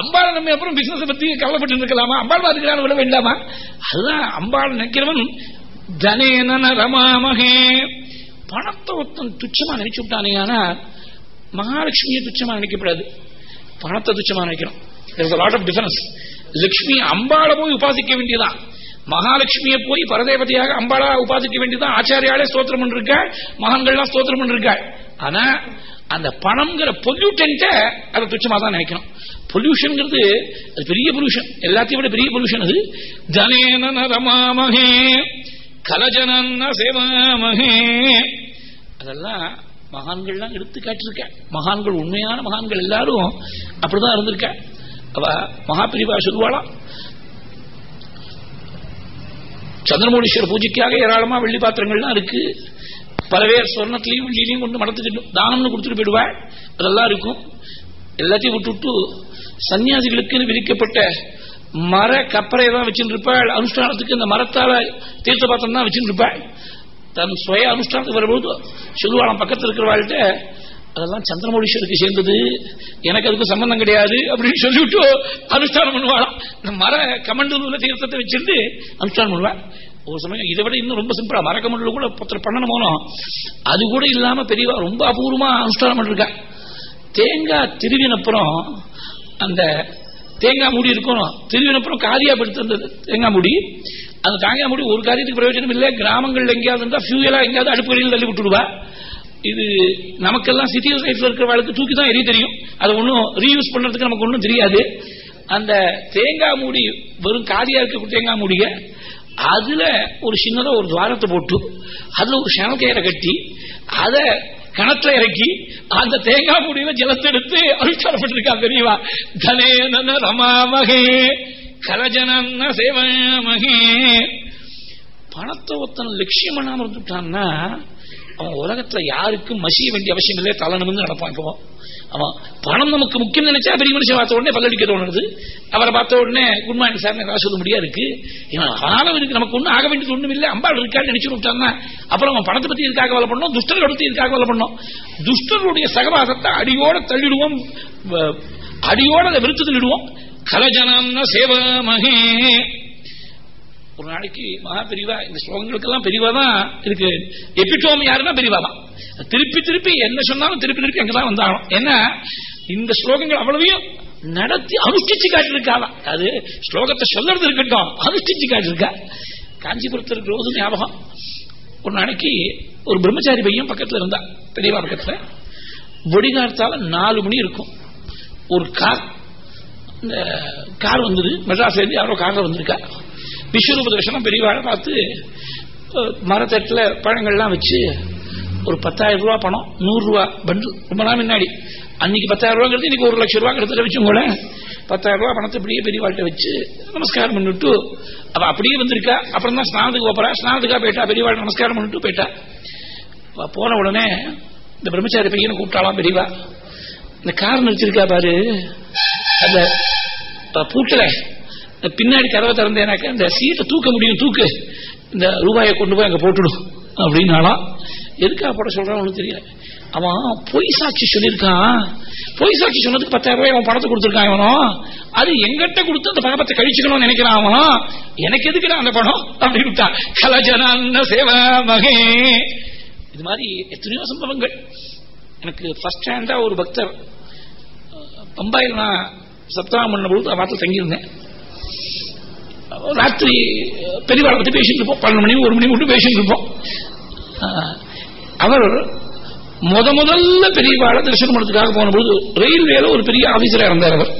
அம்பாளை நம்பி அப்புறம் பிசினஸ் பத்தி கவலைப்பட்டு இருக்கலாமா அம்பாள் பாத்துக்கிறான்னு விட வேண்டாமா? அதுதான் அம்பாள் நினைக்கிறவன் தனேன ரமாமகே. பணத்தை ஒருத்தன் துச்சமா நினைச்சு விட்டானே ஆனா மகாலட்சுமியை துச்சமா நினைக்கப்படாது. பணத்தை துச்சமா நினைக்கிறோம் லாட் ஆஃப் டிஃபரன்ஸ் லட்சுமி அம்பாளை போய் உபாசிக்க வேண்டியதான் மகாலட்சுமியை போய் பரதேவதையாக அம்பாளா உபாசிக்க வேண்டியதான் ஆச்சாரியாலே ஸ்தோத்திரம் பண்ணிருக்காள் மகான்கள்லாம் ஸ்தோத்திரம் பண்ணிருக்காள். ஆனா அந்த பணம்ங்கிற பொல்யூட்டன்ட்ட அதை துச்சமாக தான் நினைக்கணும். பொல்யூஷன்ங்கிறது அது பெரிய பொல்யூஷன் எல்லாத்தையும் விட பெரிய பொல்யூஷன் அது தனேன நரமாமகே கலஜனன்ன சேவாமகே அதெல்லாம் மகான்கள்லாம் எடுத்து காட்டிருக்க மகான்கள் உண்மையான மகான்கள் எல்லாரும் அப்படிதான் இருந்திருக்க. அவ மகாபிரிபா சொல்லுவாளாம் சந்திரமூலீஸ்வர பூஜைக்காக ஏராளமா வெள்ளி பாத்திரங்கள்லாம் இருக்கு. பல பேர் சொர்ணத்திலையும் வெள்ளிலையும் கொண்டு மடத்துக்கிட்டு தானம்னு கொடுத்துட்டு போயிடுவாள். அதெல்லாம் இருக்கும். எல்லாத்தையும் விட்டு விட்டு சன்னியாசிகளுக்குன்னு விதிக்கப்பட்ட மர கப்பரை தான் வச்சுட்டு இருப்பாள் அனுஷ்டானத்துக்கு இந்த மரத்தால தீர்த்த பாத்திரம் தான் வச்சுட்டு இருப்பாள் தன் சுய அனுஷ்டானத்துக்கு வரும்போது சொல்லுவாளாம் பக்கத்தில் இருக்கிறவாள்கிட்ட அதெல்லாம் சந்திரமௌலீஸ்வருக்கு சேர்ந்தது. எனக்கு அதுக்கு சம்பந்தம் கிடையாது. அப்படின்னு சொல்லிவிட்டு அனுஷ்டானம் பண்ணுவாளாம். இந்த மர கமண்டூர்ல தீர்த்தத்தை வச்சிருந்து அனுஷ்டானம் பண்ணுவாள். ஒரு சமயம் இதை விட இன்னும் ரொம்ப சிம்பிளா மறக்க முடியல கூட ஒருத்தர் பண்ணணுமோனோ போனோம். அது கூட இல்லாம பெரியவா ரொம்ப அபூர்வமா அனுஷ்டானம் பண்ணிருக்கா. தேங்காய் திருவினப்புறம் அந்த தேங்காய் மூடி இருக்கணும் திருவினப்புறம் காரியா படுத்திருந்தது தேங்காய் மூடி. அந்த தேங்காய் மூடி ஒரு காரியத்துக்கு பிரயோஜனம் இல்லை. கிராமங்கள்ல எங்கேயாவது இருந்தா ஃபியூயலா எங்கேயாவது அடுப்புகளில் தள்ளி விட்டுடுவா. இது நமக்கெல்லாம் சிட்டி லைஃப்ல இருக்கிறவங்களுக்கு தூக்கி தான் எரிய தெரியும். அதை ஒன்றும் ரீயூஸ் பண்றதுக்கு நமக்கு ஒன்றும் தெரியாது. அந்த தேங்காய் மூடி வெறும் காரியா இருக்கக்கூடிய தேங்காய் மூடியை அதுல ஒரு சின்னதா ஒரு துவாரத்தை போட்டு அதுல ஒரு சணல் கட்டி அதை கணத்துல இறக்கி அந்த தேங்காய் மூடியில ஜலத்தெடுத்து எடுத்து அனுஷ்டானப்பட்டிருக்கா பெரியவா? தனேன ரமாமகே கலஜன சேவமகே பணத்தை ஒருத்தன் லட்சியம் பண்ணாம இருந்துட்டான்னா அவன் உலகத்துல யாருக்கும் மசிய வேண்டிய அவசியம் இல்லை தலை நிமிர்ந்து நடப்பான் இப்போ. பணம் நமக்கு முக்கியம் நினைச்சா பெரிய மனுஷன் பார்த்த உடனே பல்லடிக்க தோணுது. அவரை பார்த்த உடனே குட் மார்னிங் சார் ஏதாவது சொல்ல முடியாது இருக்கு. இருக்கு நமக்கு ஒன்றும் ஆக வேண்டியது ஒண்ணும் இல்லை. அம்பாள் இருக்கான்னு நினைச்சு விட்டான்னா அப்புறம் அவன் பணத்தை பத்தி இருக்காக வேலை பண்ணோம் துஷ்டர்கள் பத்தி இருக்காக வேலை பண்ணோம் துஷ்டருடைய சகவாசத்தை அடியோட தள்ளிடுவோம். அடியோட அதை விருத்து தள்ளிடுவோம். கலஜனான சேவமகே ஒரு நாளைக்கு மகா பெரியவா இந்த ஸ்லோகங்களுக்கெல்லாம் பெரியவா தான் இருக்கு. எபிட்டோம் யாருன்னா பெரியவா தான் திருப்பி திருப்பி என்ன சொன்னாலும் திருப்பி திருப்பி அங்கதான் வந்தாலும் ஏன்னா இந்த ஸ்லோகங்கள் அவ்வளவையும் நடத்தி அனுஷ்டிச்சு காட்டிருக்காதான் அது ஸ்லோகத்தை சொல்லறது இருக்கட்டும் அனுஷ்டிச்சு காட்டிருக்கா காஞ்சிபுரத்தில் இருக்கிற போது ஞாபகம். ஒரு நாளைக்கு ஒரு பிரம்மச்சாரி பையன் பக்கத்தில் இருந்தா பெரியவா பக்கத்துல. வெடிகாலத்தால நாலு மணி இருக்கும். ஒரு கார் இந்த கார் வந்தது. மெட்ராஸ்ல யாரோ காரில் வந்திருக்கா. விஸ்வரூப தரிசனம் பெரியவாழை பார்த்து மரத்தட்டில் பழங்கள்லாம் வச்சு ஒரு பத்தாயிரம் ரூபா பணம் நூறுரூவா பண்டு பண்டில் ரொம்ப நாள் முன்னாடி. அன்னைக்கு பத்தாயிரம் ரூபாங்கிறது இன்னைக்கு ஒரு லட்சம் ரூபா கிடத்துல வச்சும் கூட பத்தாயிரம் ரூபா பணத்தை இப்படியே பெரியவாழ்கிட்ட வச்சு நமஸ்காரம் பண்ணிட்டு அவ அப்படியே வந்திருக்கா அப்புறம் தான் ஸ்நானத்துக்கு போறா ஸ்நானத்துக்காக போயிட்டா பெரியவாள் நமஸ்காரம் பண்ணிட்டு போயிட்டா. போன உடனே இந்த பிரம்மச்சாரி பையனை கூப்பிட்டாலாம் பெரியவா. இந்த கார் நிறுத்திருக்கா பாரு. அந்த பூட்டலை. பின்னாடி கதவை திறந்தேனாக்க இந்த சீட்டை தூக்க முடியும் தூக்கு. இந்த ரூபாயை கொண்டு போய் அங்க போட்டுடும் அப்படின்னாலாம் எதுக்காக போட சொல்றான் ஒன்றும் தெரியல. அவன் பொய் சாட்சி சொல்லியிருக்கான். பொய் சாட்சி சொன்னதுக்கு பத்தாயிரம் ரூபாய் அவன் பணத்தை கொடுத்துருக்கான் அவனோ அது எங்கிட்ட கொடுத்து அந்த பணத்தை கழிச்சுக்கணும்னு நினைக்கிறான் அவன். எனக்கு எதுக்குடா அந்த பணம்? அப்படின்னு கலஜன சேவா மகே. இது மாதிரி எத்தனையோ சம்பவங்கள். எனக்கு ஃபர்ஸ்ட் ஹேண்டா ஒரு பக்தர் பம்பாயில் நான் சப்தாகம் பண்ண பொழுது வார்த்தை தங்கியிருந்தேன். ராத்திரி பெரியவாளை பத்தி பேசிட்டு இருப்போம். பன்னெண்டு மணி ஒரு மணி மட்டும் பேசிட்டு இருப்போம். அவர் முத முதல்ல பெரியவாளை தரிசனம் பண்ணதுக்காக போன ரயில்வேல ஒரு பெரிய ஆபீசரா இருந்தார் அவர்.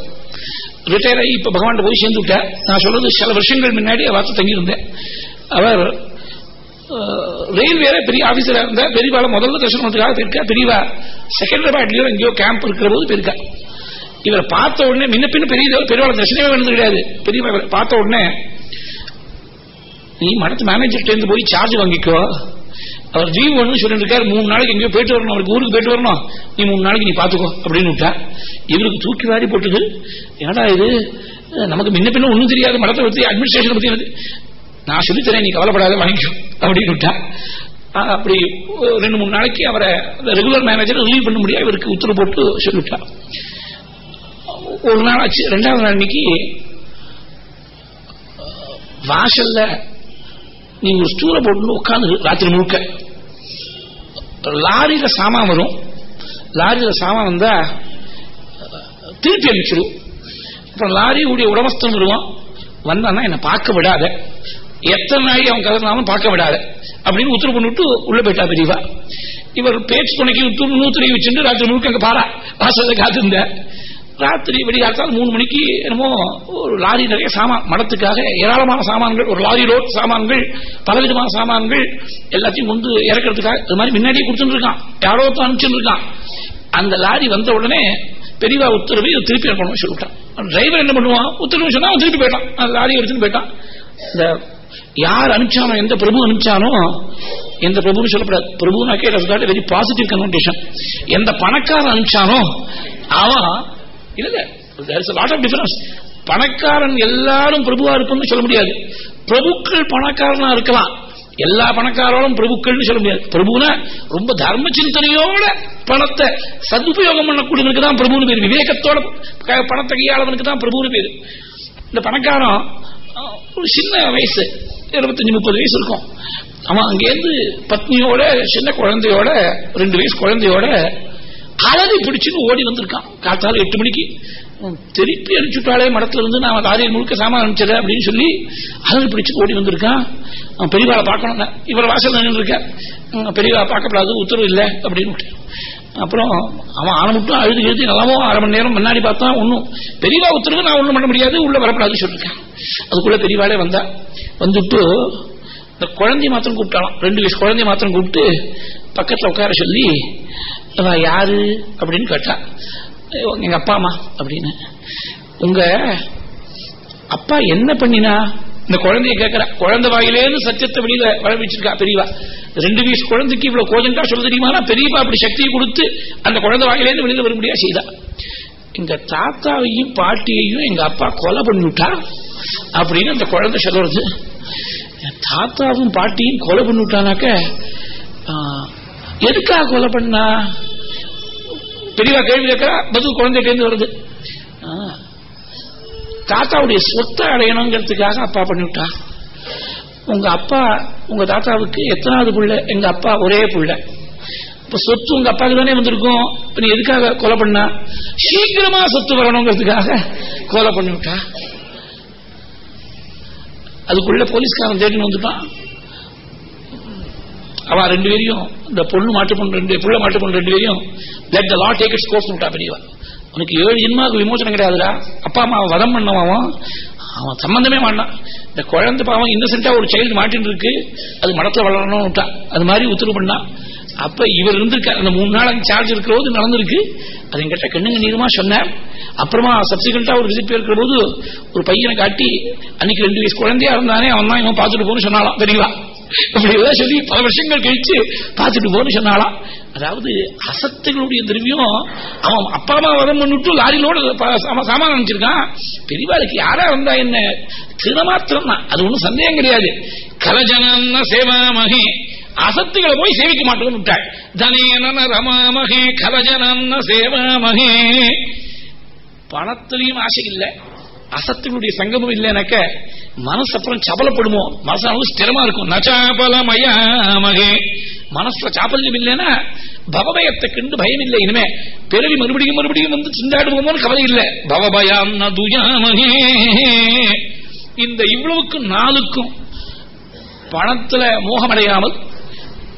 ரிட்டையர் ஆகி இப்ப பகவான் போய் சேர்ந்து விட்டார் நான் சொல்றது சில வருஷங்கள் முன்னாடி வார்த்தை தங்கியிருந்தேன். அவர் ரயில்வேல பெரிய ஆபீசரா இருந்தா பெரியவாளை முதல்ல தரிசனம் பண்ணதுக்காக போயிருக்கா பெரியவா செகண்டராபாட்லயோ எங்கேயோ கேம்ப் இருக்கிற போது போயிருக்கா இவரை பார்த்த உடனே முன்ன பின்ன பெரிய பெரியவாளை தரிசனமே வேணுது கிடையாது பெரிய பார்த்த உடனே நீ மடத்து மேனேஜர்கிட்ட இருந்து போய் சார்ஜ் வாங்கிக்கோ. அவர் லீவ் ஒன்று சொல்லிட்டு இருக்காரு மூணு நாளைக்கு எங்கேயோ போயிட்டு வரணும். அவருக்கு ஊருக்கு போயிட்டு வரணும். நீ மூணு நாளைக்கு நீ பாத்துக்கோ அப்படின்னு விட்டா. இவருக்கு தூக்கி வாரி போட்டுது ஏடா இது? நமக்கு முன்ன பின்ன ஒண்ணும் தெரியாது. மடத்தை பத்தி அட்மினிஸ்ட்ரேஷன் பத்தி எனக்கு நான் சொல்லித்தரேன். நீ கவலைப்படாத வாங்கிக்கோ அப்படின்னு விட்டா. அப்படி ஒரு ரெண்டு மூணு நாளைக்கு அவரை ரெகுலர் மேனேஜர் ரிலீவ் பண்ண முடியாது. இவருக்கு உத்தரவு போட்டு சொல்லிவிட்டா. ஒரு நாள் ஆச்சு ரெண்டாவது நாள் அன்னைக்கு வாசல்ல நீ ஒரு ஸ்டூல போட்டு உட்காந்து ராத்திரி முழுக்க. லாரியில சாமான் வரும். லாரியில சாமான் வந்தா திருப்பி அனுப்பிச்சிடும் அப்புறம் லாரி உடைய உடமஸ்தன் வருவான். வந்தான்னா என்ன பார்க்க விடாத. எத்தனை நாளைக்கு அவன் கதறினாலும் பார்க்க விடாத. அப்படின்னு உத்தரவு பண்ணிவிட்டு உள்ள போயிட்டா பெரியவா. இவர் பேச்சு துணைக்கு விட்டு வச்சுட்டு ராத்திரி முழுக்க அங்க பாரா. வாசல்ல காத்திருந்த ராத்திரி விடியாத்தால் மூணு மணிக்கு என்னமோ ஒரு லாரி நிறைய சாமான் மடத்துக்காக ஏராளமான சாமான்கள் ஒரு லாரி ரோட் சாமான்கள் பலவிதமான சாமான்கள் எல்லாத்தையும் கொண்டு இறக்கிறதுக்காக இது மாதிரி முன்னாடியே கொடுத்துட்டு இருக்கான். யாரோ தான் அனுப்பிச்சுட்டு இருக்கான். அந்த லாரி வந்த உடனே பெரியவா உத்தரவு திருப்பி அனுப்பணும் சொல்லிவிட்டான். டிரைவர் என்ன பண்ணுவான்? உத்தரவு சொன்னா அவன் திருப்பி போயிட்டான். அந்த லாரி எடுத்துட்டு போயிட்டான். இந்த யார் அனுப்பிச்சானோ எந்த பிரபு அனுப்பிச்சானோ எந்த பிரபு சொல்லப்படாது. பிரபுனாக்கே வெரி பாசிட்டிவ் கன்வென்டேஷன் எந்த பணக்காரன் அனுப்பிச்சானோ அவன் இல்ல லாட் ஆஃப் டிஃபரன்ஸ் பணக்காரன் எல்லாரும் பிரபுவா இருப்போம்னு சொல்ல முடியாது. பிரபுக்கள் பணக்காரனா இருக்கலாம். எல்லா பணக்காரோடும் பிரபுக்கள்னு சொல்ல முடியாது. பிரபுனா ரொம்ப தர்ம சிந்தனையோட பணத்தை சதுபயோகம் பண்ணக்கூடியவனுக்கு தான் பிரபுன்னு பேர். விவேகத்தோட பணத்தை கையாளவனுக்கு தான் பிரபுன்னு பேர். இந்த பணக்காரன் ஒரு சின்ன வயசு இருபத்தஞ்சு முப்பது வயசு இருக்கும். அவன் அங்கேருந்து பத்னியோட சின்ன குழந்தையோட ரெண்டு வயசு குழந்தையோட அழகை பிடிச்சுன்னு ஓடி வந்திருக்கான் காத்தால எட்டு மணிக்கு. திருப்பி அனுப்பிச்சுட்டாலே மடத்துல இருந்து நான் ஆரியர் முழுக்க சாமான் அனுப்பிச்சத அப்படின்னு சொல்லி அழகு பிடிச்சு ஓடி வந்திருக்கான் அவன் பெரியவாளை பார்க்கணும் இவரை வாசல் நின்று இருக்க. பெரியவா பார்க்கப்படாது உத்தரவு இல்லை அப்படின்னு அப்புறம் அவன் ஆன மட்டும் அழுது எழுதி நல்லாவோ அரை மணி நேரம் முன்னாடி பார்த்தா ஒன்னும் பெரியவா உத்தரவு நான் ஒண்ணும் பண்ண முடியாது உள்ள வரப்படாதுன்னு சொல்லிருக்கேன். அதுக்குள்ள பெரியவாளே வந்தா. வந்துட்டு இந்த குழந்தைய மாத்திரம் கூப்பிட்டாலாம் ரெண்டு வயசு குழந்தைய மாத்திரம் கூப்பிட்டு பக்கத்தில் உட்கார சொல்லி யாரு? அப்படின்னு கேட்டா எங்க அப்பா அம்மா அப்படின்னு. உங்க அப்பா என்ன பண்ணினா? இந்த குழந்தைய கேட்கிற குழந்தை வாயிலேருந்து சத்தியத்தை வெளியில வளர்ச்சிருக்கா பெரியவா. ரெண்டு வயசு குழந்தைக்கு இவ்வளவு கோஜங்கா சொல்ல தெரியுமா? பெரியவா அப்படி சக்தியை கொடுத்து அந்த குழந்தை வாயிலேருந்து வெளியில வர முடியாது செய்தா. எங்க தாத்தாவையும் பாட்டியையும் எங்க அப்பா கொலை பண்ணிவிட்டா? அப்படின்னு அந்த குழந்தை சொல்றது தாத்தாவும் பாட்டியும் கொலை பண்ணிவிட்டானாக்க எதுக்காக கொலை பண்ணா? பெரியவா கேள்வி கேட்கிறா பதில் குழந்தைகிட்ட வருது. தாத்தாவுடைய சொத்தை அடையணுங்கிறதுக்காக அப்பா பண்ணிவிட்டா? உங்க அப்பா உங்க தாத்தாவுக்கு எத்தனாவது புள்ள? எங்க அப்பா ஒரே புள்ள. இப்ப சொத்து உங்க அப்பாவுக்கு தானே வந்திருக்கும். நீ எதுக்காக கொலை பண்ணா? சீக்கிரமா சொத்து வரணுங்கிறதுக்காக கொலை பண்ணிவிட்டா? அதுக்குள்ள போலீஸ்காரன் தேடின்னு வந்துட்டான். அவ ரெண்டு பேரையும் இந்த பொண்ணு மாட்டு பொண்ணு ரெண்டு புள்ள மாட்டு பொண்ணு ரெண்டு பேரையும் let the law take its course விட்டா பெரியவா. உனக்கு ஏழு ஜென்மாவுக்கு விமோசனம் கிடையாதுடா. அப்பா அம்மா வதம் பண்ணவன் அவன். சம்பந்தமே மாட்டான். இந்த குழந்தை பாவம் இன்னசென்டா ஒரு சைல்டு மாட்டின்னு இருக்கு. அது மடத்துல வளரணும் விட்டான். அது மாதிரி உத்தரவு பண்ணான். அப்ப இவர் இருந்திருக்கார் அந்த மூணு நாள் அங்கே சார்ஜ் இருக்கிற போது நடந்திருக்கு. அது எங்கிட்ட கண்ணுங்க நீருமா சொன்னேன் அப்புறமா சப்சிகண்டா ஒரு விசிட் இருக்கிற போது ஒரு பையனை காட்டி அன்னைக்கு ரெண்டு வயசு குழந்தையா இருந்தானே அவன் தான் இவன் பார்த்துட்டு போகணும்னு சொன்னாலாம் தெரியலாம் இப்படி எல்லாம் சொல்லி பல வருஷங்கள் கழிச்சு பார்த்துட்டு போன்னு சொன்னாலாம் அதாவது அசத்துகளுடைய திரவியம் அவன் அப்பா அம்மா வதம் பண்ணிட்டு லாரியிலோட சாமான் நினைச்சிருக்கான் பெரியவாளுக்கு யாரா இருந்தா என்ன? திருமாத்திரம் தான் அது ஒன்றும் சந்தேகம் கிடையாது. கலஜன சேவாமகி அசத்துகளை போய் சேவிக்க மாட்டோம்னு விட்டாள். தனேன ரமாமகே கலஜன சேவாமகே பணத்திலையும் ஆசை இல்லை. அசத்துகளுடைய சங்கமும் இல்லைனாக்க மனசு அப்புறம் சபலப்படுமோ? மனசு ஸ்திரமா இருக்கும். நச்சாபலமயாமகே மனசுல சாப்பல்யம் இல்லைன்னா பவபயத்தை கண்டு பயம் இல்லை. இனிமே பிறவி மறுபடியும் மறுபடியும் வந்து சிந்தாடுவோமோன்னு கவலை இல்லை. பவபயம் நதுயாமகே இந்த இவ்வளவுக்கும் நாளுக்கும் பணத்துல மோகமடையாமல்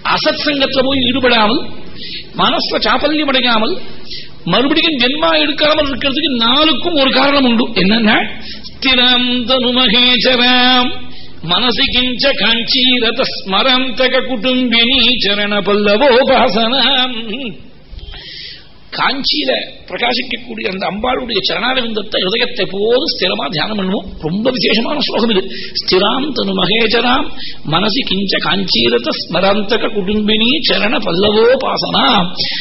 அசத் சங்கத்துல போய் ஈடுபடாமல் மனசுல சாபல்யம் அடையாமல் மறுபடியும் ஜென்மா எடுக்காமல் இருக்கிறதுக்கு நாளுக்கும் ஒரு காரணம் உண்டு. என்னன்னா ஸ்திரம் தனுமகேச்சராம் மனசி கிஞ்ச காஞ்சீரத ஸ்மரம் தக குடும்பினி சரண பல்லவோபாசனம் காஞ்சியில பிரகாசிக்கக்கூடிய அந்த அம்பாளுடைய சரணாரவிந்தத்தை ஹிருதயத்தை போது ஸ்திரமா தியானம் பண்ணுவோம். ரொம்ப விசேஷமான ஸ்லோகம் இது. ஸ்திராம் தனு மகேஜராம் மனசு கிஞ்ச காஞ்சீரத ஸ்மராந்தக குடும்பினி சரண பல்லவோபாசனா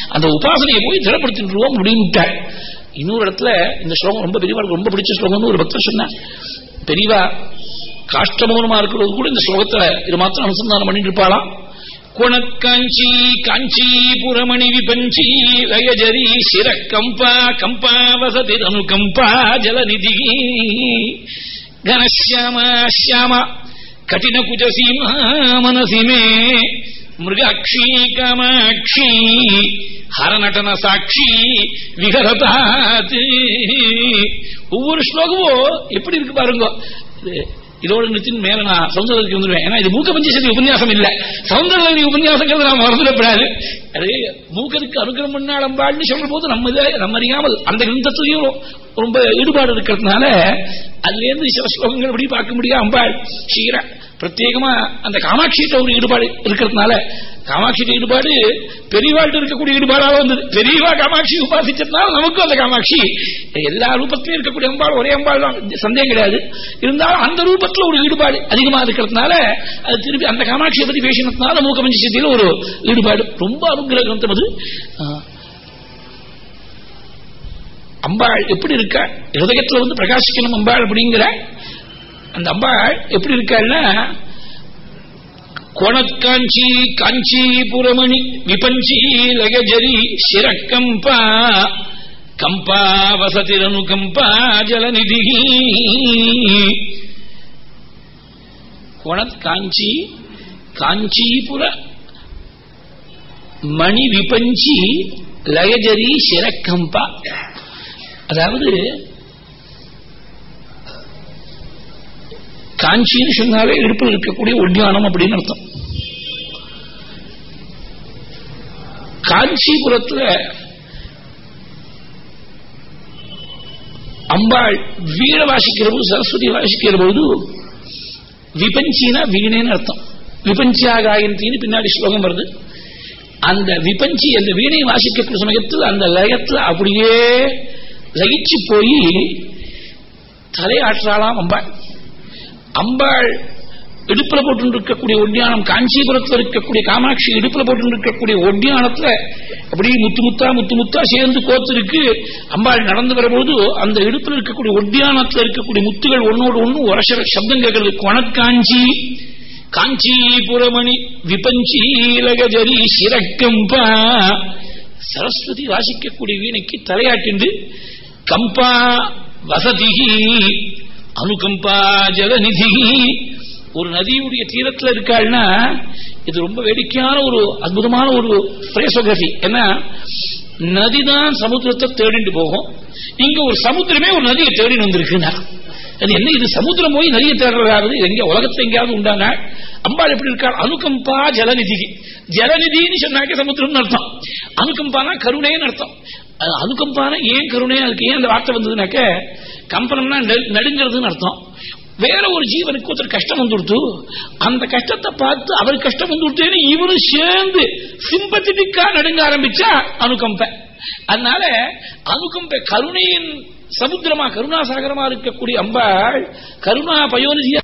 அந்த உபாசனையை போய் திடப்படுத்திட்டுருவோம் முடிவுட்டார் இன்னொரு இடத்துல இந்த ஸ்லோகம் ரொம்ப பெரியவா ரொம்ப பிடிச்ச ஸ்லோகம்னு ஒரு பக்தர் சொன்னார். பெரியவா காஷ்டமௌனமா இருக்கிறது கூட இந்த ஸ்லோகத்துல இது மாத்திரம் அனுசந்தானம் பண்ணிட்டு இருப்பாளாம். குணக்காஞ்சி காஞ்சி புறமணி விபஞ்சி லயஜரி சிர கம்பா கம்பா வசதி அனுகம்பா ஜலநிதி கனசியாம சியாம கடின குஜசீமா மனசி மே மிருகாட்சி காமாட்சி ஹரநடன சாட்சி விகரதாத் ஒவ்வொரு ஸ்லோகமும் எப்படி இருக்கு பாருங்க இது- இதோடு நிறுத்தின் மேல நான் சௌந்தரத்துக்கு வந்துடுவேன் ஏன்னா இது மூக்க பஞ்சசதி உபன்யாசம் இல்ல சௌந்தரலி உபன்யாசங்கிறது நாம் மறந்துடப்படாது அது மூக்கருக்கு அனுகிரம் பண்ணாளம்பாள்னு சொல்ற போது நம்ம நம்ம அறியாமல் அந்த கிரந்தத்திலையும் ரொம்ப ஈடுபாடு இருக்கிறதுனால அதுல இருந்து சில ஸ்லோகங்கள் எப்படி பார்க்க முடியாது அம்பாள் சீர பிரத்யேகமா அந்த காமாட்சியிட்ட ஒரு ஈடுபாடு இருக்கிறதுனால காமாட்சியிட்ட ஈடுபாடு பெரியவாள்கிட்ட இருக்கக்கூடிய ஈடுபாடாக வந்தது. பெரியவா காமாட்சி உபாசிச்சதுனால நமக்கும் அந்த காமாட்சி. எல்லா ரூபத்திலையும் இருக்கக்கூடிய அம்பாள் ஒரே அம்பாள் தான். சந்தேகம் கிடையாது. இருந்தாலும் அந்த ரூபத்துல ஒரு ஈடுபாடு அதிகமா இருக்கிறதுனால அது திருப்பி அந்த காமாட்சியை பத்தி பேசினதுனால மூக்க பஞ்சசத்தியில ஒரு ஈடுபாடு. ரொம்ப அனுகிரகம் தமது அது அம்பாள் எப்படி இருக்க? ஹிருதயத்துல வந்து பிரகாசிக்கணும் அம்பாள் அப்படிங்கிற அந்த அம்பாள் எப்படி இருக்காள்னா கொணக்காஞ்சி காஞ்சி புறமணி விபஞ்சி லகஜரி சிரக்கம்பா கம்பா வசதிரனு கம்பா ஜலநிதி. கோணக்காஞ்சி காஞ்சிபுர மணி விபஞ்சி லயஜரி சிரக்கம்பா. அதாவது காஞ்சின்னு சொன்னாலே இடுப்பில் இருக்கக்கூடிய உத்தியானம் அப்படின்னு அர்த்தம். காஞ்சிபுரத்துல அம்பாள் வீண வாசிக்கிற போது சரஸ்வதி வாசிக்கிற போது விபஞ்சினா வீணேன்னு அர்த்தம். விபஞ்சியா காயந்தின்னு பின்னாடி ஸ்லோகம் வருது. அந்த விபஞ்சி அந்த வீணை வாசிக்கக்கூடிய சமயத்தில் அந்த லயத்துல அப்படியே லயிச்சு போய் தலையாற்றாளாம் அம்பாள். அம்பாள் இடுப்புல போட்டு இருக்கக்கூடிய ஒட்டியானம் காஞ்சிபுரத்தில் இருக்கக்கூடிய காமாட்சி இடுப்புல போட்டு இருக்கக்கூடிய ஒட்டியானத்துல அப்படியே முத்து முத்தா முத்து முத்தா சேர்ந்து கோத்திருக்கு. அம்பாள் நடந்து வரும்போது அந்த இடுப்புல இருக்கக்கூடிய ஒட்டியானத்துல இருக்கக்கூடிய முத்துகள் ஒன்னோடு ஒன்னு உரச சப்தம் கேட்கறது. கொணக்காஞ்சி காஞ்சிபுரமணி விபஞ்சி லகஜரி சிரக்கம்பா. சரஸ்வதி வாசிக்கக்கூடிய வீணைக்கு தலையாட்டிண்டு கம்பா வசதி அனுகம்பா ஜலநிதி. ஒரு நதியுடைய தீரத்தில் இருக்காள்னா இது ரொம்ப வேடிக்கையான ஒரு அற்புதமான ஒரு பிரேசோகிராபி ஏன்னா நதிதான் சமுத்திரத்தை தேடிட்டு போகும். இங்க ஒரு சமுத்திரமே ஒரு நதியை தேடி வந்திருக்குன்னா அது என்ன இது சமுத்திரம் போய் நதியை தேடுறதாவது? எங்க உலகத்துல எங்கேயாவது உண்டானா அம்பாள் எப்படி இருக்காள்? அனுகம்பா ஜலநிதி. ஜலநிதின்னு சொன்னாக்க சமுத்திரம்னு அர்த்தம். அனுகம்பானா கருணைன்னு அர்த்தம். அனுகம்பானா ஏன் கருணையா இருக்கு ஏன் அந்த வார்த்தை வந்ததுனாக்க கம்பனம்னா நெ- நடுங்கிறதுன்னு அர்த்தம். வேற ஒரு ஜீவனுக்கு ஒருத்தர் கஷ்டம் வந்துடுத்து அந்த கஷ்டத்தை பார்த்து அவர் கஷ்டம் வந்துடுத்தேன்னு இவரும் சேர்ந்து சிம்பத்திட்டிக்கா நடுங்க ஆரம்பிச்சா அனுகம்ப. அதனால அனுகம்ப கருணையின் சமுத்திரமா கருணாசாகரமா இருக்கக்கூடிய அம்பாள் கருணா பயோனிதியா